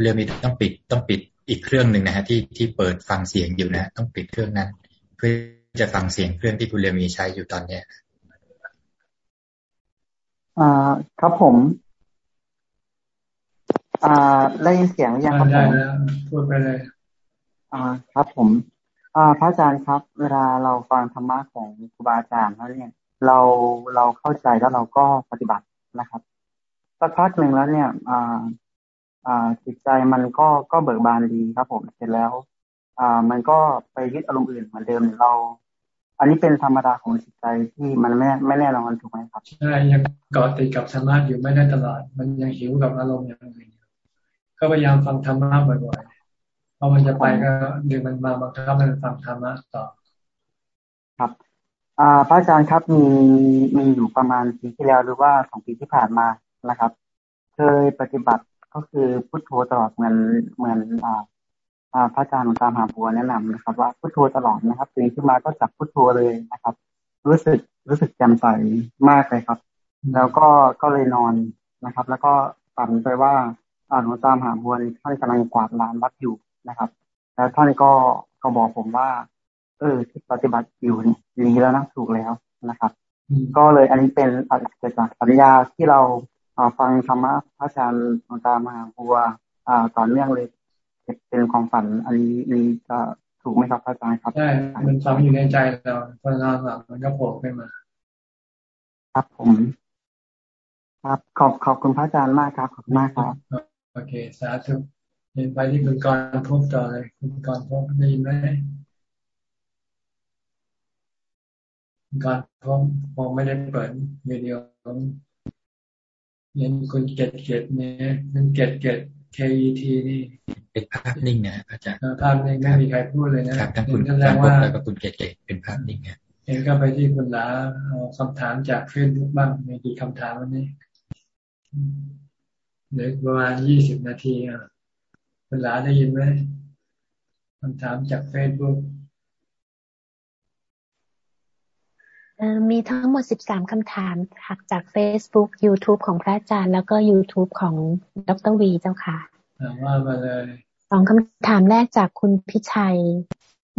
เรียวมีต้องปิดต้องปิดอีกเครื่องหนึ่งนะฮะที่ที่เปิดฟังเสียงอยู่นะต้องปิดเครื่องนั้น เพื่อจะฟังเสียงเครื่องที่คุณเรียมีใช้อยู่ตอนเนี้ยอ่าครับผม อ่าได้ยินเสียงยังครับผมพูดไปเลย อ่า ครับผม อ่า พระอาจารย์ครับ เวลาเราฟังธรรมะของครูบาอาจารย์แล้วเนี่ย เราเราเข้าใจแล้วเราก็ปฏิบัตินะครับ สักพักหนึ่งแล้วเนี่ย อ่า อ่า จิตใจมันก็ก็เบิกบานดีครับ ผมเสร็จแล้ว อ่า มันก็ไปยึดอารมณ์อื่นเหมือนเดิมเรา อันนี้เป็นธรรมดาของจิตใจที่มันไม่ไม่แน่นอนถูกไหมครับใช่ยังเกาะติดกับธรรมะอยู่ไม่ได้ตลอด มันยังหิวกับอารมณ์อย่างอื่นก็พยายามฟังธรรมะบ่อยๆพอมันจะไปก็ดึงมันมาบังคับมันฟังธรรมะต่อครับอ่าพระอาจารย์ครับมีมีอยู่ประมาณปีที่แล้วหรือว่าสองปีที่ผ่านมา นะครับ เคยปฏิบัติก็คือพุทโธตลอดเหมือนเหมือนอ่าอ่าพระอาจารย์ตามหาบัวแนะนำนะครับ ว่าพุทโธตลอดนะครับตื่นขึ้นมาก็จับพุทโธเลยนะครับ รู้สึกรู้สึกแจ่มใสมากเลยครับ แล้วก็ก็เลยนอนนะครับ แล้วก็ฝันไปว่าอ่าหลวงตามหาบัวท่านกำลังกวาดลานวัดอยู่นะครับ แล้วท่านก็ก็บอกผมว่า เออที่ปฏิบัติอยู่นี่ดีแล้วนะถูกแล้วนะครับ ก็เลยอันนี้เป็นเกิดจากสัญญาที่เรา ฟังธรรมะพระอาจารย์หลวงตามหาบัวอ่าต่อเนื่องเลยเป็นความฝันอันนี้นี่จะถูกไหมครับพระอาจารย์ครับใช่มันฝังอยู่ในใจเราพอนอนหลับมันก็โผล่ขึ้นมา ครับผม ครับขอบขอบคุณพระอาจารย์มากครับขอบคุณมากครับโอเคสาธุเห็นไปที่คุณกรพบต่อเลยคุณกรพบได้ยินไหมคุณกรพบมองไม่ได้เปิดวิดีโอ เห็นคุณเกตเกตเนี่ยคุณเกตเกต KET นี่เป็นภาพนิ่งนะอาจารย์ภาพนิ่งไม่มีใครพูดเลยนะครับทั้งคุณแสดงว่าแล้วก็คุณเกตเกตเป็นภาพนิ่งนะเห็นก็ไปที่คุณลาเอาคำถามจากเฟซบุ๊กบ้างมีกี่คำถามวันนี้เหลือประมาณยี่สิบนาทีอะเวลาได้ยินไหมคำถามจากเฟซบุ๊ก มีทั้งหมดสิบสามคำถามจาก Facebook YouTube ของพระอาจารย์ แล้วก็ YouTube ของดรวีเจ้าค่ะว่ามาเลยสองคำถามแรกจากคุณพิชัย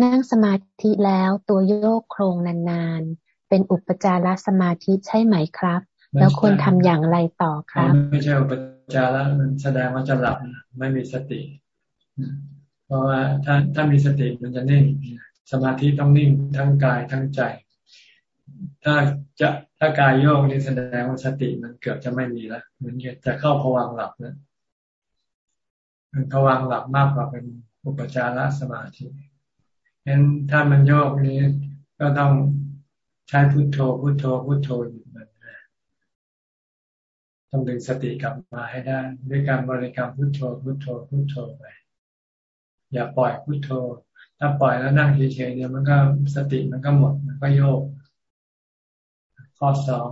นั่งสมาธิแล้วตัวโยกโครงนานๆ เป็นอุปจารสมาธิใช่ไหมครับ แล้วควรทำอย่างไรต่อครับ ไม่ใช่อุปจาระมันแสดงว่าจะหลับไม่มีสติ เพราะว่าถ้าถ้ามีสติมันจะนิ่ง สมาธิต้องนิ่งทั้งกายทั้งใจ ถ้าจะถ้ากายโยกนี่แสดงว่าสติมันเกือบจะไม่มีแล้วมันจะเข้าพวังหลับนะมันพวังหลับมากกว่าเป็นอุปจารสมาธิฉะนั้นถ้ามันโยกนี้ก็ต้องใช้พุโทโธพุโทโธพุโทโธอยู่มันต้องดึงสติกลับมาให้ได้ ด้วยการบริกรรมพุทโธพุทโธพุทโธไปอย่าปล่อยพุทโธ ถ้าปล่อยแล้วนั่งเฉยๆเนี่ยมันก็สติมันก็หมดมันก็โยก ข้อสอง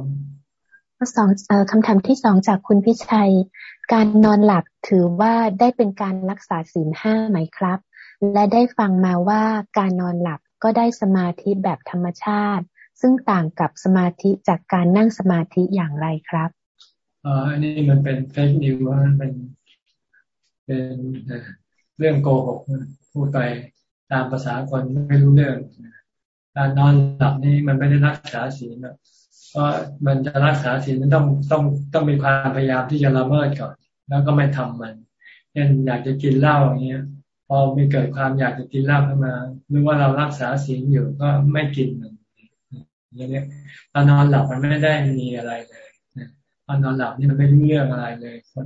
ข้อสองคำถามที่สองจากคุณพิชัย การนอนหลับถือว่าได้เป็นการรักษาศีลห้าไหมครับ และได้ฟังมาว่าการนอนหลับก็ได้สมาธิแบบธรรมชาติ ซึ่งต่างกับสมาธิจากการนั่งสมาธิอย่างไรครับอ๋ออันนี้มันเป็นเฟกนิวมันเป็นเป็นเรื่องโกหกพูดไปตามภาษาคนไม่รู้เรื่องการนอนหลับนี่มันไม่ได้รักษาศีลนะ เพราะมันจะรักษาศีลมันต้องต้องต้องมีความพยายามที่จะละเมิดก่อน แล้วก็ไม่ทำมันเช่นอยากจะกินเหล้าอย่างเงี้ย พอมีเกิดความอยากจะกินเหล้าขึ้นมาหรือว่าเรารักษาศีลอยู่ก็ไม่กินมันอย่างเงี้ยตอนนอนหลับมันไม่ได้มีอะไรเลยตอนนอนหลับนี่มันไม่รู้เรื่องอะไรเลย คน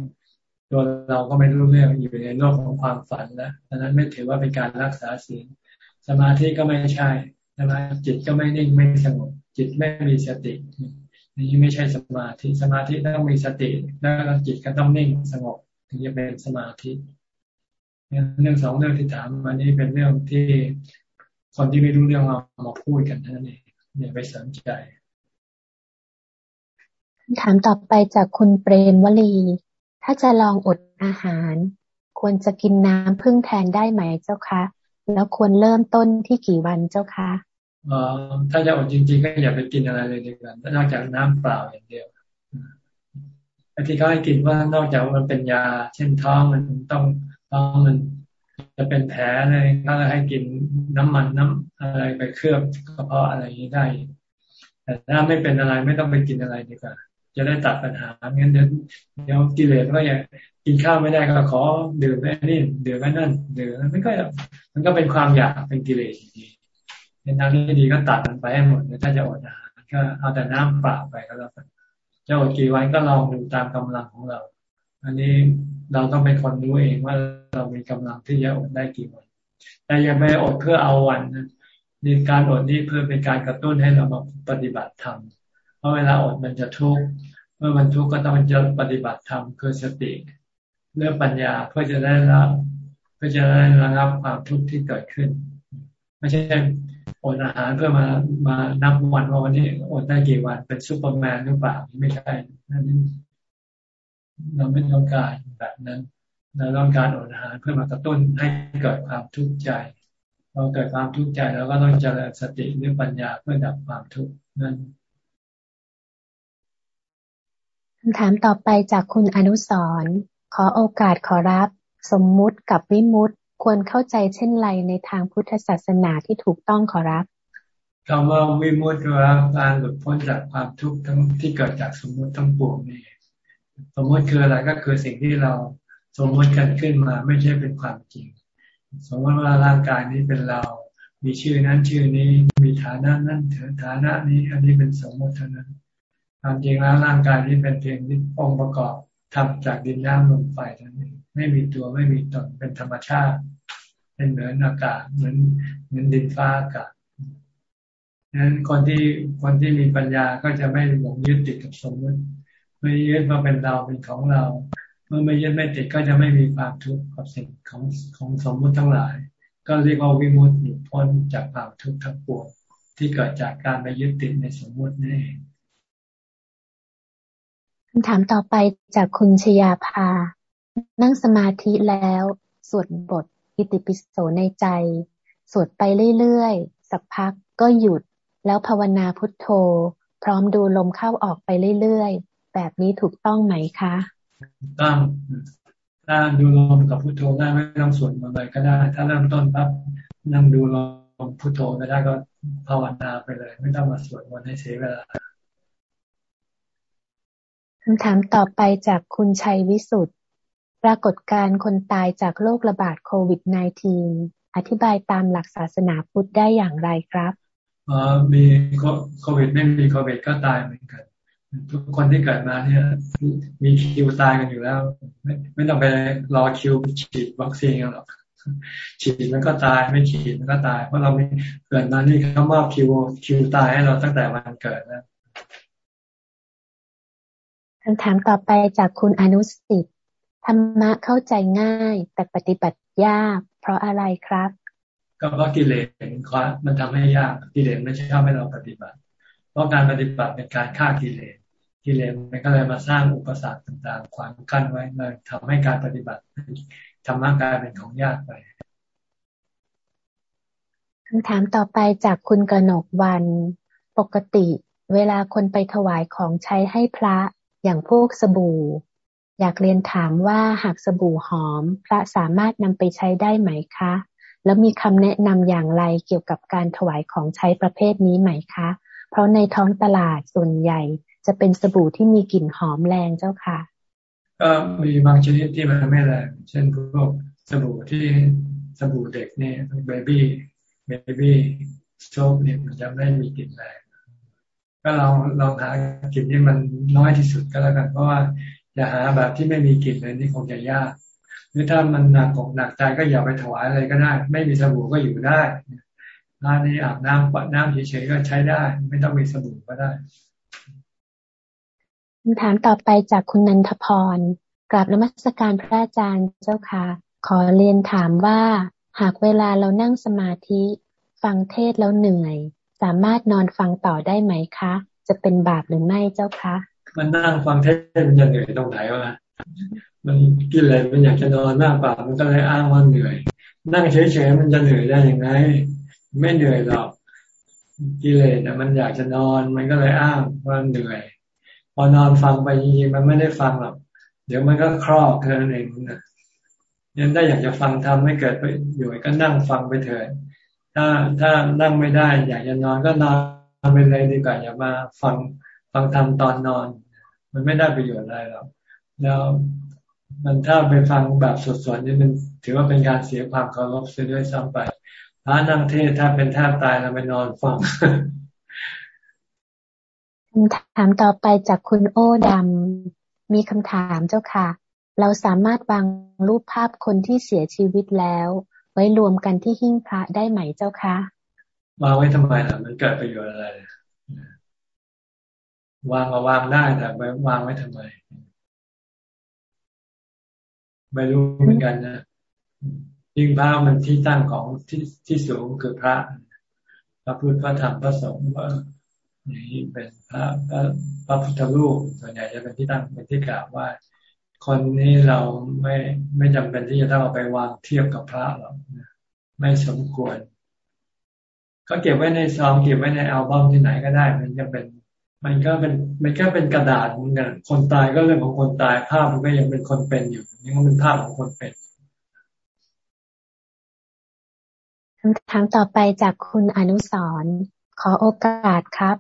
ตัวเราก็ไม่รู้เรื่องอยู่ในโลกของความฝันแล้วดังนั้นไม่ถือว่าเป็นการรักษาศีลสมาธิก็ไม่ใช่ใช่ไหมจิตก็ไม่นิ่งไม่สงบ จิตไม่มีสตินี่ไม่ใช่สมาธิสมาธิต้องมีสติ แล้วจิตก็ต้องนิ่งสงบถึงจะเป็นสมาธิเรื่องสองเรื่องที่ถามอันนี้เป็นเรื่องที่คนที่ไม่รู้เรื่องเรามาพูดกันเท่านั้นเองอย่าไปสนใจคำถามต่อไปจากคุณเปรมวลี ถ้าจะลองอดอาหาร ควรจะกินน้ำพึ่งแทนได้ไหมเจ้าคะ แล้วควรเริ่มต้นที่กี่วันเจ้าคะ ถ้าจะอดจริงๆก็อย่าไปกินอะไรเลยดีกว่านอกจากน้ำเปล่าอย่างเดียวไอ้ที่เขาให้กินว่านอกจากมันเป็นยา เช่นท้องมันต้องท้องมันจะเป็นแผลเลยก็ให้กินน้ำมันน้ำอะไรไปเคลือบกระเพาะอะไรนี้ได้ แต่ถ้าไม่เป็นอะไรไม่ต้องไปกินอะไรดีกว่าจะได้ตัดปัญหางั้นเดี๋ยวเดี๋ยวกิเลสก็อย่ากินข้าวไม่ได้ก็ขอดื่มไอ้นี่ดื่มไอ้นั่นดื่มมันก็มันก็เป็นความอยากเป็นกิเลสดี ในทางที่ดีก็ตัดมันไปให้หมดถ้าจะอดอาหารก็เอาแต่น้ำเปล่าไปก็แล้วกันจะอดกี่วันก็ลองดูตามกำลังของเรา อันนี้เราต้องเป็นคนรู้เองว่าเรามีกำลังที่จะอดได้กี่วัน แต่อย่าไปอดเพื่อเอาวันนะนี่การอดนี่เพื่อเป็นการกระตุ้นให้เรามาปฏิบัติธรรม เพราะเวลาอดมันจะทุกข์ เมื่อมันทุกข์ก็ต้องจะปฏิบัติธรรมคือสติเรื่องปัญญาเพื่อจะได้รับเพื่อจะได้ระงับความทุกข์ที่เกิดขึ้น ไม่ใช่ อดอาหารเพื่อมามานับวันว่าวันนี้อดได้กี่วันเป็นซูเปอร์แมนหรือเปล่าไม่ใช่นั่นเราไม่ต้องการแบบนั้นเราต้องการอดอาหารเพื่อมากระตุ้นให้เกิดความทุกข์ใจพอเกิดความทุกข์ใจเราก็ต้องเจริญสติหรือปัญญาเพื่อดับความทุกข์นั้นคำถามต่อไปจากคุณอนุสรขอโอกาสขอรับ สมมุติกับวิมุติ ควรเข้าใจเช่นไรในทางพุทธศาสนาที่ถูกต้องขอรับคำว่าวิมุตติว่าการหลุดพ้นจากความทุกข์ทั้งที่เกิดจากสมมุติทั้งปวงนี่สมมติคืออะไรก็คือสิ่งที่เราสมมติกันขึ้นมาไม่ใช่เป็นความจริง สมมติว่าร่างกายนี้เป็นเรา มีชื่อนั้นชื่อนี้ มีฐานะนั้นเถอฐานะนี้ อันนี้เป็นสมมติเท่านั้น ความจริงแล้วร่างกายนี้เป็นเพียงองค์ประกอบทำจากดินน้ำลมไฟเท่านั้นไม่มีตัวไม่มีตนเป็นธรรมชาติ เป็นเหมือนอากาศเหมือนเหมือนดินฟ้าอากาศดังนั้นคนที่คนที่มีปัญญาก็จะไม่หลงยึดติดกับสมมติไม่ยึดว่าเป็นเราเป็นของเรา เมื่อไม่ยึดไม่ติดก็จะไม่มีความทุกข์กับสิ่งของของสมมุติทั้งหลาย ก็เรียกว่าวิมุตติหลุดพ้นจากความทุกข์ทั้งปวงที่เกิดจากการไปยึดติดในสมมุตินี่เองคำถามต่อไปจากคุณชยาภา นั่งสมาธิแล้วสวดบท อิติปิโสในใจ สวดไปเรื่อยๆ สักพักก็หยุด แล้วภาวนาพุทโธ พร้อมดูลมเข้าออกไปเรื่อยแบบนี้ถูกต้องไหมคะต้องถ้าดูลมกับพุทโธได้ไม่ต้องสวดมนต์อะไรก็ได้ ถ้าเริ่มต้นปั๊บนั่งดูลมพุทโธไปได้ก็ภาวนาไปเลย ไม่ต้องมาสวดมนต์ให้เสียเวลาคำถามต่อไปจากคุณชัยวิสุทธ์ ปรากฏการคนตายจากโรคระบาดโควิด -19 อธิบายตามหลักศาสนาพุทธได้อย่างไรครับอ๋อมีโควิดไม่มีโควิดก็ตายเหมือนกัน ทุกคนที่เกิดมาเนี่ย มีคิวตายกันอยู่แล้ว ไม่ไม่ต้องไปรอคิวฉีดวัคซีนกันหรอกฉีดมันก็ตายไม่ฉีดมันก็ตาย เพราะเราไม่เกิดมานี่เขามอบคิวคิวตายให้เราตั้งแต่วันเกิดแล้วคำถามต่อไปจากคุณอนุสิทธิ์ ธรรมะเข้าใจง่ายแต่ปฏิบัติยาก เพราะอะไรครับ ก็เพราะกิเลสมันทำให้ยากกิเลสไม่ใช่ชอบให้เราปฏิบัติ เพราะการปฏิบัติเป็นการฆ่ากิเลสกิเลสมันก็เลยมาสร้างอุปสรรคต่างๆขวางกั้นไว้เลยทำให้การปฏิบัติทำร่างกายเป็นของยากไปคำถามต่อไปจากคุณกนกวันปกติ เวลาคนไปถวายของใช้ให้พระอย่างพวกสบู่ อยากเรียนถามว่าหากสบู่หอม พระสามารถนำไปใช้ได้ไหมคะ แล้วมีคำแนะนำอย่างไรเกี่ยวกับการถวายของใช้ประเภทนี้ไหมคะ เพราะในท้องตลาดส่วนใหญ่จะเป็นสบู่ที่มีกลิ่นหอมแรงเจ้าค่ะ ก็มีบางชนิดที่มันไม่แรง เช่นพวกสบู่ที่สบู่เด็กเนี่ย baby baby soap เนี่ยมันจะไม่มีกลิ่นแรงก็ลองลองหากลิ่นที่มันน้อยที่สุดก็แล้วกัน เพราะว่า อย่าหาแบบที่ไม่มีกลิ่นเลยนี่คงจะยาก หรือถ้ามันหนักอกหนักใจก็อย่าไปถวายอะไรก็ได้ ไม่มีสบู่ก็อยู่ได้ร้านนี้อาบน้ำปัดน้ำเฉยๆก็ใช้ได้ ไม่ต้องมีสบู่ก็ได้คำถามต่อไปจากคุณนันทพรกราบนมัสการพระอาจารย์เจ้าค่ะ ขอเรียนถามว่า หากเวลาเรานั่งสมาธิ ฟังเทศแล้วเหนื่อย สามารถนอนฟังต่อได้ไหมคะ จะเป็นบาปหรือไม่เจ้าคะ มันนั่งฟังเทศมันจะเหนื่อยตรงไหนวะมันกินอะไรมันอยากจะนอนมากกว่ามันก็เลยอ้างว่าเหนื่อย นั่งเฉยๆมันจะเหนื่อยได้ยังไง ไม่เหนื่อยหรอกกิเลสมันอยากจะนอนมันก็เลยอ้างว่าเหนื่อย พอนอนฟังไปจริงๆมันไม่ได้ฟังหรอกเดี๋ยวมันก็ครอบแค่นั้นเองนะยังได้อยากจะฟังทำให้เกิดไปอยู่ก็นั่งฟังไปเถิดถ้าถ้านั่งไม่ได้ อยากจะนอนก็นอนทำไปเลยดีกว่าอย่ามาฟังฟังทำตอนนอน มันไม่ได้ประโยชน์อะไรหรอกแล้วมันถ้าไปฟังแบบสดๆนี่มันถือว่าเป็นการเสียความเคารพเสียด้วยซ้ำไปพระนั่งเทศถ้าเป็นแทบตายเราไปนอนฟังคำถามต่อไปจากคุณโอ้ดำมีคำถามเจ้าค่ะ เราสามารถวางรูปภาพคนที่เสียชีวิตแล้ว ไว้รวมกันที่หิ้งพระได้ไหมเจ้าคะวางไว้ทำไมล่ะมันเกิดประโยชน์อะไร วางก็วางได้แต่ไปวางไว้ทำไมไม่รู้เหมือนกันนะยิ่งพระมันที่ตั้งของที่ที่สูงคือพระพระพุทธพระธรรมพระสงฆ์ว่าอย่างนี้เป็นพระพระพระพุทธรูปส่วนใหญ่จะเป็นที่ตั้งเป็นที่กราบว่า คนนี้เราไม่ไม่จำเป็นที่จะต้องเอาไปวางเทียบกับพระหรอกไม่สมควร ก็เก็บไว้ในซองเก็บไว้ในอัลบั้มที่ไหนก็ได้ มันจะเป็น มันก็เป็นมันก็เป็นกระดาษเหมือนกันคนตายก็เรื่องของคนตายภาพมันก็ยังเป็นคนเป็นอยู่ยังเป็นภาพของคนเป็นคำถามต่อไปจากคุณอนุสรขอโอกาสครับ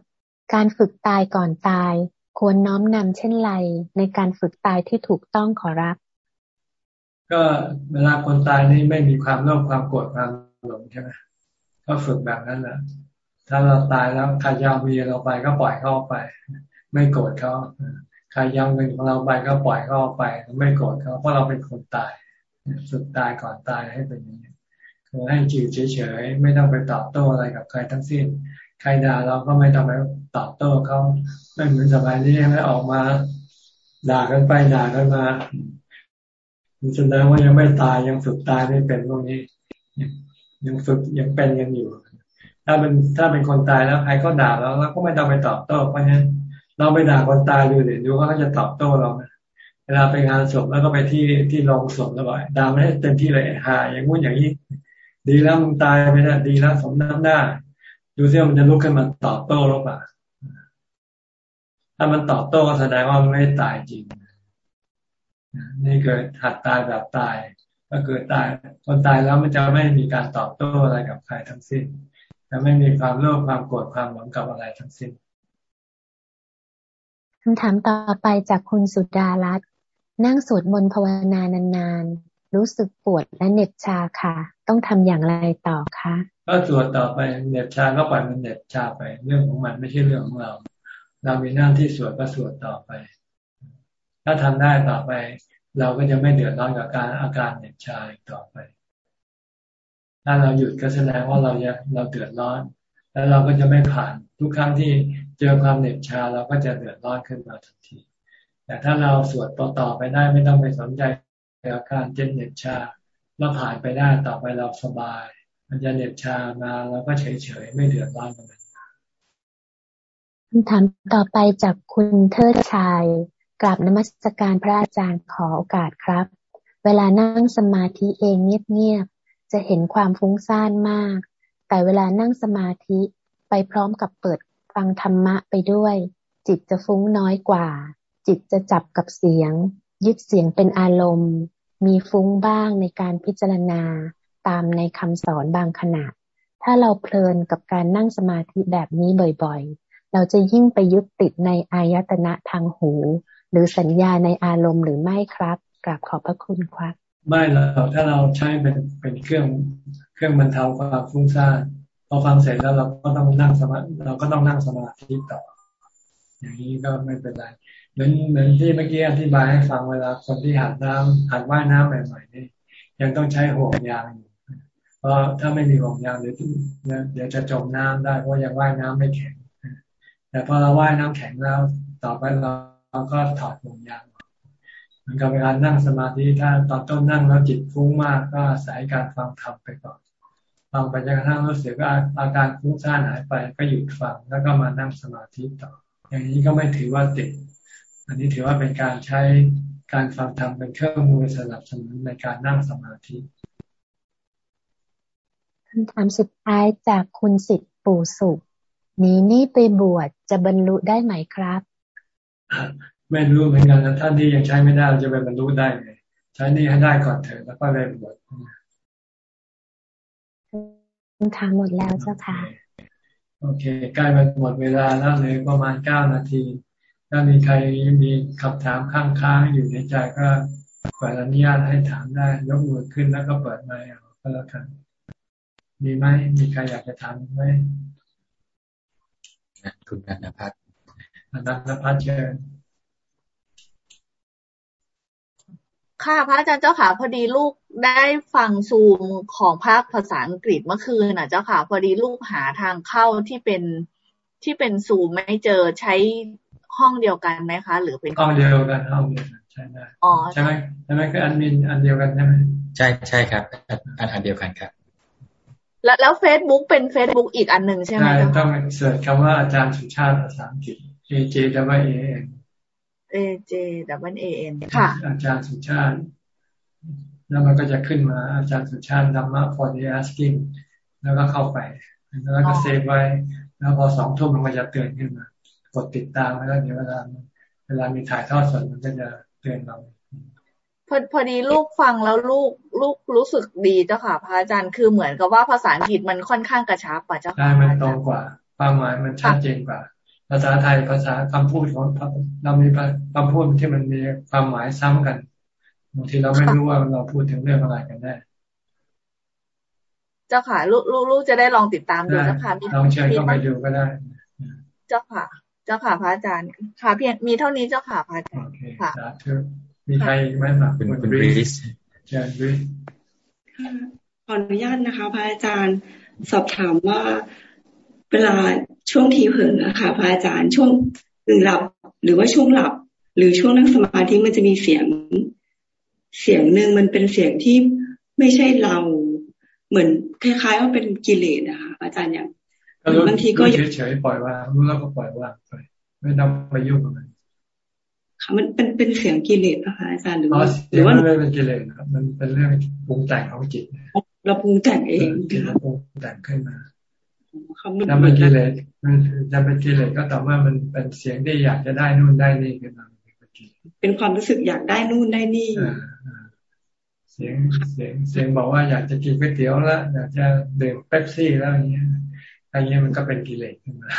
การฝึกตายก่อนตาย ควรน้อมนำเช่นไรในการฝึกตายที่ถูกต้องขอรับ ก็เวลาคนตายนี่ไม่มีความโลภความโกรธความหลงใช่ไหมก็ฝึกแบบนั้นแหละ ถ้าเราตายแล้วใครยาวมีเราไปก็ปล่อยเขาไป ไม่โกรธเขาใครยาวเงินของเราไปก็ปล่อยเขาไปไม่โกรธเขาเพราะเราเป็นคนตายฝึกตายก่อนตายให้เป็นอย่างนี้คือให้จิตเฉยๆไม่ต้องไปตอบโต้อะไรกับใครทั้งสิ้น ใครด่าเราก็ไม่ต้องไปตอบโต้เขาไม่เหมือนสมัยนี้ไม่ออกมา ด่ากันไปด่ากันมาแสดงว่ายังไม่ตายยังฝึกตายไม่เป็นพวกนี้ ยังฝึกยังเป็นยังอยู่ ถ้าเป็นถ้าเป็นคนตายแล้วใครก็ด่าเราเราก็ไม่ต้องไปตอบโต้เพราะฉะนั้นเราไปด่าคนตายดูเดี๋ยวดูเขาจะตอบโต้เราเวลาไปงานศพแล้วก็ไปที่ที่โรงศพแล้วบ่อยด่าไม่ให้เต็มที่เลยหาอย่างงู้นอย่างนี้ดีแล้วมึงตายไปนะดีแล้วสมน้ำหน้า ดูซิมันจะลุกขึ้นมาตอบโต้หรือเปล่าถ้ามันตอบโต้ก็แสดงว่ามันไม่ตายจริงนี่คือหัดตายแบบตาย ก็คือตายคนตายแล้วมันจะไม่มีการตอบโต้อะไรกับใครทั้งสิ้น จะไม่มีความโลภความโกรธความหวังกับอะไรทั้งสิ้นคำถามต่อไปจากคุณสุดารัตน์นั่งสวดมนต์ภาวนานานๆ รู้สึกปวดและเหน็บชาค่ะ ต้องทำอย่างไรต่อคะก็สวดต่อไปเหน็บชาก็ปล่อยมันเหน็บชาไป เรื่องของมันไม่ใช่เรื่องของเรา เรามีหน้าที่สวดก็สวดต่อไป ถ้าทำได้ต่อไป เราก็จะไม่เดือดร้อนกับการอาการเหน็บชาต่อไป ถ้าเราหยุดก็แสดงว่าเราเราเดือดร้อน แล้วเราก็จะไม่ผ่านทุกครั้งที่เจอความเหน็บชาเราก็จะเดือดร้อนขึ้นมาทันที แต่ถ้าเราสวดต่อไปได้ไม่ต้องไปสนใจอาการเจ็บเหน็บชาเราผ่านไปได้ต่อไปเราสบาย มันจะเหน็บชามาเราก็เฉยเฉยไม่เดือดร้อนกับมันคำถามต่อไปจากคุณเทิดชายกราบนมัสการพระอาจารย์ขอโอกาสครับ เวลานั่งสมาธิเองเงียบ จะเห็นความฟุ้งซ่านมาก แต่เวลานั่งสมาธิไปพร้อมกับเปิดฟังธรรมะไปด้วย จิตจะฟุ้งน้อยกว่า จิตจะจับกับเสียง ยึดเสียงเป็นอารมณ์ มีฟุ้งบ้างในการพิจารณาตามในคำสอนบางขณะ ถ้าเราเพลินกับการนั่งสมาธิแบบนี้บ่อยๆ เราจะยิ่งไปยึดติดในอายตนะทางหู หรือสัญญาในอารมณ์หรือไม่ครับกราบขอบพระคุณครับ ไม่หรอกถ้าเราใช้เป็นเป็นเครื่องเครื่องบรรเทาความฟุ้งซ่านพอฟังเสร็จแล้วเราก็ต้องนั่งสมาเราก็ต้องนั่งสมาธิต่อ อย่างนี้ก็ไม่เป็นไรเหมือนเหมือนที่เมื่อกี้อธิบายให้ฟังเวลาคนที่หัดน้ำหัดว่ายน้ำใหม่ๆนี่ยังต้องใช้ห่วงยางอยู่เพราะถ้าไม่มีห่วงยางเดี๋ยวเดี๋ยวจะจมน้ำได้เพราะยังว่ายน้ำไม่แข็ง แต่พอเราว่ายน้ำแข็งแล้ว ต่อไปเราก็ถอดห่วงยาง เหมือนกับเวลานั่งสมาธิถ้าตอนต้นนั่งแล้วจิตฟุ้งมากก็สายการฟังธรรมไปก่อนฟังไปจนกระทั่งรู้สึกว่าอาการฟุ้งซ่านหายไปก็หยุดฟังแล้วก็มานั่งสมาธิต่อ อย่างนี้ก็ไม่ถือว่าติด อันนี้ถือว่าเป็นการใช้การฟังธรรมเป็นเครื่องมือสนับสนุนในการนั่งสมาธิคำถามสุดท้ายจากคุณสิทธิ์ปู่สุขนี้นี่ไปบวชจะบรรลุได้ไหมครับ ไม่รู้เหมือนกันนะท่านที่ยังใช้ไม่ได้จะไปบรรลุได้ไงใช้นี่ให้ได้ก่อนเถอะแล้วก็เลยบวชคำถามหมดแล้วเจ้าค่ะ โอเคใกล้มาหมดเวลาแล้วเลยประมาณเก้านาที ถ้ามีใครมีคำถามข้างค้างอยู่ในใจก็ขออนุญาตให้ถามได้ยกมือขึ้นแล้วก็เปิดไมค์เอาก็แล้วกันมีไหมมีใครอยากจะถามไหมคุณนันพัฒน์นันพัฒน์เชิญ ค่ะ พระอาจารย์เจ้าค่ะพอดีลูกได้ฟังซูมของภาคภาษาอังกฤษเมื่อคืนน่ะเจ้าค่ะ พอดีลูกหาทางเข้าที่เป็นที่เป็นซูมไม่เจอใช้ห้องเดียวกันไหมคะ หรือเป็นห้องเดียวกันห้องเดียวกันใช่ไหมอ๋อใช่ไหมใช่ไหมคือแอดมินอันเดียวกันใช่ไหมใช่ใช่ครับอันอันเดียวกันครับ แล้วแล้วเฟซบุ๊กเป็นเฟซบุ๊กอีกอันหนึ่งใช่ไหมใช่ต้อง search คำว่าอาจารย์สุชาติภาษาอังกฤษ A J W A N A J W A N ค่ะ อาจารย์สุชาติ แล้วมันก็จะขึ้นมาอาจารย์สุชาติธรรมะ for the asking แล้วก็เข้าไป แล้วก็ save ไว้ แล้วพอสองทุ่มมันก็จะเตือนขึ้นมากดติดตามแล้วเดี๋ยวเวลาเวลามีถ่ายทอดสดมันก็จะเตือนเราพอพอดีลูกฟังแล้วลูกลูกรู้สึกดีเจ้าค่ะ พระอาจารย์คือเหมือนกับว่าภาษาอังกฤษมันค่อนข้างกระชับป่ะเจ้าค่ะใช่มันตรงกว่าความหมายมันชัดเจนกว่าภาษาไทยภาษาคำพูดของเรามีคำพูดที่มันมีความหมายซ้ำกันบางทีเราไม่รู้ว่าเราพูดถึงเรื่องอะไรกันแน่เจ้าค่ะลูกลูกจะได้ลองติดตามดูเจ้าค่ะมีลองเชิญเข้าไปดูก็ได้ เจ้าค่ะ เจ้าค่ะพระอาจารย์ ค่ะ เพียงมีเท่านี้เจ้าค่ะพระอาจารย์ค่ะมีใครไหมมาคุณคุณริสเชิญริสขออนุญาตนะคะ พระอาจารย์สอบถามว่า เวลาช่วงทีเผิงนะคะพระอาจารย์ช่วงตื่นหลับ หรือว่าช่วงหลับ หรือช่วงนั่งสมาธิมันจะมีเสียงเสียงหนึ่งมันเป็นเสียงที่ไม่ใช่เราเหมือนคล้ายๆว่าเป็นกิเลสนะคะอาจารย์อย่างบางทีก็เฉยๆปล่อยว่ารู้แล้วก็ปล่อยว่าไปไม่ต้องไปยุ่งกับมันค่ะมันเป็นเป็นเสียงกิเลสนะคะอาจารย์หรือว่าหรือว่าไม่เป็นกิเลสครับมันเป็นเรื่องปรุงแต่งของจิตเราปรุงแต่งเองเราปรุงแต่งขึ้นมา ถ้าเป็นกิเลสมันจะเป็นกิเลสก็ต่อเมื่อมันเป็นเสียงที่อยากจะได้นู่นได้นี่ขึ้นมาเป็นความรู้สึกอยากได้นู่นได้นี่เสียงเสียงเสียงบอกว่าอยากจะกินก๋วยเตี๋ยวแล้วอยากจะดื่มเป๊ปซี่แล้วอย่างเงี้ยอันนี้มันก็เป็นกิเลสขึ้นมา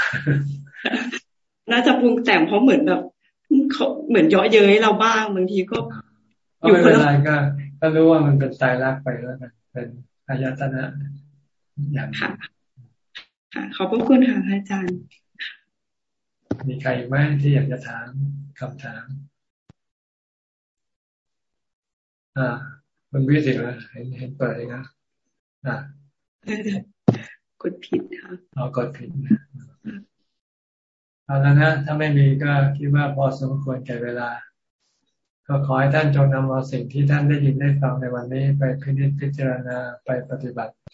น่าจะปรุงแต่งเพราะเหมือนแบบเขาเหมือนเยาะเย้ยเราบ้างบางทีก็อยู่คนละก็ก็รู้ว่ามันเป็นตายรักไปแล้วกันเป็นอายตนะอย่างค่ะ ค่ะขอบพระคุณค่ะอาจารย์ มีใครไหมที่อยากจะถามคำถาม อ่ามันวิสิตนะเห็นเห็นเปิดเลยนะอ่ากดผิดค่ะเอากดผิดเอาแล้วนะถ้าไม่มีก็คิดว่าพอสมควรแก่เวลา ก็ขอให้ท่านจงนำเอาสิ่งที่ท่านได้ยินได้ฟังในวันนี้ ไปพิจิตพิจารณาไปปฏิบัติเ